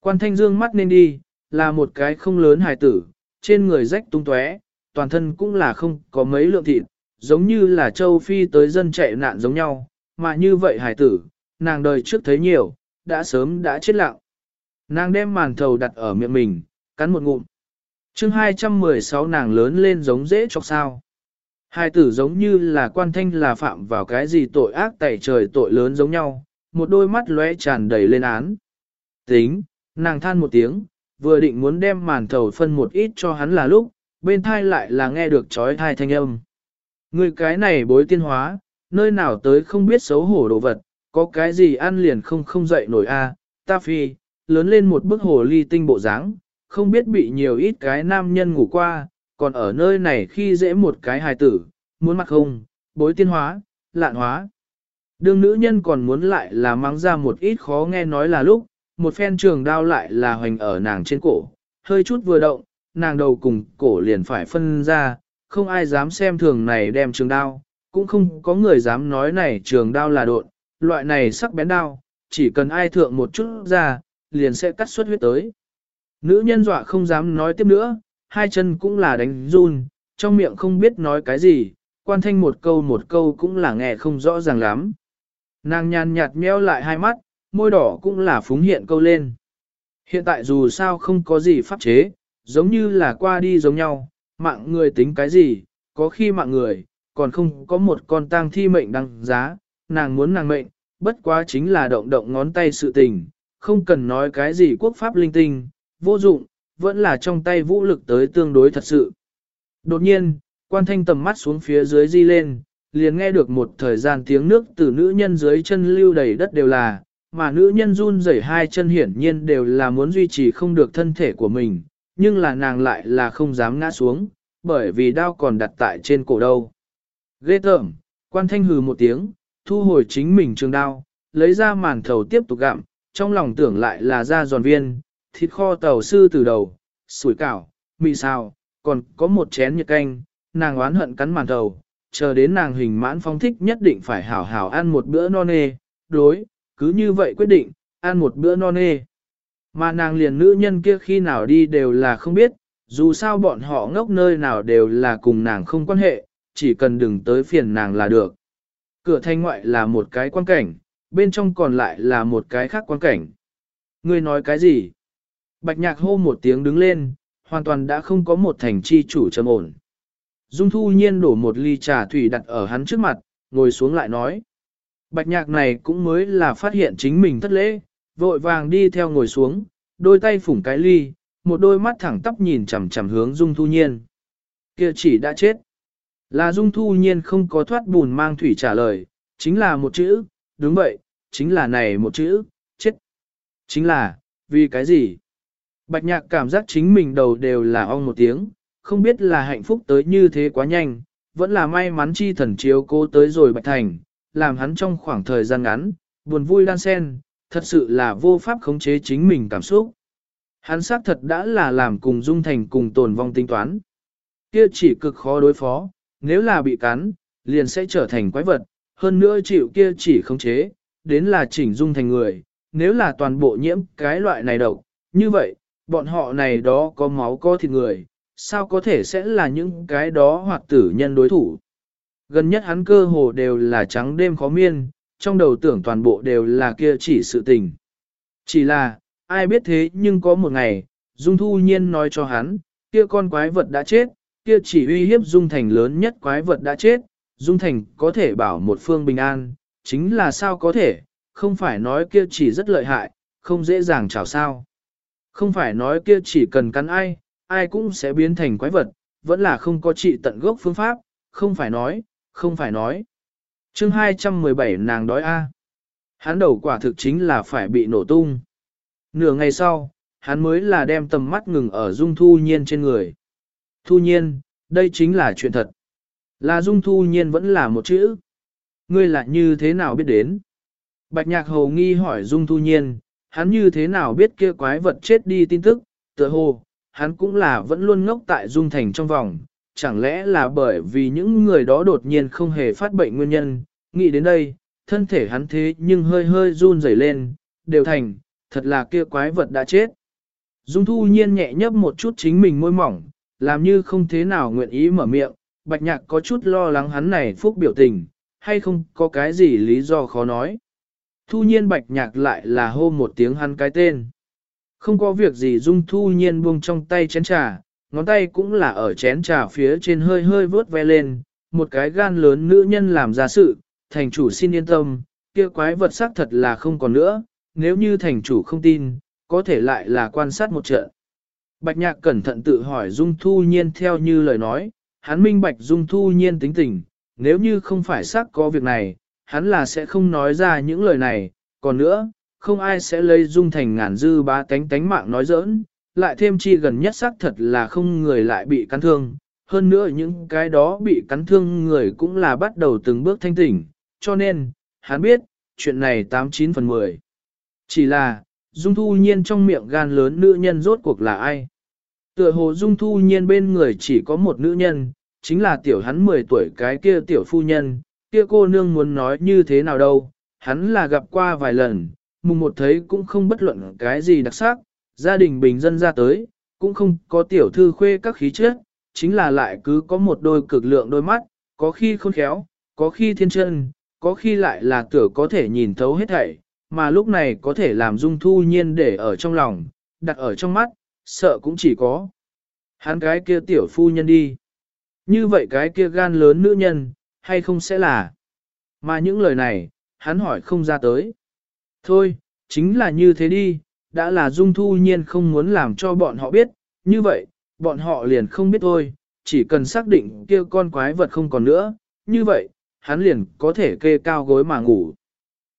Quan thanh dương mắt nên đi, là một cái không lớn hài tử, trên người rách tung tóe, toàn thân cũng là không có mấy lượng thịt, giống như là châu Phi tới dân chạy nạn giống nhau, mà như vậy hài tử, nàng đời trước thấy nhiều, đã sớm đã chết lặng. Nàng đem màn thầu đặt ở miệng mình, cắn một ngụm chương 216 nàng lớn lên giống dễ chọc sao. Hai tử giống như là quan thanh là phạm vào cái gì tội ác tẩy trời tội lớn giống nhau, một đôi mắt lóe tràn đầy lên án. Tính, nàng than một tiếng, vừa định muốn đem màn thầu phân một ít cho hắn là lúc, bên thai lại là nghe được trói thai thanh âm. Người cái này bối tiên hóa, nơi nào tới không biết xấu hổ đồ vật, có cái gì ăn liền không không dậy nổi a ta phi, lớn lên một bức hồ ly tinh bộ dáng, không biết bị nhiều ít cái nam nhân ngủ qua, còn ở nơi này khi dễ một cái hài tử, muốn mặc không, bối tiên hóa, lạn hóa. Đương nữ nhân còn muốn lại là mang ra một ít khó nghe nói là lúc, một phen trường đao lại là hoành ở nàng trên cổ, hơi chút vừa động, nàng đầu cùng cổ liền phải phân ra, không ai dám xem thường này đem trường đao, cũng không có người dám nói này trường đao là độn, loại này sắc bén đao, chỉ cần ai thượng một chút ra, liền sẽ cắt xuất huyết tới. Nữ nhân dọa không dám nói tiếp nữa, hai chân cũng là đánh run, trong miệng không biết nói cái gì, quan thanh một câu một câu cũng là nghe không rõ ràng lắm. Nàng nhàn nhạt meo lại hai mắt, môi đỏ cũng là phúng hiện câu lên. Hiện tại dù sao không có gì pháp chế, giống như là qua đi giống nhau, mạng người tính cái gì, có khi mạng người, còn không có một con tang thi mệnh đăng giá, nàng muốn nàng mệnh, bất quá chính là động động ngón tay sự tình, không cần nói cái gì quốc pháp linh tinh, vô dụng, vẫn là trong tay vũ lực tới tương đối thật sự. Đột nhiên, quan thanh tầm mắt xuống phía dưới di lên, liền nghe được một thời gian tiếng nước từ nữ nhân dưới chân lưu đầy đất đều là, mà nữ nhân run rẩy hai chân hiển nhiên đều là muốn duy trì không được thân thể của mình, nhưng là nàng lại là không dám ngã xuống, bởi vì đao còn đặt tại trên cổ đâu. Ghê tởm, Quan thanh hừ một tiếng, thu hồi chính mình trường đao, lấy ra màn thầu tiếp tục gặm, trong lòng tưởng lại là ra giòn viên, thịt kho tàu sư từ đầu, sủi cảo, mì xào, còn có một chén nhật canh, nàng oán hận cắn màn đầu, chờ đến nàng hình mãn phong thích nhất định phải hảo hảo ăn một bữa no nê, đối, cứ như vậy quyết định, ăn một bữa no nê. Mà nàng liền nữ nhân kia khi nào đi đều là không biết, dù sao bọn họ ngốc nơi nào đều là cùng nàng không quan hệ, chỉ cần đừng tới phiền nàng là được. Cửa thanh ngoại là một cái quan cảnh, bên trong còn lại là một cái khác quan cảnh. Ngươi nói cái gì? Bạch nhạc hô một tiếng đứng lên, hoàn toàn đã không có một thành chi chủ trầm ổn. Dung thu nhiên đổ một ly trà thủy đặt ở hắn trước mặt, ngồi xuống lại nói. Bạch nhạc này cũng mới là phát hiện chính mình thất lễ, vội vàng đi theo ngồi xuống, đôi tay phủng cái ly, một đôi mắt thẳng tắp nhìn chằm chằm hướng Dung Thu Nhiên. Kia chỉ đã chết. Là Dung Thu Nhiên không có thoát bùn mang thủy trả lời, chính là một chữ, đúng vậy, chính là này một chữ, chết. Chính là, vì cái gì? Bạch nhạc cảm giác chính mình đầu đều là ong một tiếng, không biết là hạnh phúc tới như thế quá nhanh, vẫn là may mắn chi thần chiếu cô tới rồi Bạch Thành, làm hắn trong khoảng thời gian ngắn, buồn vui đan sen, thật sự là vô pháp khống chế chính mình cảm xúc. Hắn xác thật đã là làm cùng Dung Thành cùng tồn vong tính toán. Kia chỉ cực khó đối phó, nếu là bị cắn, liền sẽ trở thành quái vật, hơn nữa chịu kia chỉ khống chế, đến là chỉnh Dung Thành người, nếu là toàn bộ nhiễm cái loại này độc, như vậy, bọn họ này đó có máu có thịt người, sao có thể sẽ là những cái đó hoặc tử nhân đối thủ. Gần nhất hắn cơ hồ đều là trắng đêm khó miên, trong đầu tưởng toàn bộ đều là kia chỉ sự tình. Chỉ là, ai biết thế nhưng có một ngày, Dung Thu Nhiên nói cho hắn, kia con quái vật đã chết, kia chỉ uy hiếp Dung Thành lớn nhất quái vật đã chết, Dung Thành có thể bảo một phương bình an, chính là sao có thể, không phải nói kia chỉ rất lợi hại, không dễ dàng chào sao. Không phải nói kia chỉ cần cắn ai, ai cũng sẽ biến thành quái vật, vẫn là không có trị tận gốc phương pháp, không phải nói, không phải nói. chương 217 nàng đói A. Hắn đầu quả thực chính là phải bị nổ tung. Nửa ngày sau, hắn mới là đem tầm mắt ngừng ở Dung Thu Nhiên trên người. Thu Nhiên, đây chính là chuyện thật. Là Dung Thu Nhiên vẫn là một chữ. Ngươi lại như thế nào biết đến? Bạch Nhạc Hầu nghi hỏi Dung Thu Nhiên, hắn như thế nào biết kia quái vật chết đi tin tức, tựa hồ, hắn cũng là vẫn luôn ngốc tại Dung Thành trong vòng, chẳng lẽ là bởi vì những người đó đột nhiên không hề phát bệnh nguyên nhân, nghĩ đến đây, thân thể hắn thế nhưng hơi hơi run rẩy lên, đều thành, thật là kia quái vật đã chết. Dung thu nhiên nhẹ nhấp một chút chính mình môi mỏng, làm như không thế nào nguyện ý mở miệng, bạch nhạc có chút lo lắng hắn này phúc biểu tình, hay không có cái gì lý do khó nói. Thu nhiên bạch nhạc lại là hô một tiếng hắn cái tên. Không có việc gì dung thu nhiên buông trong tay chén trà, ngón tay cũng là ở chén trà phía trên hơi hơi vớt ve lên, một cái gan lớn nữ nhân làm ra sự, thành chủ xin yên tâm, kia quái vật xác thật là không còn nữa, nếu như thành chủ không tin, có thể lại là quan sát một trận. Bạch nhạc cẩn thận tự hỏi Dung Thu Nhiên theo như lời nói, hắn minh bạch Dung Thu Nhiên tính tình, nếu như không phải xác có việc này, hắn là sẽ không nói ra những lời này, còn nữa, không ai sẽ lấy Dung thành ngàn dư ba tánh tánh mạng nói giỡn, lại thêm chi gần nhất xác thật là không người lại bị cắn thương, hơn nữa những cái đó bị cắn thương người cũng là bắt đầu từng bước thanh tỉnh, cho nên, hắn biết, chuyện này 89 phần 10. Chỉ là, Dung Thu Nhiên trong miệng gan lớn nữ nhân rốt cuộc là ai? Tựa hồ Dung Thu Nhiên bên người chỉ có một nữ nhân, chính là tiểu hắn 10 tuổi cái kia tiểu phu nhân, kia cô nương muốn nói như thế nào đâu, hắn là gặp qua vài lần, mùng một thấy cũng không bất luận cái gì đặc sắc, gia đình bình dân ra tới, cũng không có tiểu thư khuê các khí chất, chính là lại cứ có một đôi cực lượng đôi mắt, có khi khôn khéo, có khi thiên chân, có khi lại là tựa có thể nhìn thấu hết thảy, mà lúc này có thể làm dung thu nhiên để ở trong lòng, đặt ở trong mắt, sợ cũng chỉ có. Hắn cái kia tiểu phu nhân đi. Như vậy cái kia gan lớn nữ nhân, hay không sẽ là. Mà những lời này, hắn hỏi không ra tới. Thôi, chính là như thế đi, đã là dung thu nhiên không muốn làm cho bọn họ biết, như vậy, bọn họ liền không biết thôi, chỉ cần xác định kia con quái vật không còn nữa, như vậy, hắn liền có thể kê cao gối mà ngủ.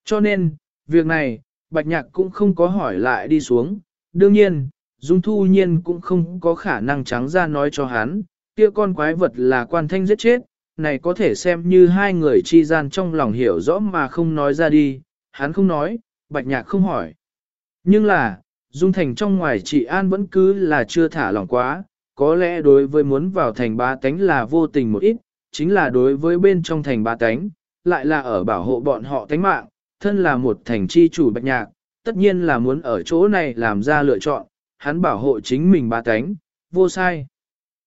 Cho nên, Việc này, Bạch Nhạc cũng không có hỏi lại đi xuống, đương nhiên, Dung Thu Nhiên cũng không có khả năng trắng ra nói cho hắn, kia con quái vật là quan thanh giết chết, này có thể xem như hai người chi gian trong lòng hiểu rõ mà không nói ra đi, hắn không nói, bạch nhạc không hỏi. Nhưng là, Dung Thành trong ngoài chị An vẫn cứ là chưa thả lỏng quá, có lẽ đối với muốn vào thành ba tánh là vô tình một ít, chính là đối với bên trong thành ba tánh, lại là ở bảo hộ bọn họ tánh mạng, thân là một thành chi chủ bạch nhạc, tất nhiên là muốn ở chỗ này làm ra lựa chọn, hắn bảo hộ chính mình ba tánh, vô sai.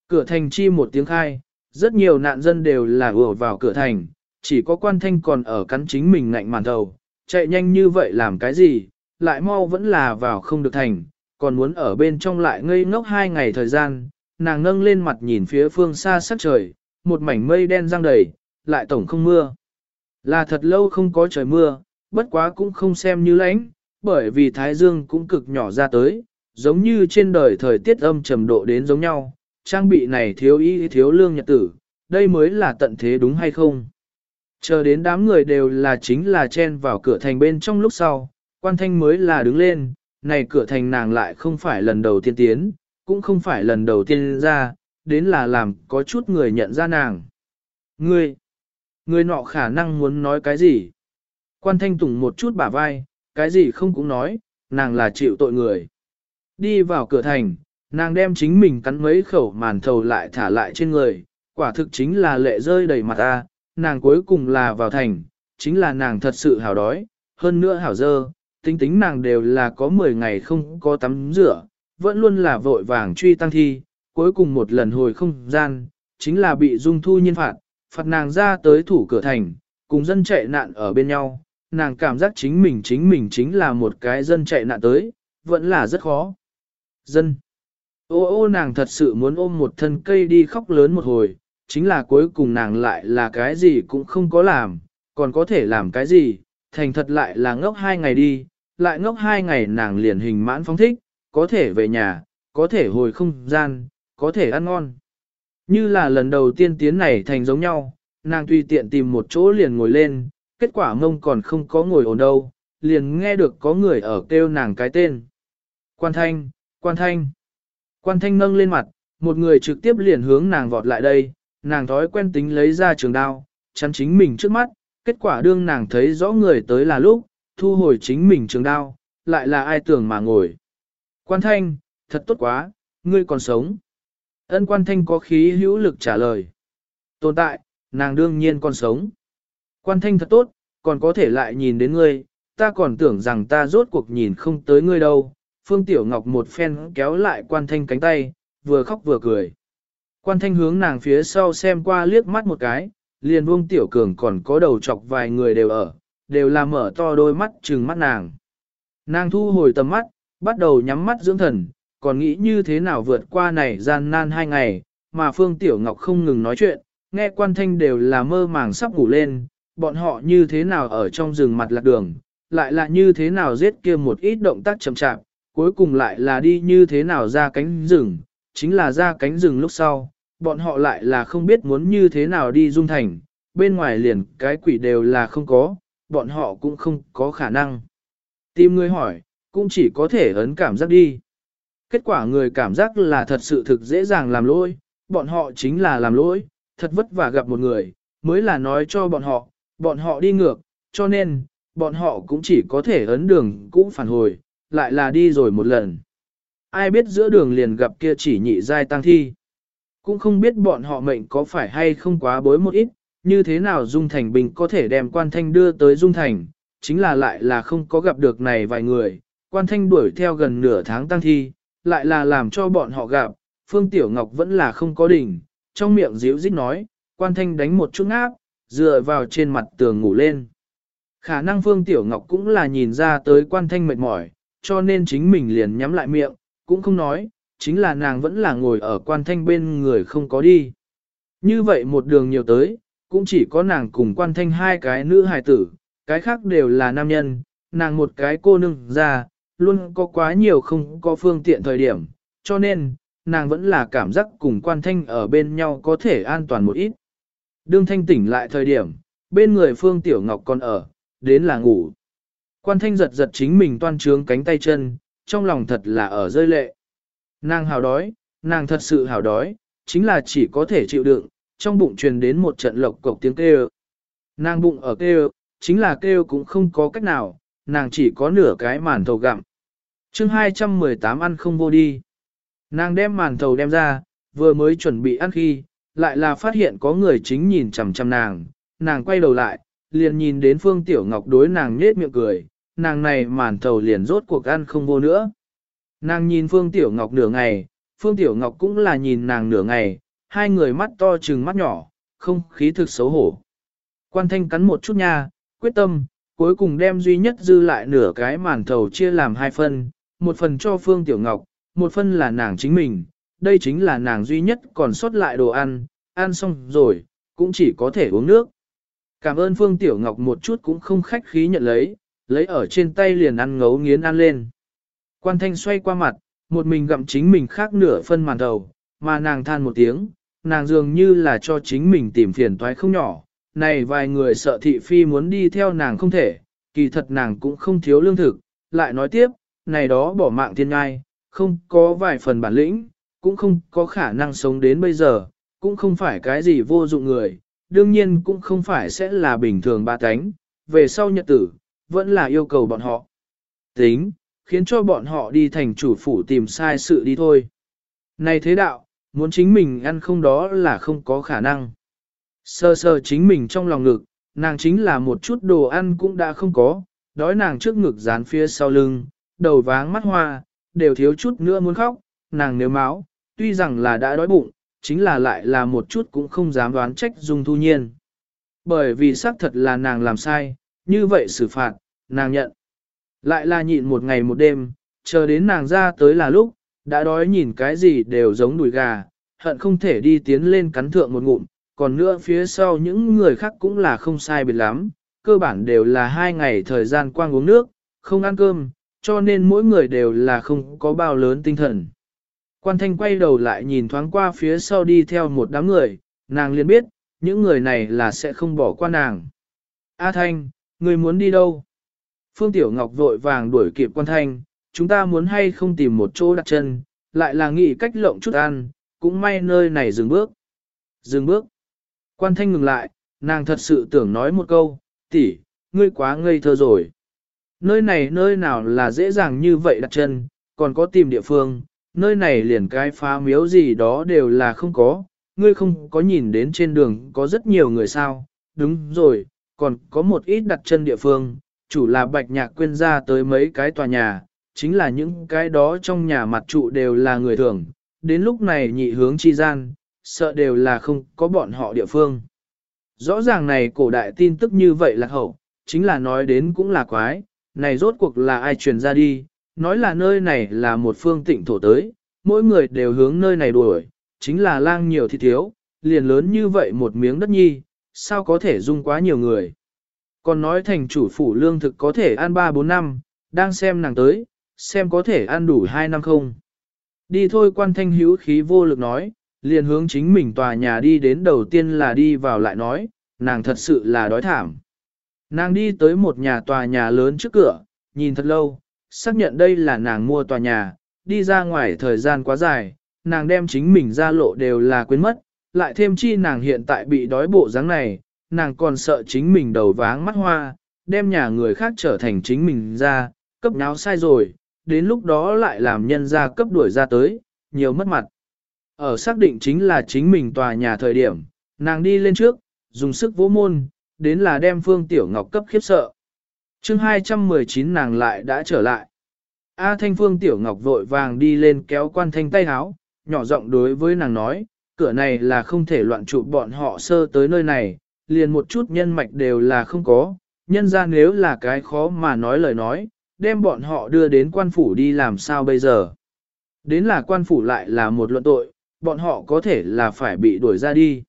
Cửa thành chi một tiếng khai, rất nhiều nạn dân đều là ùa vào cửa thành, chỉ có quan thanh còn ở cắn chính mình ngạnh màn đầu, chạy nhanh như vậy làm cái gì, lại mau vẫn là vào không được thành, còn muốn ở bên trong lại ngây ngốc hai ngày thời gian, nàng ngâng lên mặt nhìn phía phương xa sắc trời, một mảnh mây đen răng đầy, lại tổng không mưa. Là thật lâu không có trời mưa, bất quá cũng không xem như lánh, bởi vì thái dương cũng cực nhỏ ra tới, giống như trên đời thời tiết âm trầm độ đến giống nhau, trang bị này thiếu y thiếu lương nhật tử, đây mới là tận thế đúng hay không? Chờ đến đám người đều là chính là chen vào cửa thành bên trong lúc sau, quan thanh mới là đứng lên, này cửa thành nàng lại không phải lần đầu tiên tiến, cũng không phải lần đầu tiên ra, đến là làm có chút người nhận ra nàng. Ngươi, người nọ khả năng muốn nói cái gì? Quan thanh tùng một chút bả vai, cái gì không cũng nói, nàng là chịu tội người. Đi vào cửa thành, nàng đem chính mình cắn mấy khẩu màn thầu lại thả lại trên người, quả thực chính là lệ rơi đầy mặt ta, nàng cuối cùng là vào thành, chính là nàng thật sự hào đói, hơn nữa hảo dơ, tính tính nàng đều là có 10 ngày không có tắm rửa, vẫn luôn là vội vàng truy tăng thi, cuối cùng một lần hồi không gian, chính là bị dung thu nhiên phạt, phạt nàng ra tới thủ cửa thành, cùng dân chạy nạn ở bên nhau, nàng cảm giác chính mình chính mình chính là một cái dân chạy nạn tới, vẫn là rất khó. Dân. Ô ô nàng thật sự muốn ôm một thân cây đi khóc lớn một hồi, chính là cuối cùng nàng lại là cái gì cũng không có làm, còn có thể làm cái gì, thành thật lại là ngốc hai ngày đi, lại ngốc hai ngày nàng liền hình mãn phóng thích, có thể về nhà, có thể hồi không gian, có thể ăn ngon. Như là lần đầu tiên tiến này thành giống nhau, nàng tùy tiện tìm một chỗ liền ngồi lên, kết quả mông còn không có ngồi ổn đâu, liền nghe được có người ở kêu nàng cái tên. Quan thanh, quan thanh. Quan thanh nâng lên mặt, một người trực tiếp liền hướng nàng vọt lại đây, nàng thói quen tính lấy ra trường đao, chắn chính mình trước mắt, kết quả đương nàng thấy rõ người tới là lúc, thu hồi chính mình trường đao, lại là ai tưởng mà ngồi. Quan thanh, thật tốt quá, ngươi còn sống. Ân quan thanh có khí hữu lực trả lời. Tồn tại, nàng đương nhiên còn sống. Quan thanh thật tốt, còn có thể lại nhìn đến ngươi, ta còn tưởng rằng ta rốt cuộc nhìn không tới ngươi đâu. Phương Tiểu Ngọc một phen kéo lại quan thanh cánh tay, vừa khóc vừa cười. Quan thanh hướng nàng phía sau xem qua liếc mắt một cái, liền buông Tiểu Cường còn có đầu chọc vài người đều ở, đều là mở to đôi mắt trừng mắt nàng. Nàng thu hồi tầm mắt, bắt đầu nhắm mắt dưỡng thần, còn nghĩ như thế nào vượt qua này gian nan hai ngày, mà Phương Tiểu Ngọc không ngừng nói chuyện, nghe quan thanh đều là mơ màng sắp ngủ lên, bọn họ như thế nào ở trong rừng mặt lạc đường, lại là như thế nào giết kia một ít động tác chậm chạp, cuối cùng lại là đi như thế nào ra cánh rừng, chính là ra cánh rừng lúc sau, bọn họ lại là không biết muốn như thế nào đi dung thành, bên ngoài liền cái quỷ đều là không có, bọn họ cũng không có khả năng. Tìm người hỏi, cũng chỉ có thể ấn cảm giác đi. Kết quả người cảm giác là thật sự thực dễ dàng làm lỗi, bọn họ chính là làm lỗi, thật vất vả gặp một người, mới là nói cho bọn họ, bọn họ đi ngược, cho nên, bọn họ cũng chỉ có thể ấn đường cũng phản hồi, lại là đi rồi một lần. Ai biết giữa đường liền gặp kia chỉ nhị giai tăng thi. Cũng không biết bọn họ mệnh có phải hay không quá bối một ít, như thế nào Dung Thành Bình có thể đem quan thanh đưa tới Dung Thành, chính là lại là không có gặp được này vài người, quan thanh đuổi theo gần nửa tháng tăng thi, lại là làm cho bọn họ gặp, Phương Tiểu Ngọc vẫn là không có đỉnh, trong miệng díu dít nói, quan thanh đánh một chút ngáp, dựa vào trên mặt tường ngủ lên. Khả năng Phương Tiểu Ngọc cũng là nhìn ra tới quan thanh mệt mỏi, cho nên chính mình liền nhắm lại miệng, cũng không nói, chính là nàng vẫn là ngồi ở quan thanh bên người không có đi. Như vậy một đường nhiều tới, cũng chỉ có nàng cùng quan thanh hai cái nữ hài tử, cái khác đều là nam nhân, nàng một cái cô nương ra, luôn có quá nhiều không có phương tiện thời điểm, cho nên, nàng vẫn là cảm giác cùng quan thanh ở bên nhau có thể an toàn một ít. Đương thanh tỉnh lại thời điểm, bên người Phương Tiểu Ngọc còn ở, đến là ngủ. Quan thanh giật giật chính mình toan trướng cánh tay chân, trong lòng thật là ở rơi lệ. Nàng hào đói, nàng thật sự hào đói, chính là chỉ có thể chịu đựng, trong bụng truyền đến một trận lộc cộc tiếng kêu. Nàng bụng ở kêu, chính là kêu cũng không có cách nào, nàng chỉ có nửa cái màn thầu gặm. chương 218 ăn không vô đi. Nàng đem màn thầu đem ra, vừa mới chuẩn bị ăn khi, lại là phát hiện có người chính nhìn chằm chằm nàng, nàng quay đầu lại, liền nhìn đến Phương Tiểu Ngọc đối nàng nhết miệng cười, nàng này màn thầu liền rốt cuộc ăn không vô nữa. Nàng nhìn Phương Tiểu Ngọc nửa ngày, Phương Tiểu Ngọc cũng là nhìn nàng nửa ngày, hai người mắt to trừng mắt nhỏ, không khí thực xấu hổ. Quan thanh cắn một chút nha, quyết tâm, cuối cùng đem duy nhất dư lại nửa cái màn thầu chia làm hai phần, một phần cho Phương Tiểu Ngọc, một phần là nàng chính mình, đây chính là nàng duy nhất còn sót lại đồ ăn, ăn xong rồi, cũng chỉ có thể uống nước. Cảm ơn Phương Tiểu Ngọc một chút cũng không khách khí nhận lấy, lấy ở trên tay liền ăn ngấu nghiến ăn lên. Quan thanh xoay qua mặt, một mình gặm chính mình khác nửa phân màn đầu, mà nàng than một tiếng, nàng dường như là cho chính mình tìm phiền toái không nhỏ. Này vài người sợ thị phi muốn đi theo nàng không thể, kỳ thật nàng cũng không thiếu lương thực, lại nói tiếp, này đó bỏ mạng thiên ngai, không có vài phần bản lĩnh, cũng không có khả năng sống đến bây giờ, cũng không phải cái gì vô dụng người, đương nhiên cũng không phải sẽ là bình thường ba cánh, về sau nhật tử, vẫn là yêu cầu bọn họ. Tính, khiến cho bọn họ đi thành chủ phủ tìm sai sự đi thôi. Này thế đạo, muốn chính mình ăn không đó là không có khả năng. Sơ sơ chính mình trong lòng ngực, nàng chính là một chút đồ ăn cũng đã không có, đói nàng trước ngực dán phía sau lưng, đầu váng mắt hoa, đều thiếu chút nữa muốn khóc, nàng nếu máu, tuy rằng là đã đói bụng, chính là lại là một chút cũng không dám đoán trách Dung Thu Nhiên. Bởi vì xác thật là nàng làm sai, như vậy xử phạt, nàng nhận. Lại là nhịn một ngày một đêm, chờ đến nàng ra tới là lúc, đã đói nhìn cái gì đều giống đùi gà, hận không thể đi tiến lên cắn thượng một ngụm, còn nữa phía sau những người khác cũng là không sai biệt lắm, cơ bản đều là hai ngày thời gian quang uống nước, không ăn cơm, cho nên mỗi người đều là không có bao lớn tinh thần. Quan thanh quay đầu lại nhìn thoáng qua phía sau đi theo một đám người, nàng liền biết, những người này là sẽ không bỏ qua nàng. A thanh, người muốn đi đâu? Phương Tiểu Ngọc vội vàng đuổi kịp quan thanh, chúng ta muốn hay không tìm một chỗ đặt chân, lại là nghĩ cách lộng chút ăn, cũng may nơi này dừng bước. Dừng bước. Quan thanh ngừng lại, nàng thật sự tưởng nói một câu, tỷ, ngươi quá ngây thơ rồi. Nơi này nơi nào là dễ dàng như vậy đặt chân, còn có tìm địa phương, nơi này liền cái phá miếu gì đó đều là không có, ngươi không có nhìn đến trên đường có rất nhiều người sao, đúng rồi, còn có một ít đặt chân địa phương, chủ là bạch nhạc quên ra tới mấy cái tòa nhà, chính là những cái đó trong nhà mặt trụ đều là người thường, đến lúc này nhị hướng chi gian, sợ đều là không có bọn họ địa phương. Rõ ràng này cổ đại tin tức như vậy là hậu, chính là nói đến cũng là quái, này rốt cuộc là ai truyền ra đi, nói là nơi này là một phương tịnh thổ tới, mỗi người đều hướng nơi này đuổi, chính là lang nhiều thì thiếu, liền lớn như vậy một miếng đất nhi, sao có thể dung quá nhiều người. Còn nói thành chủ phủ lương thực có thể ăn 3-4 năm, đang xem nàng tới, xem có thể ăn đủ 2 năm không. Đi thôi quan thanh hữu khí vô lực nói, liền hướng chính mình tòa nhà đi đến đầu tiên là đi vào lại nói, nàng thật sự là đói thảm. Nàng đi tới một nhà tòa nhà lớn trước cửa, nhìn thật lâu, xác nhận đây là nàng mua tòa nhà, đi ra ngoài thời gian quá dài, nàng đem chính mình ra lộ đều là quên mất, lại thêm chi nàng hiện tại bị đói bộ dáng này, nàng còn sợ chính mình đầu váng mắt hoa, đem nhà người khác trở thành chính mình ra, cấp náo sai rồi, đến lúc đó lại làm nhân ra cấp đuổi ra tới, nhiều mất mặt. Ở xác định chính là chính mình tòa nhà thời điểm, nàng đi lên trước, dùng sức vỗ môn, đến là đem Phương Tiểu Ngọc cấp khiếp sợ. chương 219 nàng lại đã trở lại. A Thanh Phương Tiểu Ngọc vội vàng đi lên kéo quan thanh tay háo, nhỏ giọng đối với nàng nói, cửa này là không thể loạn trụ bọn họ sơ tới nơi này, liền một chút nhân mạch đều là không có, nhân ra nếu là cái khó mà nói lời nói, đem bọn họ đưa đến quan phủ đi làm sao bây giờ. Đến là quan phủ lại là một luận tội, bọn họ có thể là phải bị đuổi ra đi.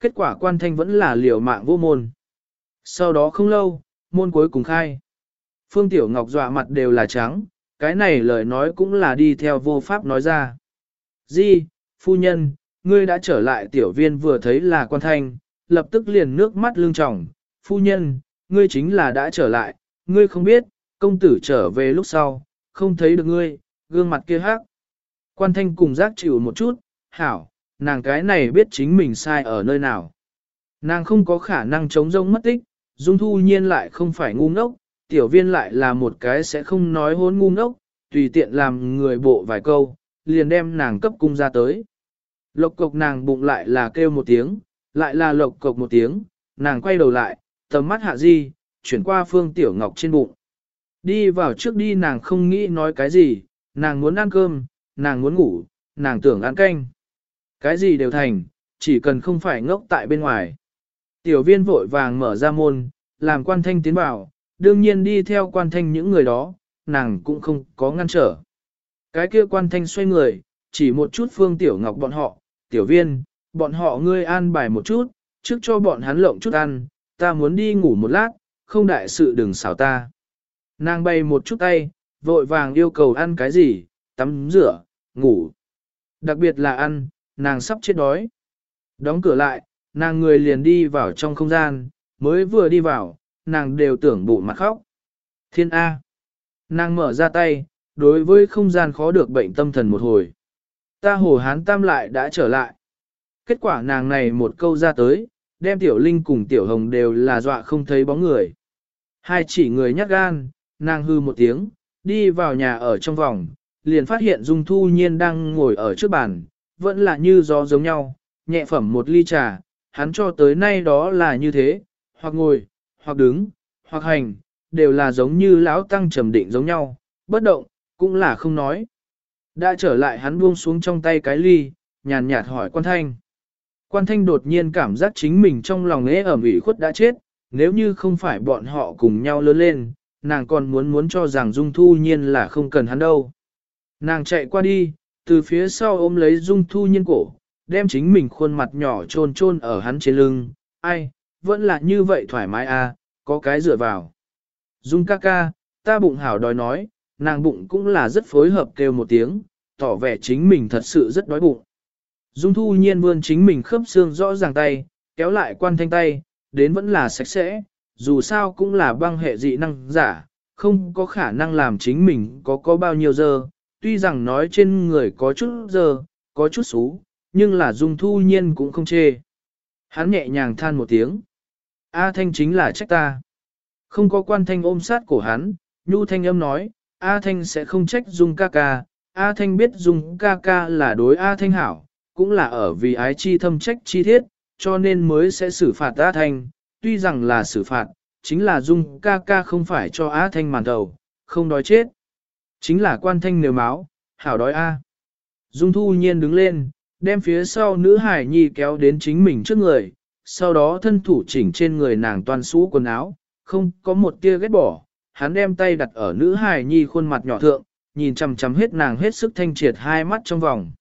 Kết quả quan thanh vẫn là liều mạng vô môn. Sau đó không lâu, môn cuối cùng khai. Phương Tiểu Ngọc dọa mặt đều là trắng, cái này lời nói cũng là đi theo vô pháp nói ra. Di, phu nhân, ngươi đã trở lại tiểu viên vừa thấy là quan thanh, lập tức liền nước mắt lưng tròng. Phu nhân, ngươi chính là đã trở lại, ngươi không biết, công tử trở về lúc sau, không thấy được ngươi, gương mặt kia hát. Quan thanh cùng giác chịu một chút, hảo, nàng cái này biết chính mình sai ở nơi nào. Nàng không có khả năng chống rông mất tích, Dung Thu Nhiên lại không phải ngu ngốc, tiểu viên lại là một cái sẽ không nói hôn ngu ngốc, tùy tiện làm người bộ vài câu, liền đem nàng cấp cung ra tới. Lộc cộc nàng bụng lại là kêu một tiếng, lại là lộc cộc một tiếng, nàng quay đầu lại, tầm mắt hạ di, chuyển qua phương tiểu ngọc trên bụng. Đi vào trước đi nàng không nghĩ nói cái gì, nàng muốn ăn cơm, nàng muốn ngủ, nàng tưởng ăn canh. Cái gì đều thành, chỉ cần không phải ngốc tại bên ngoài. Tiểu viên vội vàng mở ra môn, làm quan thanh tiến vào, đương nhiên đi theo quan thanh những người đó, nàng cũng không có ngăn trở. Cái kia quan thanh xoay người, chỉ một chút phương tiểu ngọc bọn họ, tiểu viên, bọn họ ngươi an bài một chút, trước cho bọn hắn lộng chút ăn, ta muốn đi ngủ một lát, không đại sự đừng xảo ta. Nàng bay một chút tay, vội vàng yêu cầu ăn cái gì, tắm rửa, ngủ. Đặc biệt là ăn, nàng sắp chết đói. Đóng cửa lại, nàng người liền đi vào trong không gian, mới vừa đi vào, nàng đều tưởng bụng mặt khóc. Thiên A. Nàng mở ra tay, đối với không gian khó được bệnh tâm thần một hồi. Ta hồ hán tam lại đã trở lại. Kết quả nàng này một câu ra tới, đem tiểu linh cùng tiểu hồng đều là dọa không thấy bóng người. Hai chỉ người nhát gan, nàng hư một tiếng, đi vào nhà ở trong vòng, liền phát hiện Dung Thu Nhiên đang ngồi ở trước bàn, vẫn là như gió giống nhau, nhẹ phẩm một ly trà, hắn cho tới nay đó là như thế, hoặc ngồi, hoặc đứng, hoặc hành, đều là giống như lão tăng trầm định giống nhau, bất động, cũng là không nói. Đã trở lại hắn buông xuống trong tay cái ly, nhàn nhạt hỏi quan thanh. Quan thanh đột nhiên cảm giác chính mình trong lòng ế ẩm ủy khuất đã chết, nếu như không phải bọn họ cùng nhau lớn lên, nàng còn muốn muốn cho rằng Dung Thu Nhiên là không cần hắn đâu. Nàng chạy qua đi, từ phía sau ôm lấy Dung Thu Nhiên cổ, đem chính mình khuôn mặt nhỏ trôn trôn ở hắn trên lưng, ai, vẫn là như vậy thoải mái à, có cái dựa vào. Dung ca ca, ta bụng hảo đòi nói, nàng bụng cũng là rất phối hợp kêu một tiếng, tỏ vẻ chính mình thật sự rất đói bụng. Dung thu nhiên vươn chính mình khớp xương rõ ràng tay, kéo lại quan thanh tay, đến vẫn là sạch sẽ, dù sao cũng là băng hệ dị năng giả, không có khả năng làm chính mình có có bao nhiêu giờ, tuy rằng nói trên người có chút giờ, có chút xú, nhưng là dung thu nhiên cũng không chê. Hắn nhẹ nhàng than một tiếng. A Thanh chính là trách ta. Không có quan thanh ôm sát cổ hắn, Nhu Thanh âm nói, A Thanh sẽ không trách Dung ca ca, A Thanh biết Dung ca ca là đối A Thanh hảo, cũng là ở vì ái chi thâm trách chi thiết, cho nên mới sẽ xử phạt A Thanh, tuy rằng là xử phạt, chính là Dung ca ca không phải cho A Thanh màn đầu, không đói chết. Chính là quan thanh nếu máu, hảo đói A. Dung thu nhiên đứng lên, đem phía sau nữ hải nhi kéo đến chính mình trước người, sau đó thân thủ chỉnh trên người nàng toàn xú quần áo, không có một tia ghét bỏ, hắn đem tay đặt ở nữ Hải nhi khuôn mặt nhỏ thượng, nhìn chằm chằm hết nàng hết sức thanh triệt hai mắt trong vòng.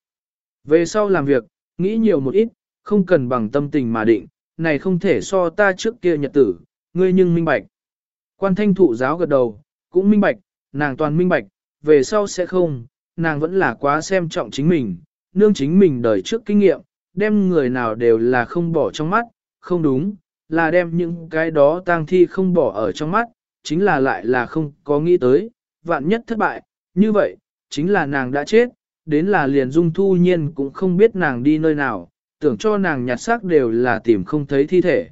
Về sau làm việc, nghĩ nhiều một ít, không cần bằng tâm tình mà định, này không thể so ta trước kia nhật tử, ngươi nhưng minh bạch. Quan thanh thụ giáo gật đầu, cũng minh bạch, nàng toàn minh bạch, về sau sẽ không, nàng vẫn là quá xem trọng chính mình, nương chính mình đời trước kinh nghiệm, đem người nào đều là không bỏ trong mắt, không đúng, là đem những cái đó tang thi không bỏ ở trong mắt, chính là lại là không có nghĩ tới, vạn nhất thất bại, như vậy, chính là nàng đã chết, đến là liền dung thu nhiên cũng không biết nàng đi nơi nào, tưởng cho nàng nhặt xác đều là tìm không thấy thi thể.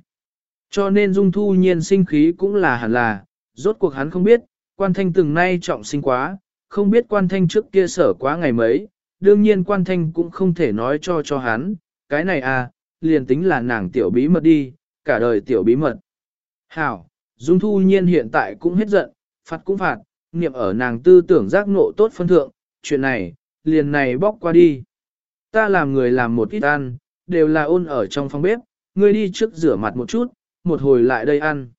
Cho nên dung thu nhiên sinh khí cũng là hẳn là, rốt cuộc hắn không biết, quan thanh từng nay trọng sinh quá, không biết quan thanh trước kia sở quá ngày mấy, đương nhiên quan thanh cũng không thể nói cho cho hắn, cái này à, liền tính là nàng tiểu bí mật đi, cả đời tiểu bí mật. Hảo, Dung Thu Nhiên hiện tại cũng hết giận, phạt cũng phạt, niệm ở nàng tư tưởng giác ngộ tốt phân thượng, chuyện này, liền này bóc qua đi. Ta làm người làm một ít ăn, đều là ôn ở trong phòng bếp, ngươi đi trước rửa mặt một chút, một hồi lại đây ăn.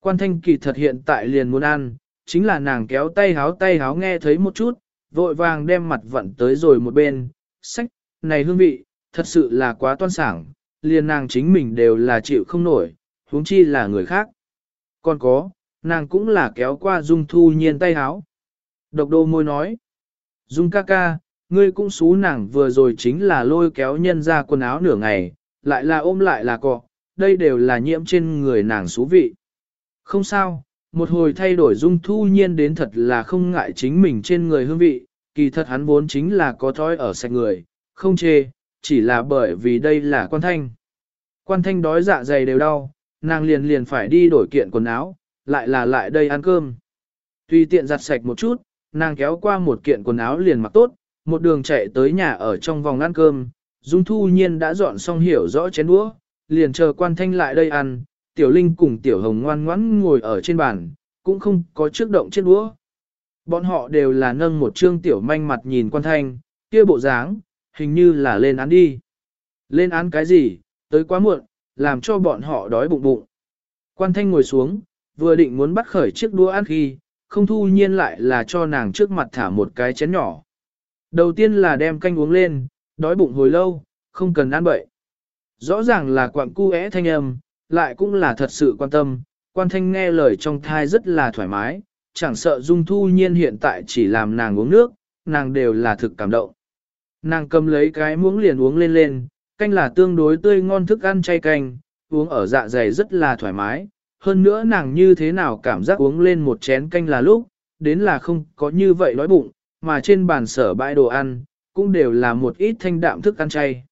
Quan thanh kỳ thật hiện tại liền muốn ăn, chính là nàng kéo tay háo tay háo nghe thấy một chút, vội vàng đem mặt vận tới rồi một bên, sách, này hương vị, thật sự là quá toan sảng, liền nàng chính mình đều là chịu không nổi, huống chi là người khác. Còn có, nàng cũng là kéo qua Dung Thu Nhiên tay háo. Độc đô môi nói, Dung ca ca, ngươi cũng xú nàng vừa rồi chính là lôi kéo nhân ra quần áo nửa ngày, lại là ôm lại là cọ, đây đều là nhiễm trên người nàng xú vị. Không sao, một hồi thay đổi Dung Thu Nhiên đến thật là không ngại chính mình trên người hương vị, kỳ thật hắn vốn chính là có thói ở sạch người, không chê, chỉ là bởi vì đây là quan thanh. Quan thanh đói dạ dày đều đau, nàng liền liền phải đi đổi kiện quần áo, lại là lại đây ăn cơm. Tùy tiện giặt sạch một chút, nàng kéo qua một kiện quần áo liền mặc tốt, một đường chạy tới nhà ở trong vòng ăn cơm, Dung Thu Nhiên đã dọn xong hiểu rõ chén đũa, liền chờ quan thanh lại đây ăn, Tiểu Linh cùng Tiểu Hồng ngoan ngoãn ngồi ở trên bàn, cũng không có trước động chiếc đũa. Bọn họ đều là nâng một trương tiểu manh mặt nhìn quan thanh, kia bộ dáng, hình như là lên án đi. Lên án cái gì, tới quá muộn, làm cho bọn họ đói bụng bụng. Quan thanh ngồi xuống, vừa định muốn bắt khởi chiếc đũa ăn khi, không thu nhiên lại là cho nàng trước mặt thả một cái chén nhỏ. Đầu tiên là đem canh uống lên, đói bụng hồi lâu, không cần ăn bậy. Rõ ràng là quặng cu é thanh âm, lại cũng là thật sự quan tâm, quan thanh nghe lời trong thai rất là thoải mái, chẳng sợ dung thu nhiên hiện tại chỉ làm nàng uống nước, nàng đều là thực cảm động. Nàng cầm lấy cái muỗng liền uống lên lên, canh là tương đối tươi ngon thức ăn chay canh, uống ở dạ dày rất là thoải mái, hơn nữa nàng như thế nào cảm giác uống lên một chén canh là lúc, đến là không có như vậy đói bụng, mà trên bàn sở bãi đồ ăn, cũng đều là một ít thanh đạm thức ăn chay.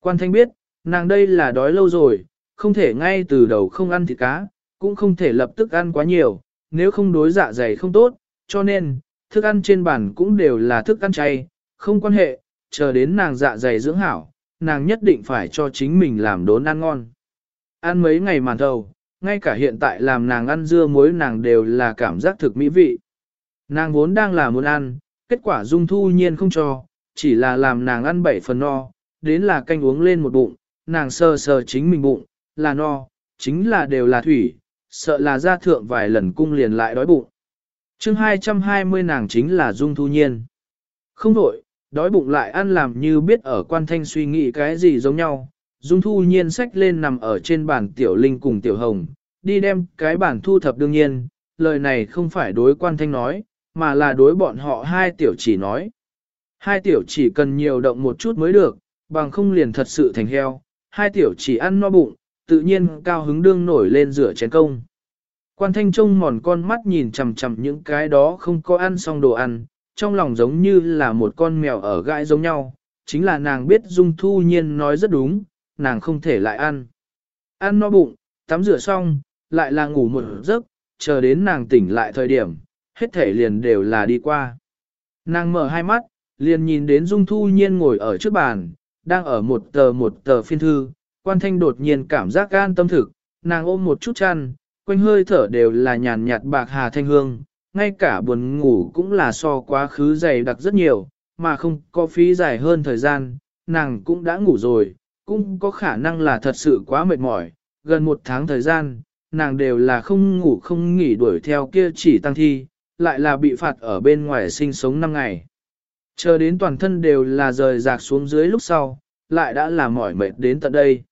Quan thanh biết, nàng đây là đói lâu rồi, không thể ngay từ đầu không ăn thịt cá, cũng không thể lập tức ăn quá nhiều, nếu không đối dạ dày không tốt, cho nên, thức ăn trên bàn cũng đều là thức ăn chay, không quan hệ, chờ đến nàng dạ dày dưỡng hảo, nàng nhất định phải cho chính mình làm đốn ăn ngon. Ăn mấy ngày màn thầu, ngay cả hiện tại làm nàng ăn dưa muối nàng đều là cảm giác thực mỹ vị. Nàng vốn đang là muốn ăn, kết quả dung thu nhiên không cho, chỉ là làm nàng ăn bảy phần no, đến là canh uống lên một bụng, nàng sờ sờ chính mình bụng, là no, chính là đều là thủy, sợ là ra thượng vài lần cung liền lại đói bụng. chương 220 nàng chính là dung thu nhiên. Không đổi, đói bụng lại ăn làm như biết ở quan thanh suy nghĩ cái gì giống nhau, Dung thu nhiên sách lên nằm ở trên bàn tiểu linh cùng tiểu hồng, đi đem cái bản thu thập đương nhiên, lời này không phải đối quan thanh nói, mà là đối bọn họ hai tiểu chỉ nói. Hai tiểu chỉ cần nhiều động một chút mới được, bằng không liền thật sự thành heo, hai tiểu chỉ ăn no bụng, tự nhiên cao hứng đương nổi lên rửa chén công. Quan thanh trông mòn con mắt nhìn chằm chằm những cái đó không có ăn xong đồ ăn, trong lòng giống như là một con mèo ở gãi giống nhau, chính là nàng biết Dung Thu Nhiên nói rất đúng, nàng không thể lại ăn. Ăn no bụng, tắm rửa xong, lại là ngủ một giấc, chờ đến nàng tỉnh lại thời điểm, hết thể liền đều là đi qua. Nàng mở hai mắt, liền nhìn đến Dung Thu Nhiên ngồi ở trước bàn, đang ở một tờ một tờ phiên thư, quan thanh đột nhiên cảm giác gan tâm thực, nàng ôm một chút chăn, quanh hơi thở đều là nhàn nhạt bạc hà thanh hương, ngay cả buồn ngủ cũng là so quá khứ dày đặc rất nhiều, mà không có phí dài hơn thời gian, nàng cũng đã ngủ rồi, cũng có khả năng là thật sự quá mệt mỏi, gần một tháng thời gian, nàng đều là không ngủ không nghỉ đuổi theo kia chỉ tăng thi, lại là bị phạt ở bên ngoài sinh sống 5 ngày. Chờ đến toàn thân đều là rời rạc xuống dưới lúc sau, lại đã là mỏi mệt đến tận đây.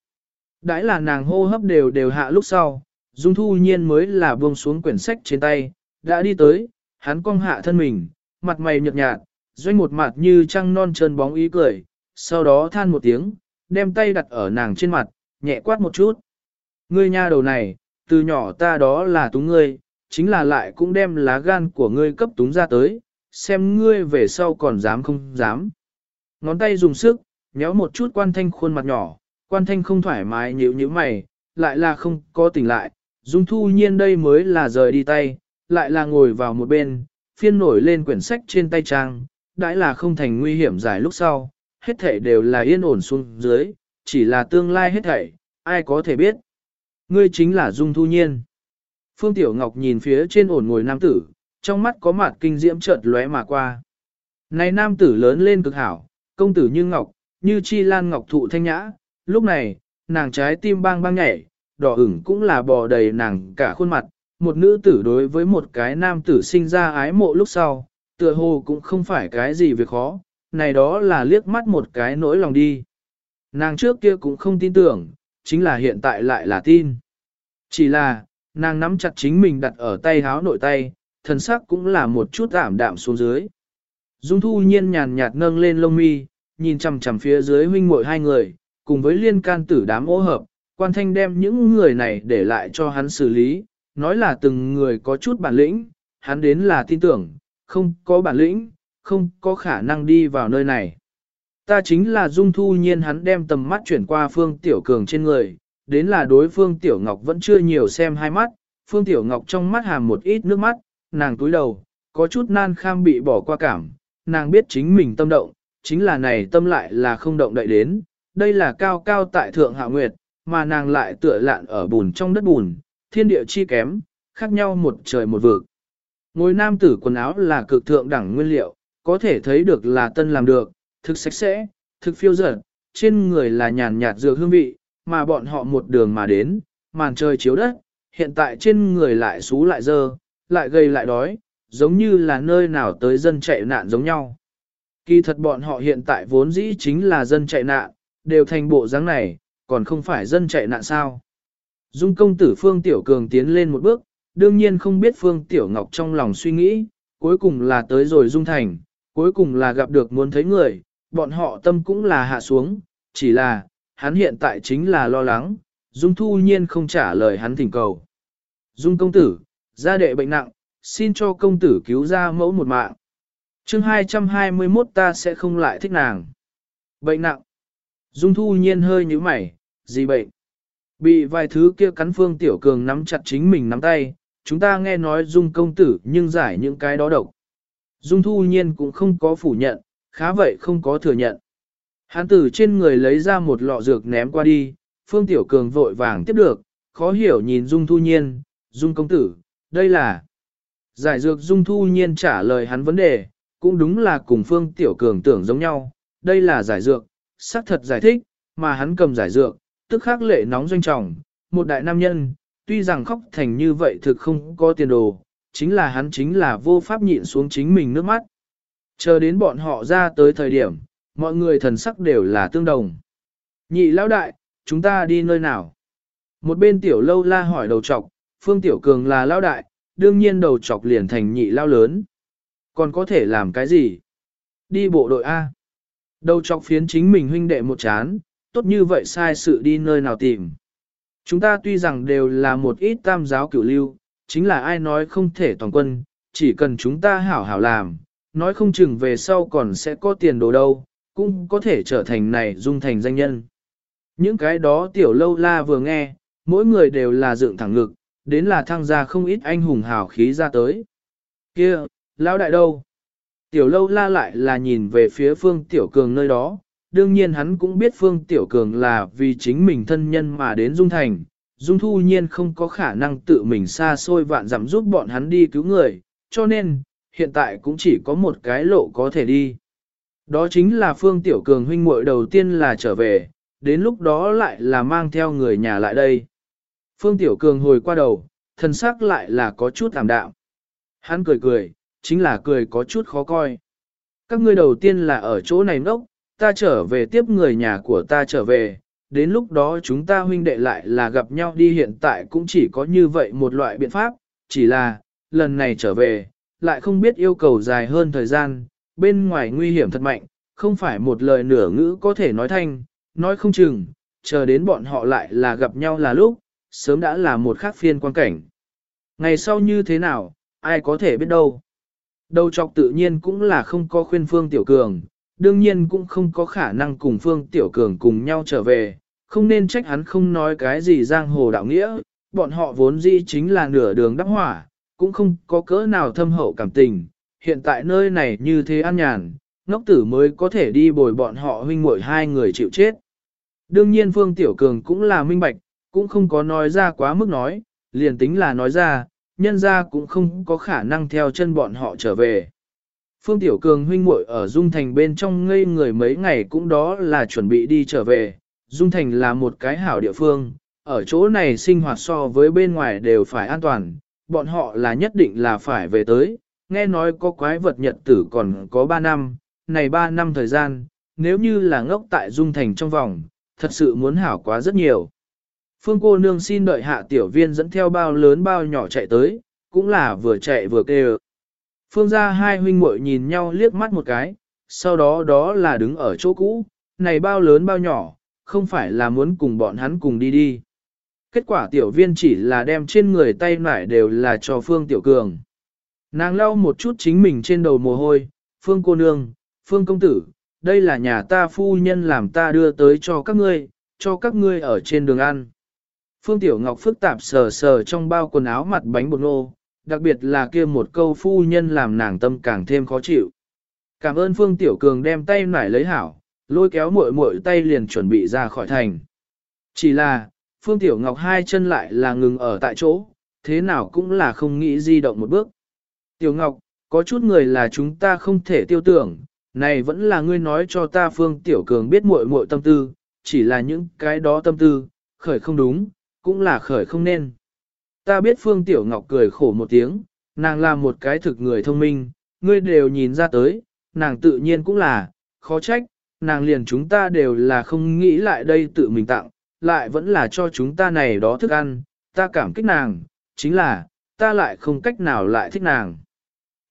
Đãi là nàng hô hấp đều đều hạ lúc sau, Dung Thu Nhiên mới là buông xuống quyển sách trên tay, đã đi tới, hắn cong hạ thân mình, mặt mày nhợt nhạt, doanh một mặt như trăng non trơn bóng ý cười, sau đó than một tiếng, đem tay đặt ở nàng trên mặt, nhẹ quát một chút. Ngươi nha đầu này, từ nhỏ ta đó là túng ngươi, chính là lại cũng đem lá gan của ngươi cấp túng ra tới, xem ngươi về sau còn dám không dám. Ngón tay dùng sức, nhéo một chút quan thanh khuôn mặt nhỏ, quan thanh không thoải mái nhíu nhíu mày, lại là không có tỉnh lại, dung thu nhiên đây mới là rời đi tay, lại là ngồi vào một bên, phiên nổi lên quyển sách trên tay trang, đãi là không thành nguy hiểm giải lúc sau, hết thảy đều là yên ổn xuống dưới, chỉ là tương lai hết thảy, ai có thể biết. Ngươi chính là Dung Thu Nhiên. Phương Tiểu Ngọc nhìn phía trên ổn ngồi nam tử, trong mắt có mặt kinh diễm chợt lóe mà qua. Này nam tử lớn lên cực hảo, công tử như ngọc, như chi lan ngọc thụ thanh nhã, lúc này, nàng trái tim bang bang nhảy, đỏ ửng cũng là bò đầy nàng cả khuôn mặt, một nữ tử đối với một cái nam tử sinh ra ái mộ lúc sau, tựa hồ cũng không phải cái gì việc khó, này đó là liếc mắt một cái nỗi lòng đi. Nàng trước kia cũng không tin tưởng, chính là hiện tại lại là tin. Chỉ là, nàng nắm chặt chính mình đặt ở tay háo nội tay, thần sắc cũng là một chút ảm đạm xuống dưới. Dung thu nhiên nhàn nhạt nâng lên lông mi, nhìn chằm chằm phía dưới huynh muội hai người, cùng với liên can tử đám ô hợp, quan thanh đem những người này để lại cho hắn xử lý, nói là từng người có chút bản lĩnh, hắn đến là tin tưởng, không có bản lĩnh, không có khả năng đi vào nơi này. Ta chính là Dung Thu Nhiên hắn đem tầm mắt chuyển qua Phương Tiểu Cường trên người, đến là đối Phương Tiểu Ngọc vẫn chưa nhiều xem hai mắt, Phương Tiểu Ngọc trong mắt hàm một ít nước mắt, nàng túi đầu, có chút nan kham bị bỏ qua cảm, nàng biết chính mình tâm động, chính là này tâm lại là không động đậy đến, đây là cao cao tại thượng hạ nguyệt, mà nàng lại tựa lạn ở bùn trong đất bùn, thiên địa chi kém, khác nhau một trời một vực. Ngôi nam tử quần áo là cực thượng đẳng nguyên liệu, có thể thấy được là tân làm được, thực sạch sẽ, thực phiêu dở, trên người là nhàn nhạt dược hương vị, mà bọn họ một đường mà đến, màn trời chiếu đất, hiện tại trên người lại xú lại dơ, lại gây lại đói, giống như là nơi nào tới dân chạy nạn giống nhau. Kỳ thật bọn họ hiện tại vốn dĩ chính là dân chạy nạn, đều thành bộ dáng này, còn không phải dân chạy nạn sao. Dung công tử Phương Tiểu Cường tiến lên một bước, đương nhiên không biết Phương Tiểu Ngọc trong lòng suy nghĩ, cuối cùng là tới rồi Dung Thành, cuối cùng là gặp được muốn thấy người, bọn họ tâm cũng là hạ xuống, chỉ là, hắn hiện tại chính là lo lắng, Dung Thu Nhiên không trả lời hắn thỉnh cầu. Dung công tử, gia đệ bệnh nặng, xin cho công tử cứu ra mẫu một mạng. chương 221 ta sẽ không lại thích nàng. Bệnh nặng. Dung Thu Nhiên hơi nhíu mày, gì bệnh? Bị vài thứ kia cắn phương tiểu cường nắm chặt chính mình nắm tay, chúng ta nghe nói Dung công tử nhưng giải những cái đó độc. Dung Thu Nhiên cũng không có phủ nhận, khá vậy không có thừa nhận. Hắn từ trên người lấy ra một lọ dược ném qua đi, Phương Tiểu Cường vội vàng tiếp được, khó hiểu nhìn Dung Thu Nhiên, Dung công tử, đây là... Giải dược Dung Thu Nhiên trả lời hắn vấn đề, cũng đúng là cùng Phương Tiểu Cường tưởng giống nhau, đây là giải dược, xác thật giải thích, mà hắn cầm giải dược, tức khắc lệ nóng doanh trọng, một đại nam nhân, tuy rằng khóc thành như vậy thực không có tiền đồ, chính là hắn chính là vô pháp nhịn xuống chính mình nước mắt. Chờ đến bọn họ ra tới thời điểm, mọi người thần sắc đều là tương đồng. Nhị lão đại, chúng ta đi nơi nào? Một bên tiểu lâu la hỏi đầu trọc, phương tiểu cường là lão đại, đương nhiên đầu trọc liền thành nhị lao lớn. Còn có thể làm cái gì? Đi bộ đội A. Đầu trọc phiến chính mình huynh đệ một chán, tốt như vậy sai sự đi nơi nào tìm. Chúng ta tuy rằng đều là một ít tam giáo cửu lưu, chính là ai nói không thể toàn quân, chỉ cần chúng ta hảo hảo làm, nói không chừng về sau còn sẽ có tiền đồ đâu, cũng có thể trở thành này dung thành danh nhân. Những cái đó tiểu lâu la vừa nghe, mỗi người đều là dựng thẳng ngực, đến là thăng ra không ít anh hùng hào khí ra tới. Kia, lão đại đâu? Tiểu lâu la lại là nhìn về phía phương tiểu cường nơi đó, đương nhiên hắn cũng biết phương tiểu cường là vì chính mình thân nhân mà đến dung thành. Dung thu nhiên không có khả năng tự mình xa xôi vạn dặm giúp bọn hắn đi cứu người, cho nên, hiện tại cũng chỉ có một cái lộ có thể đi. Đó chính là Phương Tiểu Cường huynh muội đầu tiên là trở về, đến lúc đó lại là mang theo người nhà lại đây. Phương Tiểu Cường hồi qua đầu, thân sắc lại là có chút tạm đạo. Hắn cười cười, chính là cười có chút khó coi. Các ngươi đầu tiên là ở chỗ này ngốc, ta trở về tiếp người nhà của ta trở về, đến lúc đó chúng ta huynh đệ lại là gặp nhau đi hiện tại cũng chỉ có như vậy một loại biện pháp, chỉ là, lần này trở về, lại không biết yêu cầu dài hơn thời gian, bên ngoài nguy hiểm thật mạnh, không phải một lời nửa ngữ có thể nói thanh, nói không chừng, chờ đến bọn họ lại là gặp nhau là lúc, sớm đã là một khác phiên quan cảnh. Ngày sau như thế nào, ai có thể biết đâu. Đầu chọc tự nhiên cũng là không có khuyên Phương Tiểu Cường, đương nhiên cũng không có khả năng cùng Phương Tiểu Cường cùng nhau trở về, không nên trách hắn không nói cái gì giang hồ đạo nghĩa, bọn họ vốn dĩ chính là nửa đường đắc hỏa, cũng không có cỡ nào thâm hậu cảm tình, hiện tại nơi này như thế an nhàn, ngốc tử mới có thể đi bồi bọn họ huynh muội hai người chịu chết. Đương nhiên Phương Tiểu Cường cũng là minh bạch, cũng không có nói ra quá mức nói, liền tính là nói ra, nhân ra cũng không có khả năng theo chân bọn họ trở về. Phương Tiểu Cường huynh muội ở Dung Thành bên trong ngây người mấy ngày cũng đó là chuẩn bị đi trở về. Dung Thành là một cái hảo địa phương, ở chỗ này sinh hoạt so với bên ngoài đều phải an toàn, bọn họ là nhất định là phải về tới, nghe nói có quái vật nhật tử còn có 3 năm, này 3 năm thời gian, nếu như là ngốc tại Dung Thành trong vòng, thật sự muốn hảo quá rất nhiều. Phương cô nương xin đợi hạ tiểu viên dẫn theo bao lớn bao nhỏ chạy tới, cũng là vừa chạy vừa kêu. Phương ra hai huynh muội nhìn nhau liếc mắt một cái, sau đó đó là đứng ở chỗ cũ, này bao lớn bao nhỏ, không phải là muốn cùng bọn hắn cùng đi đi. Kết quả tiểu viên chỉ là đem trên người tay nải đều là cho Phương Tiểu Cường. Nàng lau một chút chính mình trên đầu mồ hôi, Phương cô nương, Phương công tử, đây là nhà ta phu nhân làm ta đưa tới cho các ngươi, cho các ngươi ở trên đường ăn. Phương Tiểu Ngọc phức tạp sờ sờ trong bao quần áo mặt bánh bột ngô, đặc biệt là kia một câu phu nhân làm nàng tâm càng thêm khó chịu. Cảm ơn Phương Tiểu Cường đem tay nải lấy hảo, lôi kéo muội muội tay liền chuẩn bị ra khỏi thành. Chỉ là, Phương Tiểu Ngọc hai chân lại là ngừng ở tại chỗ, thế nào cũng là không nghĩ di động một bước. Tiểu Ngọc, có chút người là chúng ta không thể tiêu tưởng, này vẫn là ngươi nói cho ta Phương Tiểu Cường biết muội muội tâm tư, chỉ là những cái đó tâm tư, khởi không đúng, cũng là khởi không nên. Ta biết Phương Tiểu Ngọc cười khổ một tiếng, nàng là một cái thực người thông minh, ngươi đều nhìn ra tới, nàng tự nhiên cũng là, khó trách, nàng liền chúng ta đều là không nghĩ lại đây tự mình tặng, lại vẫn là cho chúng ta này đó thức ăn, ta cảm kích nàng, chính là, ta lại không cách nào lại thích nàng.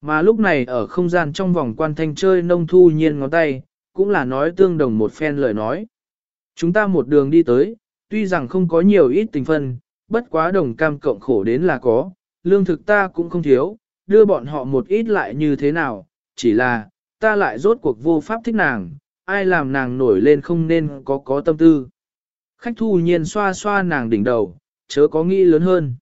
Mà lúc này ở không gian trong vòng quan thanh chơi nông thu nhiên ngón tay, cũng là nói tương đồng một phen lời nói. Chúng ta một đường đi tới, tuy rằng không có nhiều ít tình phân, bất quá đồng cam cộng khổ đến là có, lương thực ta cũng không thiếu, đưa bọn họ một ít lại như thế nào, chỉ là, ta lại rốt cuộc vô pháp thích nàng, ai làm nàng nổi lên không nên có có tâm tư. Khách thu nhiên xoa xoa nàng đỉnh đầu, chớ có nghĩ lớn hơn.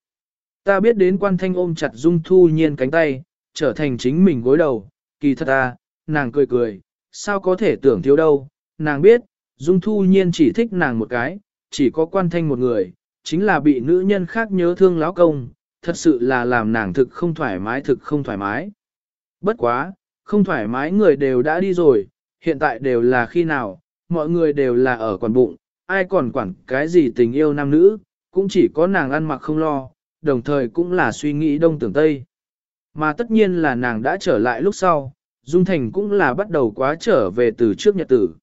Ta biết đến quan thanh ôm chặt dung thu nhiên cánh tay, trở thành chính mình gối đầu, kỳ thật ta, nàng cười cười, sao có thể tưởng thiếu đâu, nàng biết, dung thu nhiên chỉ thích nàng một cái, chỉ có quan thanh một người, chính là bị nữ nhân khác nhớ thương lão công, thật sự là làm nàng thực không thoải mái thực không thoải mái. Bất quá, không thoải mái người đều đã đi rồi, hiện tại đều là khi nào, mọi người đều là ở quản bụng, ai còn quản cái gì tình yêu nam nữ, cũng chỉ có nàng ăn mặc không lo, đồng thời cũng là suy nghĩ đông tưởng tây. Mà tất nhiên là nàng đã trở lại lúc sau, Dung Thành cũng là bắt đầu quá trở về từ trước nhật tử.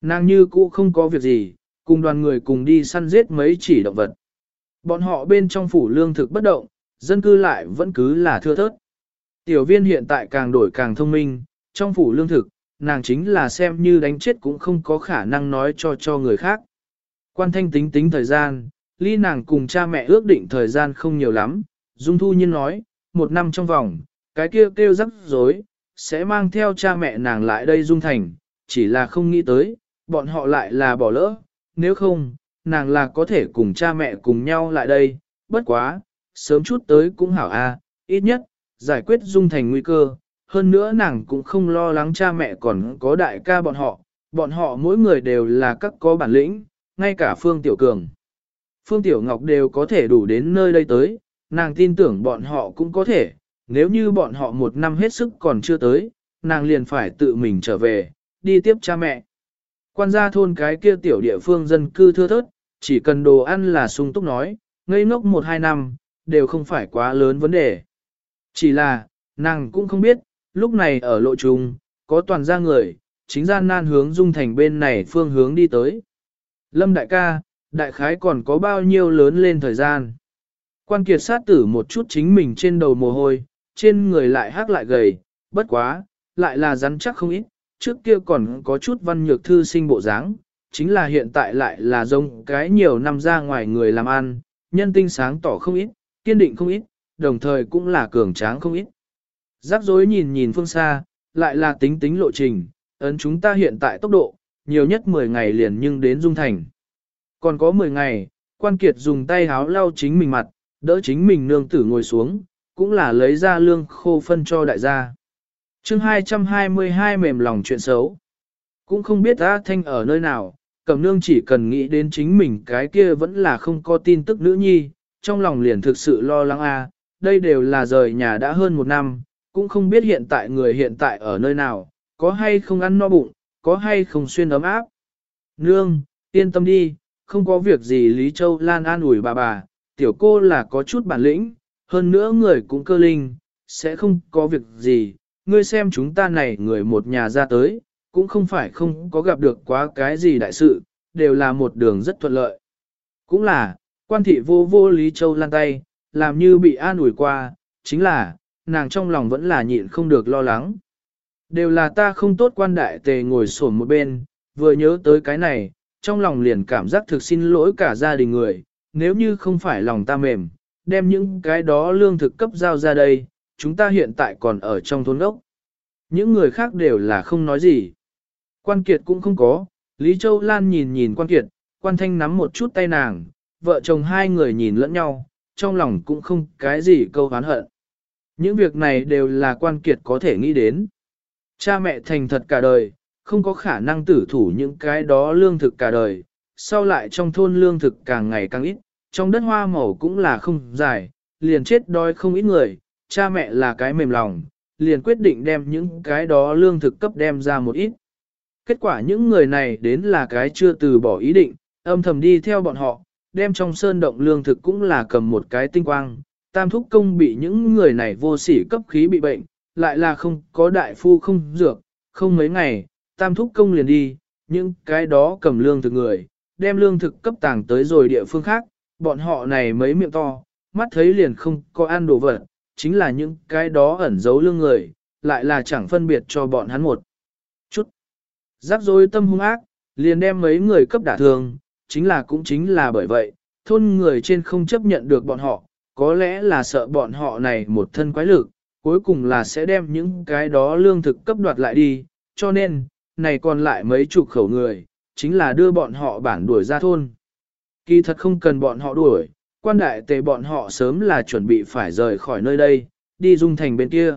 Nàng như cũ không có việc gì, cùng đoàn người cùng đi săn giết mấy chỉ động vật. Bọn họ bên trong phủ lương thực bất động, dân cư lại vẫn cứ là thưa thớt. Tiểu viên hiện tại càng đổi càng thông minh, trong phủ lương thực, nàng chính là xem như đánh chết cũng không có khả năng nói cho cho người khác. Quan thanh tính tính thời gian, ly nàng cùng cha mẹ ước định thời gian không nhiều lắm, Dung Thu Nhiên nói, một năm trong vòng, cái kia kêu, kêu rắc rối, sẽ mang theo cha mẹ nàng lại đây Dung Thành, chỉ là không nghĩ tới, bọn họ lại là bỏ lỡ, nếu không, nàng là có thể cùng cha mẹ cùng nhau lại đây, bất quá, sớm chút tới cũng hảo a, ít nhất, giải quyết Dung Thành nguy cơ, hơn nữa nàng cũng không lo lắng cha mẹ còn có đại ca bọn họ, bọn họ mỗi người đều là các có bản lĩnh, ngay cả Phương Tiểu Cường. Phương Tiểu Ngọc đều có thể đủ đến nơi đây tới, nàng tin tưởng bọn họ cũng có thể, nếu như bọn họ một năm hết sức còn chưa tới, nàng liền phải tự mình trở về, đi tiếp cha mẹ. Quan gia thôn cái kia tiểu địa phương dân cư thưa thớt, chỉ cần đồ ăn là sung túc nói, ngây ngốc một hai năm, đều không phải quá lớn vấn đề. Chỉ là, nàng cũng không biết, lúc này ở lộ trùng, có toàn gia người, chính gian nan hướng dung thành bên này phương hướng đi tới. Lâm đại ca, đại khái còn có bao nhiêu lớn lên thời gian. Quan kiệt sát tử một chút chính mình trên đầu mồ hôi, trên người lại hắc lại gầy, bất quá, lại là rắn chắc không ít, trước kia còn có chút văn nhược thư sinh bộ dáng, chính là hiện tại lại là giống cái nhiều năm ra ngoài người làm ăn, nhân tinh sáng tỏ không ít, kiên định không ít, đồng thời cũng là cường tráng không ít. Rắc rối nhìn nhìn phương xa, lại là tính tính lộ trình, ấn chúng ta hiện tại tốc độ, nhiều nhất 10 ngày liền nhưng đến Dung Thành. Còn có 10 ngày, quan kiệt dùng tay háo lau chính mình mặt, đỡ chính mình nương tử ngồi xuống, cũng là lấy ra lương khô phân cho đại gia. chương 222 mềm lòng chuyện xấu. Cũng không biết A Thanh ở nơi nào, cầm nương chỉ cần nghĩ đến chính mình cái kia vẫn là không có tin tức nữ nhi, trong lòng liền thực sự lo lắng A, đây đều là rời nhà đã hơn một năm, cũng không biết hiện tại người hiện tại ở nơi nào, có hay không ăn no bụng, có hay không xuyên ấm áp. Nương, yên tâm đi, không có việc gì Lý Châu Lan an ủi bà bà, tiểu cô là có chút bản lĩnh, hơn nữa người cũng cơ linh, sẽ không có việc gì, ngươi xem chúng ta này người một nhà ra tới, cũng không phải không có gặp được quá cái gì đại sự, đều là một đường rất thuận lợi. Cũng là, quan thị vô vô Lý Châu Lan tay, làm như bị an ủi qua, chính là, nàng trong lòng vẫn là nhịn không được lo lắng. Đều là ta không tốt quan đại tề ngồi sổn một bên, vừa nhớ tới cái này, trong lòng liền cảm giác thực xin lỗi cả gia đình người, nếu như không phải lòng ta mềm, đem những cái đó lương thực cấp giao ra đây, chúng ta hiện tại còn ở trong thôn ốc. Những người khác đều là không nói gì. Quan kiệt cũng không có, Lý Châu Lan nhìn nhìn quan kiệt, quan thanh nắm một chút tay nàng, vợ chồng hai người nhìn lẫn nhau, trong lòng cũng không cái gì câu hán hận. Những việc này đều là quan kiệt có thể nghĩ đến. Cha mẹ thành thật cả đời, không có khả năng tử thủ những cái đó lương thực cả đời, sau lại trong thôn lương thực càng ngày càng ít, trong đất hoa màu cũng là không dài, liền chết đói không ít người, cha mẹ là cái mềm lòng, liền quyết định đem những cái đó lương thực cấp đem ra một ít. Kết quả những người này đến là cái chưa từ bỏ ý định, âm thầm đi theo bọn họ, đem trong sơn động lương thực cũng là cầm một cái tinh quang, tam thúc công bị những người này vô sỉ cấp khí bị bệnh, lại là không có đại phu không dược, không mấy ngày, tam thúc công liền đi, những cái đó cầm lương thực người, đem lương thực cấp tàng tới rồi địa phương khác, bọn họ này mấy miệng to, mắt thấy liền không có ăn đồ vật, chính là những cái đó ẩn giấu lương người, lại là chẳng phân biệt cho bọn hắn một chút. Rắc rối tâm hung ác, liền đem mấy người cấp đả thương, chính là cũng chính là bởi vậy, thôn người trên không chấp nhận được bọn họ, có lẽ là sợ bọn họ này một thân quái lực, cuối cùng là sẽ đem những cái đó lương thực cấp đoạt lại đi, cho nên, này còn lại mấy chục khẩu người, chính là đưa bọn họ bản đuổi ra thôn. Kỳ thật không cần bọn họ đuổi, quan đại tề bọn họ sớm là chuẩn bị phải rời khỏi nơi đây, đi dung thành bên kia.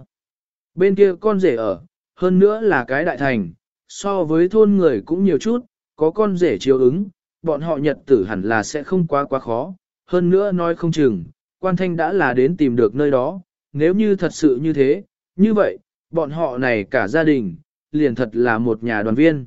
Bên kia con rể ở, hơn nữa là cái đại thành, so với thôn người cũng nhiều chút, có con rể chiếu ứng, bọn họ nhật tử hẳn là sẽ không quá quá khó, hơn nữa nói không chừng, quan thanh đã là đến tìm được nơi đó, nếu như thật sự như thế, như vậy, bọn họ này cả gia đình, liền thật là một nhà đoàn viên.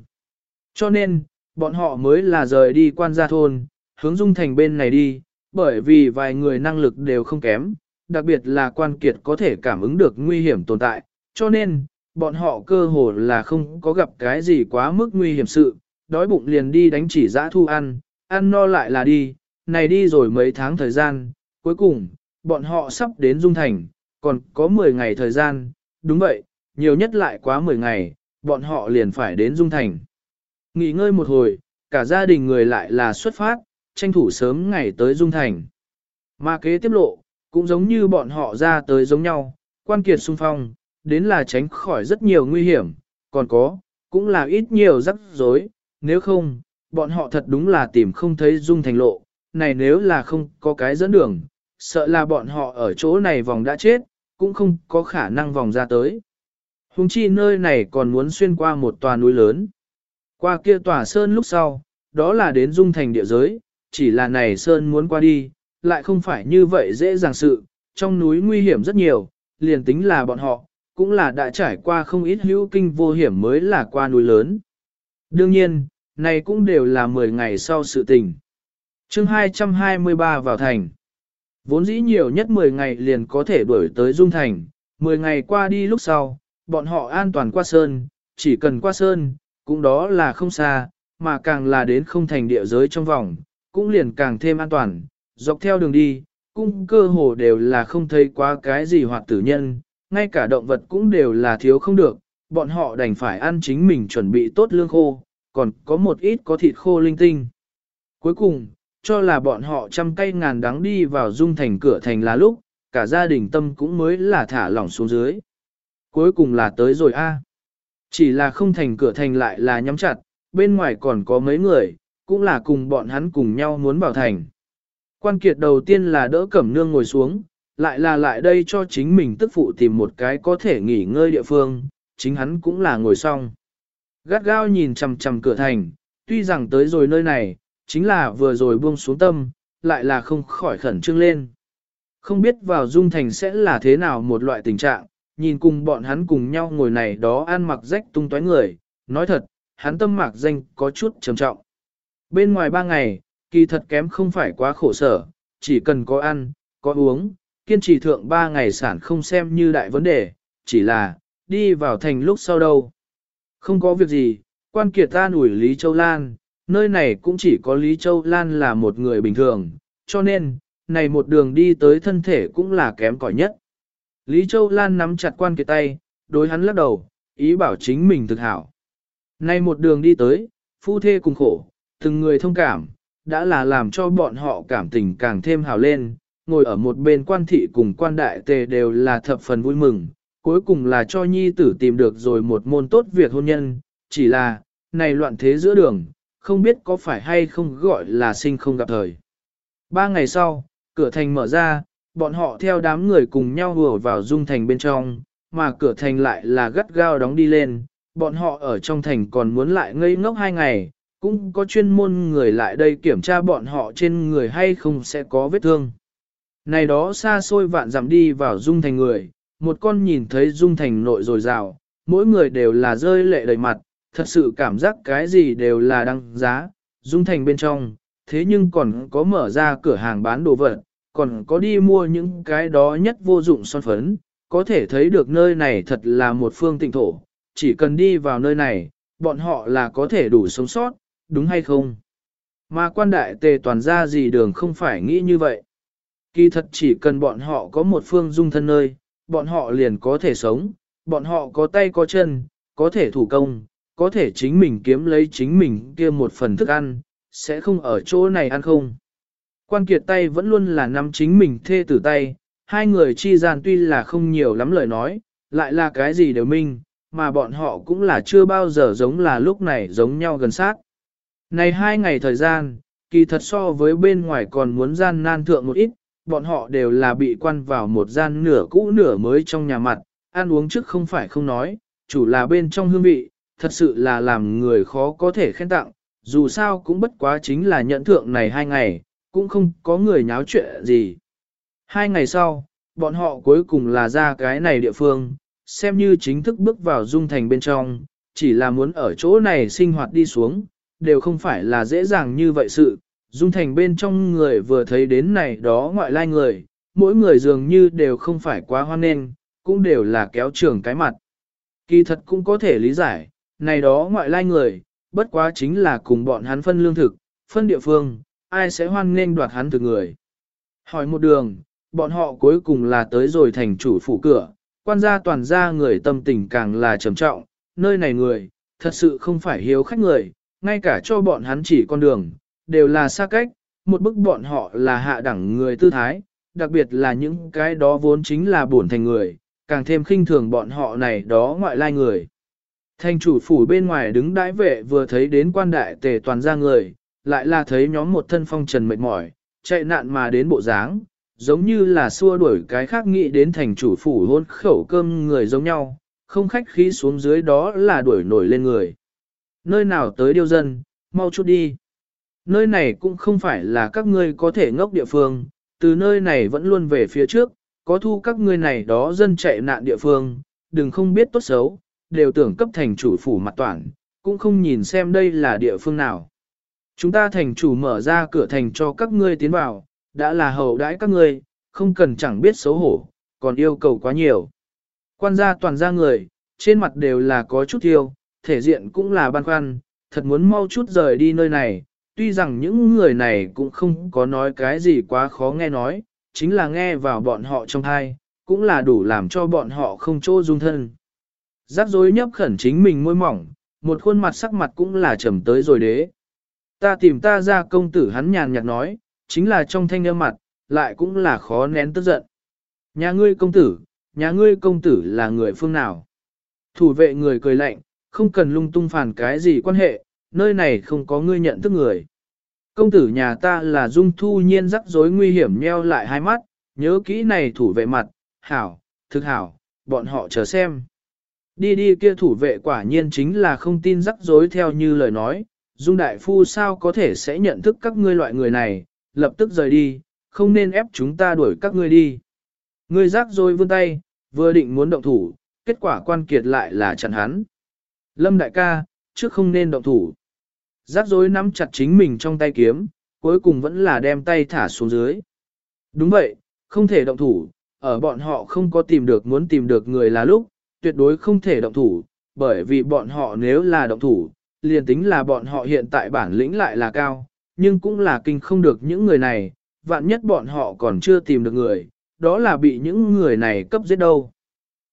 Cho nên, bọn họ mới là rời đi quan gia thôn, hướng dung thành bên này đi, bởi vì vài người năng lực đều không kém, đặc biệt là quan kiệt có thể cảm ứng được nguy hiểm tồn tại, cho nên, bọn họ cơ hồ là không có gặp cái gì quá mức nguy hiểm sự, đói bụng liền đi đánh chỉ dã thu ăn, ăn no lại là đi, này đi rồi mấy tháng thời gian, cuối cùng, bọn họ sắp đến Dung Thành, còn có 10 ngày thời gian, đúng vậy, nhiều nhất lại quá 10 ngày, bọn họ liền phải đến Dung Thành. Nghỉ ngơi một hồi, cả gia đình người lại là xuất phát, tranh thủ sớm ngày tới Dung Thành. Mà kế tiếp lộ, cũng giống như bọn họ ra tới giống nhau, quan kiệt xung phong, đến là tránh khỏi rất nhiều nguy hiểm, còn có, cũng là ít nhiều rắc rối, nếu không, bọn họ thật đúng là tìm không thấy Dung Thành lộ, này nếu là không có cái dẫn đường, sợ là bọn họ ở chỗ này vòng đã chết, cũng không có khả năng vòng ra tới. Hùng chi nơi này còn muốn xuyên qua một tòa núi lớn. Qua kia tòa sơn lúc sau, đó là đến dung thành địa giới, chỉ là này sơn muốn qua đi, lại không phải như vậy dễ dàng sự, trong núi nguy hiểm rất nhiều, liền tính là bọn họ, cũng là đã trải qua không ít hữu kinh vô hiểm mới là qua núi lớn. Đương nhiên, này cũng đều là 10 ngày sau sự tình. chương 223 vào thành. Vốn dĩ nhiều nhất 10 ngày liền có thể đuổi tới Dung Thành, 10 ngày qua đi lúc sau, bọn họ an toàn qua sơn, chỉ cần qua sơn, cũng đó là không xa, mà càng là đến không thành địa giới trong vòng, cũng liền càng thêm an toàn, dọc theo đường đi, cũng cơ hồ đều là không thấy quá cái gì hoặc tử nhân, ngay cả động vật cũng đều là thiếu không được, bọn họ đành phải ăn chính mình chuẩn bị tốt lương khô, còn có một ít có thịt khô linh tinh. Cuối cùng, cho là bọn họ trăm cây ngàn đắng đi vào dung thành cửa thành là lúc, cả gia đình tâm cũng mới là thả lỏng xuống dưới. Cuối cùng là tới rồi a. Chỉ là không thành cửa thành lại là nhắm chặt, bên ngoài còn có mấy người, cũng là cùng bọn hắn cùng nhau muốn vào thành. Quan kiệt đầu tiên là đỡ cẩm nương ngồi xuống, lại là lại đây cho chính mình tức phụ tìm một cái có thể nghỉ ngơi địa phương, chính hắn cũng là ngồi xong. Gắt gao nhìn chằm chằm cửa thành, tuy rằng tới rồi nơi này, chính là vừa rồi buông xuống tâm, lại là không khỏi khẩn trương lên. Không biết vào dung thành sẽ là thế nào một loại tình trạng, nhìn cùng bọn hắn cùng nhau ngồi này đó ăn mặc rách tung toái người, nói thật, hắn tâm mạc danh có chút trầm trọng. Bên ngoài ba ngày, kỳ thật kém không phải quá khổ sở, chỉ cần có ăn, có uống, kiên trì thượng ba ngày sản không xem như đại vấn đề, chỉ là, đi vào thành lúc sau đâu. Không có việc gì, quan kiệt ta ủi Lý Châu Lan, nơi này cũng chỉ có Lý Châu Lan là một người bình thường, cho nên, này một đường đi tới thân thể cũng là kém cỏi nhất. Lý Châu Lan nắm chặt quan kiệt tay, đối hắn lắc đầu, ý bảo chính mình thực hảo. Này một đường đi tới, phu thê cùng khổ, từng người thông cảm, đã là làm cho bọn họ cảm tình càng thêm hào lên, ngồi ở một bên quan thị cùng quan đại tề đều là thập phần vui mừng, cuối cùng là cho nhi tử tìm được rồi một môn tốt việc hôn nhân, chỉ là, này loạn thế giữa đường, không biết có phải hay không gọi là sinh không gặp thời. Ba ngày sau, cửa thành mở ra, bọn họ theo đám người cùng nhau hùa vào dung thành bên trong, mà cửa thành lại là gắt gao đóng đi lên, bọn họ ở trong thành còn muốn lại ngây ngốc hai ngày, cũng có chuyên môn người lại đây kiểm tra bọn họ trên người hay không sẽ có vết thương. Này đó xa xôi vạn dặm đi vào dung thành người, một con nhìn thấy dung thành nội rồi rào, mỗi người đều là rơi lệ đầy mặt, thật sự cảm giác cái gì đều là đăng giá, dung thành bên trong, thế nhưng còn có mở ra cửa hàng bán đồ vật, còn có đi mua những cái đó nhất vô dụng son phấn, có thể thấy được nơi này thật là một phương tịnh thổ, chỉ cần đi vào nơi này, bọn họ là có thể đủ sống sót, đúng hay không? Mà quan đại tề toàn ra gì đường không phải nghĩ như vậy. Kỳ thật chỉ cần bọn họ có một phương dung thân nơi, bọn họ liền có thể sống, bọn họ có tay có chân, có thể thủ công, có thể chính mình kiếm lấy chính mình kia một phần thức ăn, sẽ không ở chỗ này ăn không. Quan kiệt tay vẫn luôn là nắm chính mình thê tử tay, hai người chi gian tuy là không nhiều lắm lời nói, lại là cái gì đều minh, mà bọn họ cũng là chưa bao giờ giống là lúc này giống nhau gần sát. Này hai ngày thời gian, kỳ thật so với bên ngoài còn muốn gian nan thượng một ít, bọn họ đều là bị quan vào một gian nửa cũ nửa mới trong nhà mặt, ăn uống trước không phải không nói, chủ là bên trong hương vị, thật sự là làm người khó có thể khen tặng, dù sao cũng bất quá chính là nhận thượng này hai ngày, cũng không có người nháo chuyện gì. Hai ngày sau, bọn họ cuối cùng là ra cái này địa phương, xem như chính thức bước vào dung thành bên trong, chỉ là muốn ở chỗ này sinh hoạt đi xuống, đều không phải là dễ dàng như vậy sự. Dung thành bên trong người vừa thấy đến này đó ngoại lai người, mỗi người dường như đều không phải quá hoan nghênh, cũng đều là kéo trường cái mặt. Kỳ thật cũng có thể lý giải, này đó ngoại lai người, bất quá chính là cùng bọn hắn phân lương thực, phân địa phương, ai sẽ hoan nghênh đoạt hắn từ người. Hỏi một đường, bọn họ cuối cùng là tới rồi thành chủ phủ cửa, quan gia toàn gia người tâm tình càng là trầm trọng, nơi này người, thật sự không phải hiếu khách người, ngay cả cho bọn hắn chỉ con đường, đều là xa cách, một bức bọn họ là hạ đẳng người tư thái, đặc biệt là những cái đó vốn chính là bổn thành người, càng thêm khinh thường bọn họ này đó ngoại lai người. Thành chủ phủ bên ngoài đứng đãi vệ vừa thấy đến quan đại tề toàn ra người, lại là thấy nhóm một thân phong trần mệt mỏi, chạy nạn mà đến bộ dáng, giống như là xua đuổi cái khác nghĩ đến thành chủ phủ hôn khẩu cơm người giống nhau, không khách khí xuống dưới đó là đuổi nổi lên người. Nơi nào tới điêu dân, mau chút đi. Nơi này cũng không phải là các ngươi có thể ngốc địa phương, từ nơi này vẫn luôn về phía trước, có thu các ngươi này đó dân chạy nạn địa phương, đừng không biết tốt xấu, đều tưởng cấp thành chủ phủ mặt toàn, cũng không nhìn xem đây là địa phương nào. Chúng ta thành chủ mở ra cửa thành cho các ngươi tiến vào, đã là hậu đãi các ngươi, không cần chẳng biết xấu hổ, còn yêu cầu quá nhiều. Quan gia toàn ra người, trên mặt đều là có chút tiêu, thể diện cũng là băn khoăn, thật muốn mau chút rời đi nơi này, tuy rằng những người này cũng không có nói cái gì quá khó nghe nói, chính là nghe vào bọn họ trong thai, cũng là đủ làm cho bọn họ không chỗ dung thân. Rắc rối nhấp khẩn chính mình môi mỏng, một khuôn mặt sắc mặt cũng là trầm tới rồi đế. Ta tìm ta ra công tử hắn nhàn nhạt nói, chính là trong thanh âm mặt, lại cũng là khó nén tức giận. Nhà ngươi công tử, nhà ngươi công tử là người phương nào? Thủ vệ người cười lạnh, không cần lung tung phản cái gì quan hệ, nơi này không có ngươi nhận thức người. Công tử nhà ta là dung thu nhiên rắc rối nguy hiểm nheo lại hai mắt, nhớ kỹ này thủ vệ mặt, hảo, thực hảo, bọn họ chờ xem. Đi đi kia thủ vệ quả nhiên chính là không tin rắc rối theo như lời nói, dung đại phu sao có thể sẽ nhận thức các ngươi loại người này, lập tức rời đi, không nên ép chúng ta đuổi các ngươi đi. Ngươi rắc rối vươn tay, vừa định muốn động thủ, kết quả quan kiệt lại là chặn hắn. Lâm đại ca, trước không nên động thủ. Rắc rối nắm chặt chính mình trong tay kiếm, cuối cùng vẫn là đem tay thả xuống dưới. Đúng vậy, không thể động thủ, ở bọn họ không có tìm được muốn tìm được người là lúc, tuyệt đối không thể động thủ, bởi vì bọn họ nếu là động thủ, liền tính là bọn họ hiện tại bản lĩnh lại là cao, nhưng cũng là kinh không được những người này, vạn nhất bọn họ còn chưa tìm được người, đó là bị những người này cấp giết đâu.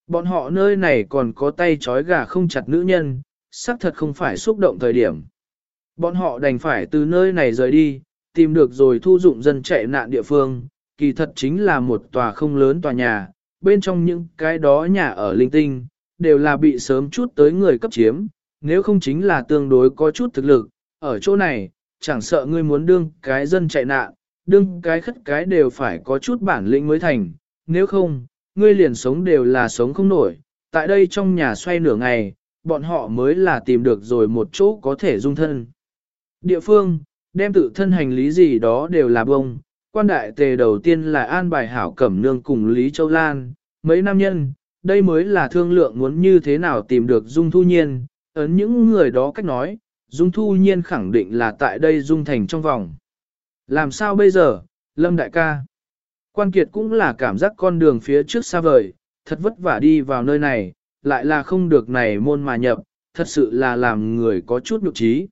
Bọn họ nơi này còn có tay trói gà không chặt nữ nhân, xác thật không phải xúc động thời điểm. Bọn họ đành phải từ nơi này rời đi, tìm được rồi thu dụng dân chạy nạn địa phương, kỳ thật chính là một tòa không lớn tòa nhà, bên trong những cái đó nhà ở linh tinh, đều là bị sớm chút tới người cấp chiếm, nếu không chính là tương đối có chút thực lực, ở chỗ này, chẳng sợ ngươi muốn đương cái dân chạy nạn, đương cái khất cái đều phải có chút bản lĩnh mới thành, nếu không, ngươi liền sống đều là sống không nổi, tại đây trong nhà xoay nửa ngày, bọn họ mới là tìm được rồi một chỗ có thể dung thân. Địa phương, đem tự thân hành lý gì đó đều là bông, quan đại tề đầu tiên là an bài hảo cẩm nương cùng Lý Châu Lan, mấy nam nhân, đây mới là thương lượng muốn như thế nào tìm được dung thu nhiên, ấn những người đó cách nói, dung thu nhiên khẳng định là tại đây dung thành trong vòng. Làm sao bây giờ, Lâm đại ca? Quan Kiệt cũng là cảm giác con đường phía trước xa vời, thật vất vả đi vào nơi này, lại là không được này môn mà nhập, thật sự là làm người có chút nhục trí.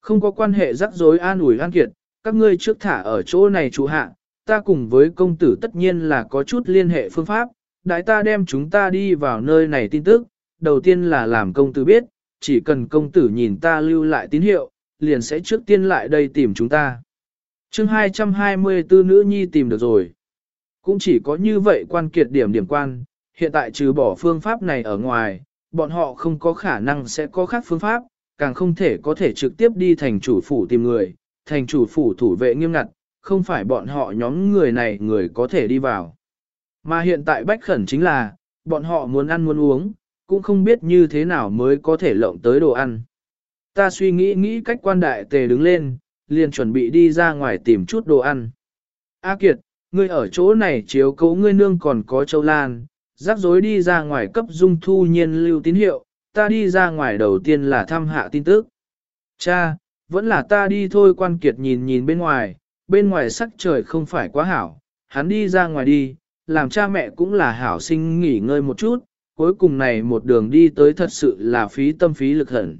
Không có quan hệ rắc rối an ủi an kiệt, các ngươi trước thả ở chỗ này chủ hạ, ta cùng với công tử tất nhiên là có chút liên hệ phương pháp, đại ta đem chúng ta đi vào nơi này tin tức, đầu tiên là làm công tử biết, chỉ cần công tử nhìn ta lưu lại tín hiệu, liền sẽ trước tiên lại đây tìm chúng ta. chương 224 nữ nhi tìm được rồi. Cũng chỉ có như vậy quan kiệt điểm điểm quan, hiện tại trừ bỏ phương pháp này ở ngoài, bọn họ không có khả năng sẽ có khác phương pháp, càng không thể có thể trực tiếp đi thành chủ phủ tìm người, thành chủ phủ thủ vệ nghiêm ngặt, không phải bọn họ nhóm người này người có thể đi vào. Mà hiện tại bách khẩn chính là, bọn họ muốn ăn muốn uống, cũng không biết như thế nào mới có thể lộng tới đồ ăn. Ta suy nghĩ nghĩ cách quan đại tề đứng lên, liền chuẩn bị đi ra ngoài tìm chút đồ ăn. A Kiệt, ngươi ở chỗ này chiếu cố ngươi nương còn có châu lan, rắc rối đi ra ngoài cấp dung thu nhiên lưu tín hiệu, ta đi ra ngoài đầu tiên là thăm hạ tin tức. Cha, vẫn là ta đi thôi quan kiệt nhìn nhìn bên ngoài, bên ngoài sắc trời không phải quá hảo, hắn đi ra ngoài đi, làm cha mẹ cũng là hảo sinh nghỉ ngơi một chút, cuối cùng này một đường đi tới thật sự là phí tâm phí lực hận.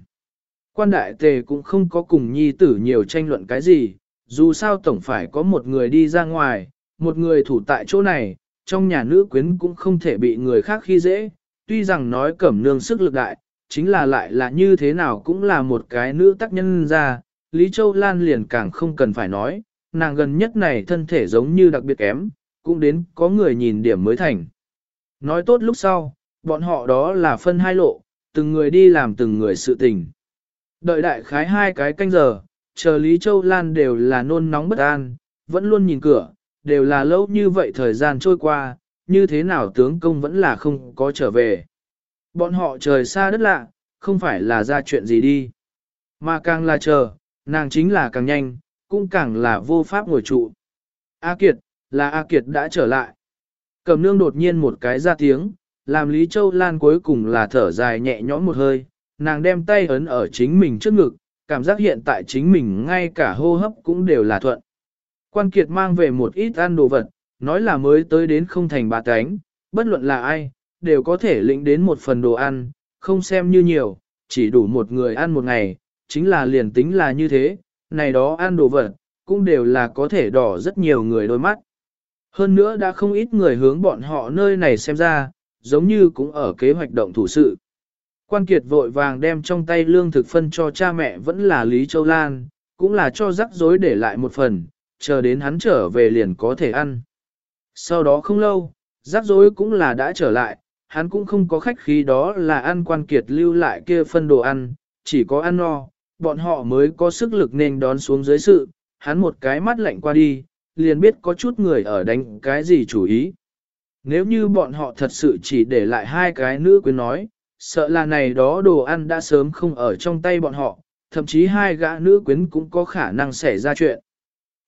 Quan đại tề cũng không có cùng nhi tử nhiều tranh luận cái gì, dù sao tổng phải có một người đi ra ngoài, một người thủ tại chỗ này, trong nhà nữ quyến cũng không thể bị người khác khi dễ, tuy rằng nói cẩm nương sức lực đại, chính là lại là như thế nào cũng là một cái nữ tác nhân ra, Lý Châu Lan liền càng không cần phải nói, nàng gần nhất này thân thể giống như đặc biệt kém, cũng đến có người nhìn điểm mới thành. Nói tốt lúc sau, bọn họ đó là phân hai lộ, từng người đi làm từng người sự tình. Đợi đại khái hai cái canh giờ, chờ Lý Châu Lan đều là nôn nóng bất an, vẫn luôn nhìn cửa, đều là lâu như vậy thời gian trôi qua, như thế nào tướng công vẫn là không có trở về. Bọn họ trời xa đất lạ, không phải là ra chuyện gì đi. Mà càng là chờ, nàng chính là càng nhanh, cũng càng là vô pháp ngồi trụ. A Kiệt, là A Kiệt đã trở lại. Cầm nương đột nhiên một cái ra tiếng, làm Lý Châu Lan cuối cùng là thở dài nhẹ nhõm một hơi, nàng đem tay ấn ở chính mình trước ngực, cảm giác hiện tại chính mình ngay cả hô hấp cũng đều là thuận. Quan Kiệt mang về một ít ăn đồ vật, nói là mới tới đến không thành bà cánh, bất luận là ai, đều có thể lĩnh đến một phần đồ ăn, không xem như nhiều, chỉ đủ một người ăn một ngày, chính là liền tính là như thế, này đó ăn đồ vật, cũng đều là có thể đỏ rất nhiều người đôi mắt. Hơn nữa đã không ít người hướng bọn họ nơi này xem ra, giống như cũng ở kế hoạch động thủ sự. Quan Kiệt vội vàng đem trong tay lương thực phân cho cha mẹ vẫn là Lý Châu Lan, cũng là cho rắc rối để lại một phần, chờ đến hắn trở về liền có thể ăn. Sau đó không lâu, rắc rối cũng là đã trở lại, hắn cũng không có khách khí đó là ăn quan kiệt lưu lại kia phân đồ ăn, chỉ có ăn no, bọn họ mới có sức lực nên đón xuống dưới sự, hắn một cái mắt lạnh qua đi, liền biết có chút người ở đánh cái gì chủ ý. Nếu như bọn họ thật sự chỉ để lại hai cái nữ quyến nói, sợ là này đó đồ ăn đã sớm không ở trong tay bọn họ, thậm chí hai gã nữ quyến cũng có khả năng xảy ra chuyện.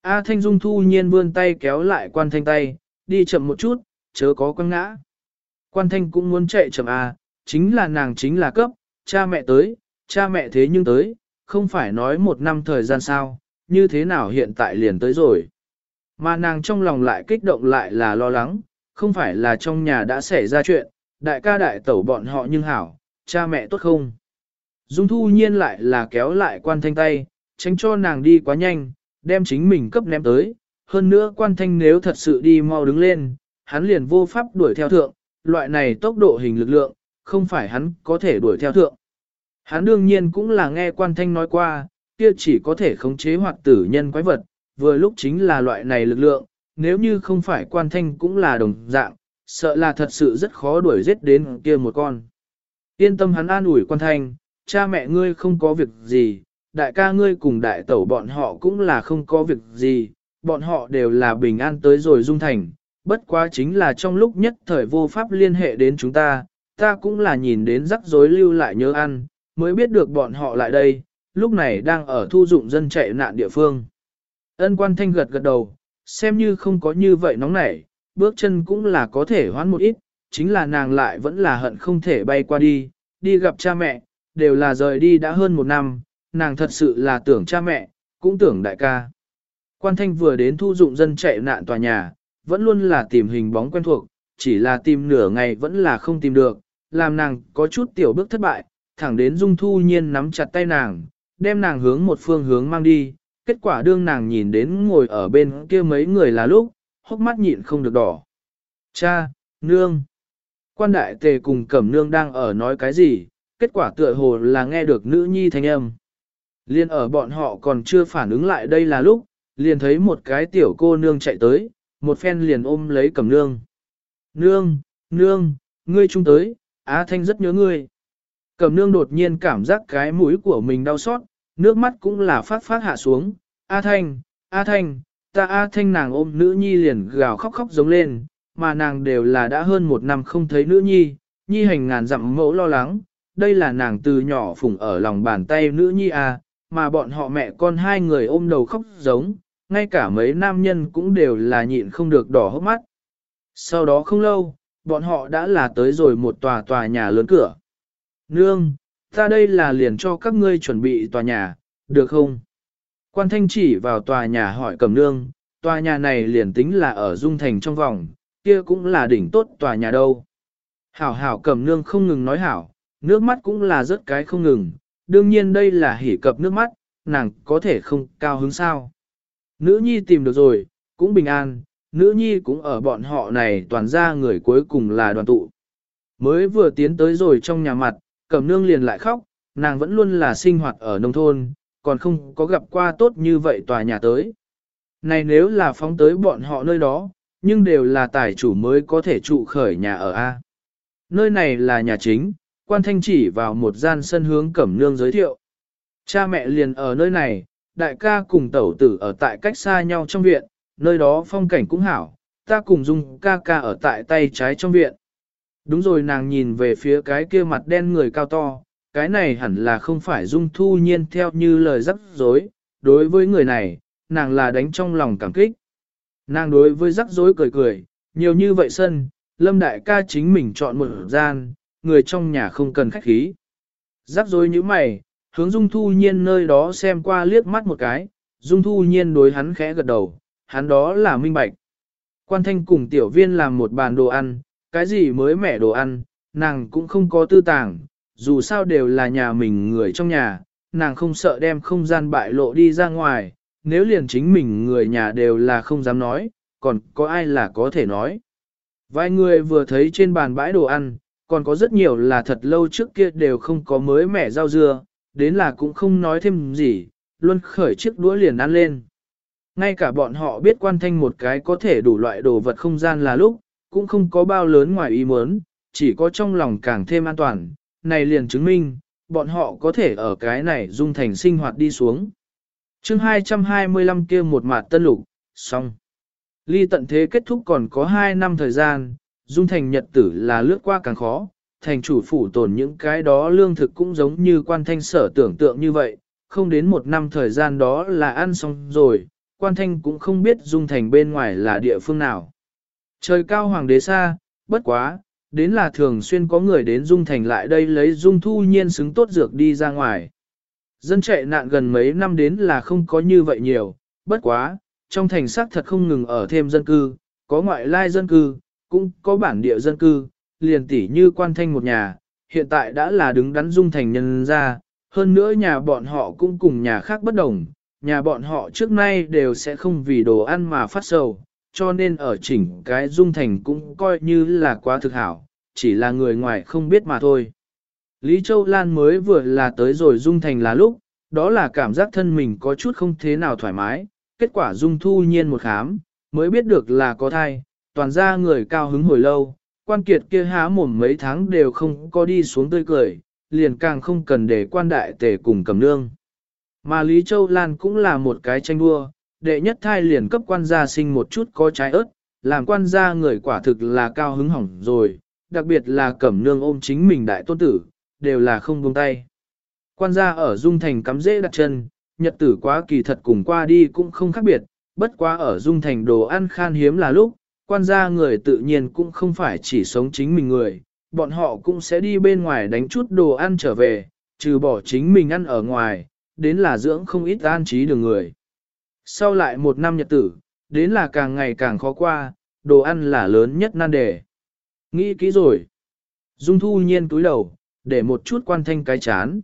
A Thanh Dung thu nhiên vươn tay kéo lại quan thanh tay, đi chậm một chút, chớ có quăng ngã. Quan thanh cũng muốn chạy chậm à, chính là nàng chính là cấp, cha mẹ tới, cha mẹ thế nhưng tới, không phải nói một năm thời gian sao, như thế nào hiện tại liền tới rồi. Mà nàng trong lòng lại kích động lại là lo lắng, không phải là trong nhà đã xảy ra chuyện, đại ca đại tẩu bọn họ nhưng hảo, cha mẹ tốt không. Dung thu nhiên lại là kéo lại quan thanh tay, tránh cho nàng đi quá nhanh, đem chính mình cấp ném tới, hơn nữa quan thanh nếu thật sự đi mau đứng lên, hắn liền vô pháp đuổi theo thượng, loại này tốc độ hình lực lượng, không phải hắn có thể đuổi theo thượng. Hắn đương nhiên cũng là nghe quan thanh nói qua, kia chỉ có thể khống chế hoặc tử nhân quái vật, vừa lúc chính là loại này lực lượng, nếu như không phải quan thanh cũng là đồng dạng, sợ là thật sự rất khó đuổi giết đến kia một con. Yên tâm hắn an ủi quan thanh, cha mẹ ngươi không có việc gì, đại ca ngươi cùng đại tẩu bọn họ cũng là không có việc gì, bọn họ đều là bình an tới rồi dung thành, bất quá chính là trong lúc nhất thời vô pháp liên hệ đến chúng ta, ta cũng là nhìn đến rắc rối lưu lại nhớ ăn, mới biết được bọn họ lại đây, lúc này đang ở thu dụng dân chạy nạn địa phương. Ân quan thanh gật gật đầu, xem như không có như vậy nóng nảy, bước chân cũng là có thể hoán một ít, chính là nàng lại vẫn là hận không thể bay qua đi, đi gặp cha mẹ, đều là rời đi đã hơn một năm, nàng thật sự là tưởng cha mẹ, cũng tưởng đại ca. Quan thanh vừa đến thu dụng dân chạy nạn tòa nhà, vẫn luôn là tìm hình bóng quen thuộc, chỉ là tìm nửa ngày vẫn là không tìm được, làm nàng có chút tiểu bước thất bại, thẳng đến Dung Thu Nhiên nắm chặt tay nàng, đem nàng hướng một phương hướng mang đi, kết quả đương nàng nhìn đến ngồi ở bên kia mấy người là lúc, hốc mắt nhịn không được đỏ. Cha, nương. Quan đại tề cùng cẩm nương đang ở nói cái gì, kết quả tựa hồ là nghe được nữ nhi thanh âm. Liên ở bọn họ còn chưa phản ứng lại đây là lúc, liền thấy một cái tiểu cô nương chạy tới, một phen liền ôm lấy cầm nương. Nương, nương, ngươi chung tới, Á Thanh rất nhớ ngươi. cầm nương đột nhiên cảm giác cái mũi của mình đau xót, nước mắt cũng là phát phát hạ xuống. A Thanh, A Thanh, ta A Thanh nàng ôm nữ nhi liền gào khóc khóc giống lên, mà nàng đều là đã hơn một năm không thấy nữ nhi, nhi hành ngàn dặm mẫu lo lắng, đây là nàng từ nhỏ phủng ở lòng bàn tay nữ nhi A, mà bọn họ mẹ con hai người ôm đầu khóc giống, ngay cả mấy nam nhân cũng đều là nhịn không được đỏ hốc mắt. Sau đó không lâu, bọn họ đã là tới rồi một tòa tòa nhà lớn cửa. Nương, ta đây là liền cho các ngươi chuẩn bị tòa nhà, được không? Quan thanh chỉ vào tòa nhà hỏi cầm nương, tòa nhà này liền tính là ở Dung Thành trong vòng, kia cũng là đỉnh tốt tòa nhà đâu. Hảo hảo cầm nương không ngừng nói hảo, nước mắt cũng là rất cái không ngừng, đương nhiên đây là hỉ cập nước mắt, nàng có thể không cao hứng sao. Nữ nhi tìm được rồi, cũng bình an, nữ nhi cũng ở bọn họ này toàn ra người cuối cùng là đoàn tụ. Mới vừa tiến tới rồi trong nhà mặt, cẩm nương liền lại khóc, nàng vẫn luôn là sinh hoạt ở nông thôn, còn không có gặp qua tốt như vậy tòa nhà tới. Này nếu là phóng tới bọn họ nơi đó, nhưng đều là tài chủ mới có thể trụ khởi nhà ở A. Nơi này là nhà chính, quan thanh chỉ vào một gian sân hướng cẩm nương giới thiệu. Cha mẹ liền ở nơi này, đại ca cùng tẩu tử ở tại cách xa nhau trong viện, nơi đó phong cảnh cũng hảo, ta cùng dung ca ca ở tại tay trái trong viện. Đúng rồi nàng nhìn về phía cái kia mặt đen người cao to, cái này hẳn là không phải dung thu nhiên theo như lời rắc rối, đối với người này, nàng là đánh trong lòng cảm kích. Nàng đối với rắc rối cười cười, nhiều như vậy sân, lâm đại ca chính mình chọn một gian, người trong nhà không cần khách khí. Rắc rối như mày, hướng dung thu nhiên nơi đó xem qua liếc mắt một cái, dung thu nhiên đối hắn khẽ gật đầu, hắn đó là minh bạch. Quan thanh cùng tiểu viên làm một bàn đồ ăn, cái gì mới mẻ đồ ăn, nàng cũng không có tư tàng, dù sao đều là nhà mình người trong nhà, nàng không sợ đem không gian bại lộ đi ra ngoài, nếu liền chính mình người nhà đều là không dám nói, còn có ai là có thể nói. Vài người vừa thấy trên bàn bãi đồ ăn, còn có rất nhiều là thật lâu trước kia đều không có mới mẻ rau dưa, đến là cũng không nói thêm gì, luôn khởi chiếc đũa liền ăn lên. Ngay cả bọn họ biết quan thanh một cái có thể đủ loại đồ vật không gian là lúc, cũng không có bao lớn ngoài ý muốn, chỉ có trong lòng càng thêm an toàn, này liền chứng minh, bọn họ có thể ở cái này dung thành sinh hoạt đi xuống. chương 225 kia một mặt tân lục, xong. Ly tận thế kết thúc còn có 2 năm thời gian, dung thành nhật tử là lướt qua càng khó, thành chủ phủ tồn những cái đó lương thực cũng giống như quan thanh sở tưởng tượng như vậy, không đến một năm thời gian đó là ăn xong rồi, quan thanh cũng không biết dung thành bên ngoài là địa phương nào. Trời cao hoàng đế xa, bất quá, đến là thường xuyên có người đến dung thành lại đây lấy dung thu nhiên xứng tốt dược đi ra ngoài. Dân chạy nạn gần mấy năm đến là không có như vậy nhiều, bất quá, trong thành xác thật không ngừng ở thêm dân cư, có ngoại lai dân cư, cũng có bản địa dân cư, liền tỉ như quan thanh một nhà, hiện tại đã là đứng đắn dung thành nhân ra, hơn nữa nhà bọn họ cũng cùng nhà khác bất đồng, nhà bọn họ trước nay đều sẽ không vì đồ ăn mà phát sầu, cho nên ở chỉnh cái dung thành cũng coi như là quá thực hảo, chỉ là người ngoài không biết mà thôi. Lý Châu Lan mới vừa là tới rồi dung thành là lúc, đó là cảm giác thân mình có chút không thế nào thoải mái, kết quả dung thu nhiên một khám, mới biết được là có thai, toàn ra người cao hứng hồi lâu, quan kiệt kia há mồm mấy tháng đều không có đi xuống tươi cười, liền càng không cần để quan đại tề cùng cầm nương. Mà Lý Châu Lan cũng là một cái tranh đua, đệ nhất thai liền cấp quan gia sinh một chút có trái ớt, làm quan gia người quả thực là cao hứng hỏng rồi, đặc biệt là cẩm nương ôm chính mình đại tôn tử, đều là không buông tay. Quan gia ở Dung Thành cắm dễ đặt chân, nhật tử quá kỳ thật cùng qua đi cũng không khác biệt, bất quá ở Dung Thành đồ ăn khan hiếm là lúc, quan gia người tự nhiên cũng không phải chỉ sống chính mình người, bọn họ cũng sẽ đi bên ngoài đánh chút đồ ăn trở về, trừ bỏ chính mình ăn ở ngoài, đến là dưỡng không ít an trí đường người. Sau lại một năm nhật tử, đến là càng ngày càng khó qua, đồ ăn là lớn nhất nan đề. Nghĩ kỹ rồi. Dung thu nhiên túi đầu, để một chút quan thanh cái chán.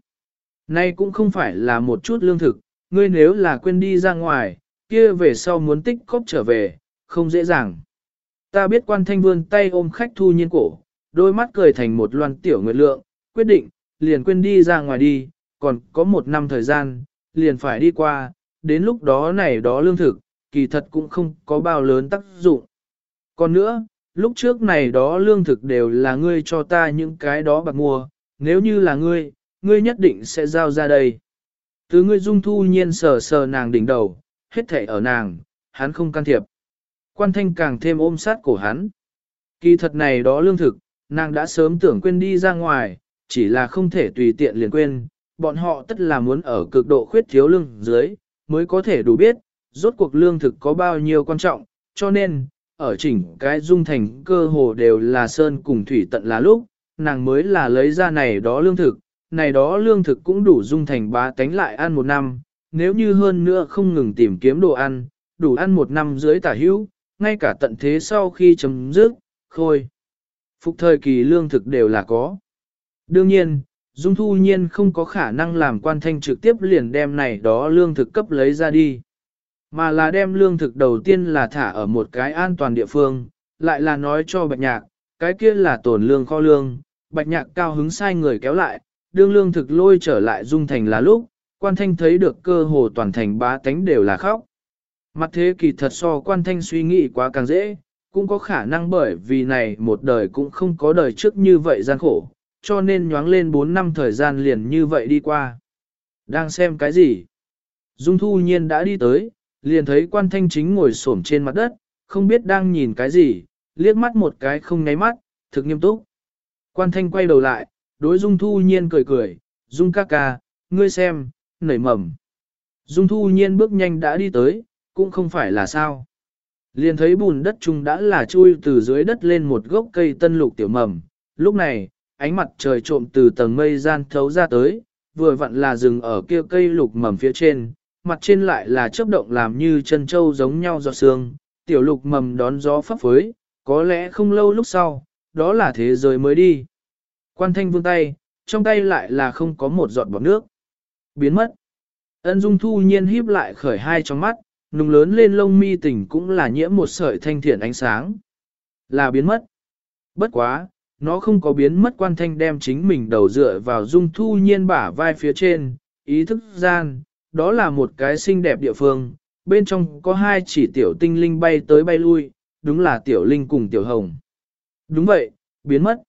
Nay cũng không phải là một chút lương thực, ngươi nếu là quên đi ra ngoài, kia về sau muốn tích cóp trở về, không dễ dàng. Ta biết quan thanh vươn tay ôm khách thu nhiên cổ, đôi mắt cười thành một loan tiểu nguyệt lượng, quyết định, liền quên đi ra ngoài đi, còn có một năm thời gian, liền phải đi qua, đến lúc đó này đó lương thực, kỳ thật cũng không có bao lớn tác dụng. Còn nữa, lúc trước này đó lương thực đều là ngươi cho ta những cái đó bạc mua, nếu như là ngươi, ngươi nhất định sẽ giao ra đây. Từ ngươi dung thu nhiên sờ sờ nàng đỉnh đầu, hết thảy ở nàng, hắn không can thiệp. Quan thanh càng thêm ôm sát cổ hắn. Kỳ thật này đó lương thực, nàng đã sớm tưởng quên đi ra ngoài, chỉ là không thể tùy tiện liền quên, bọn họ tất là muốn ở cực độ khuyết thiếu lương dưới, mới có thể đủ biết, rốt cuộc lương thực có bao nhiêu quan trọng, cho nên, ở chỉnh cái dung thành cơ hồ đều là sơn cùng thủy tận là lúc, nàng mới là lấy ra này đó lương thực, này đó lương thực cũng đủ dung thành bá tánh lại ăn một năm, nếu như hơn nữa không ngừng tìm kiếm đồ ăn, đủ ăn một năm dưới tả hữu, ngay cả tận thế sau khi chấm dứt, khôi. Phục thời kỳ lương thực đều là có. Đương nhiên, Dung Thu Nhiên không có khả năng làm quan thanh trực tiếp liền đem này đó lương thực cấp lấy ra đi. Mà là đem lương thực đầu tiên là thả ở một cái an toàn địa phương, lại là nói cho bạch nhạc, cái kia là tổn lương kho lương, bạch nhạc cao hứng sai người kéo lại, đương lương thực lôi trở lại dung thành là lúc, quan thanh thấy được cơ hồ toàn thành bá tánh đều là khóc. Mặt thế kỳ thật so quan thanh suy nghĩ quá càng dễ, cũng có khả năng bởi vì này một đời cũng không có đời trước như vậy gian khổ, cho nên nhoáng lên 4 năm thời gian liền như vậy đi qua. Đang xem cái gì? Dung thu nhiên đã đi tới, liền thấy quan thanh chính ngồi xổm trên mặt đất, không biết đang nhìn cái gì, liếc mắt một cái không nháy mắt, thực nghiêm túc. Quan thanh quay đầu lại, đối dung thu nhiên cười cười, dung ca ca, ngươi xem, nảy mầm. Dung thu nhiên bước nhanh đã đi tới, cũng không phải là sao. Liền thấy bùn đất chung đã là chui từ dưới đất lên một gốc cây tân lục tiểu mầm. Lúc này, ánh mặt trời trộm từ tầng mây gian thấu ra tới, vừa vặn là dừng ở kia cây lục mầm phía trên, mặt trên lại là chớp động làm như chân trâu giống nhau giọt sương, tiểu lục mầm đón gió phấp phới, có lẽ không lâu lúc sau, đó là thế giới mới đi. Quan thanh vương tay, trong tay lại là không có một giọt bọt nước. Biến mất. Ân dung thu nhiên híp lại khởi hai trong mắt, nùng lớn lên lông mi tỉnh cũng là nhiễm một sợi thanh thiện ánh sáng. Là biến mất. Bất quá, nó không có biến mất quan thanh đem chính mình đầu dựa vào dung thu nhiên bả vai phía trên, ý thức gian, đó là một cái xinh đẹp địa phương, bên trong có hai chỉ tiểu tinh linh bay tới bay lui, đúng là tiểu linh cùng tiểu hồng. Đúng vậy, biến mất.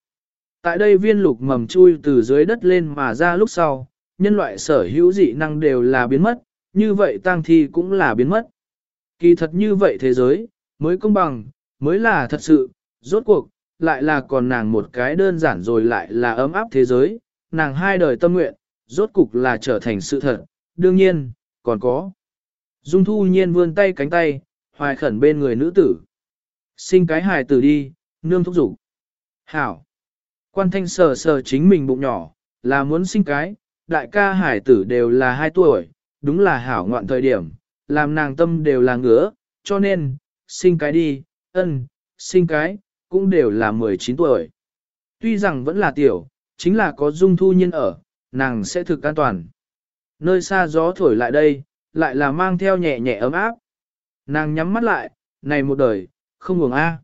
Tại đây viên lục mầm chui từ dưới đất lên mà ra lúc sau, nhân loại sở hữu dị năng đều là biến mất, như vậy tang thi cũng là biến mất. Kỳ thật như vậy thế giới, mới công bằng, mới là thật sự, rốt cuộc, lại là còn nàng một cái đơn giản rồi lại là ấm áp thế giới, nàng hai đời tâm nguyện, rốt cục là trở thành sự thật, đương nhiên, còn có. Dung thu nhiên vươn tay cánh tay, hoài khẩn bên người nữ tử. Sinh cái hài tử đi, nương thúc dục Hảo. Quan thanh sờ sờ chính mình bụng nhỏ, là muốn sinh cái, đại ca hải tử đều là hai tuổi, đúng là hảo ngoạn thời điểm, làm nàng tâm đều là ngứa, cho nên, sinh cái đi, ân, sinh cái, cũng đều là 19 tuổi. Tuy rằng vẫn là tiểu, chính là có dung thu nhiên ở, nàng sẽ thực an toàn. Nơi xa gió thổi lại đây, lại là mang theo nhẹ nhẹ ấm áp. Nàng nhắm mắt lại, này một đời, không ngừng a.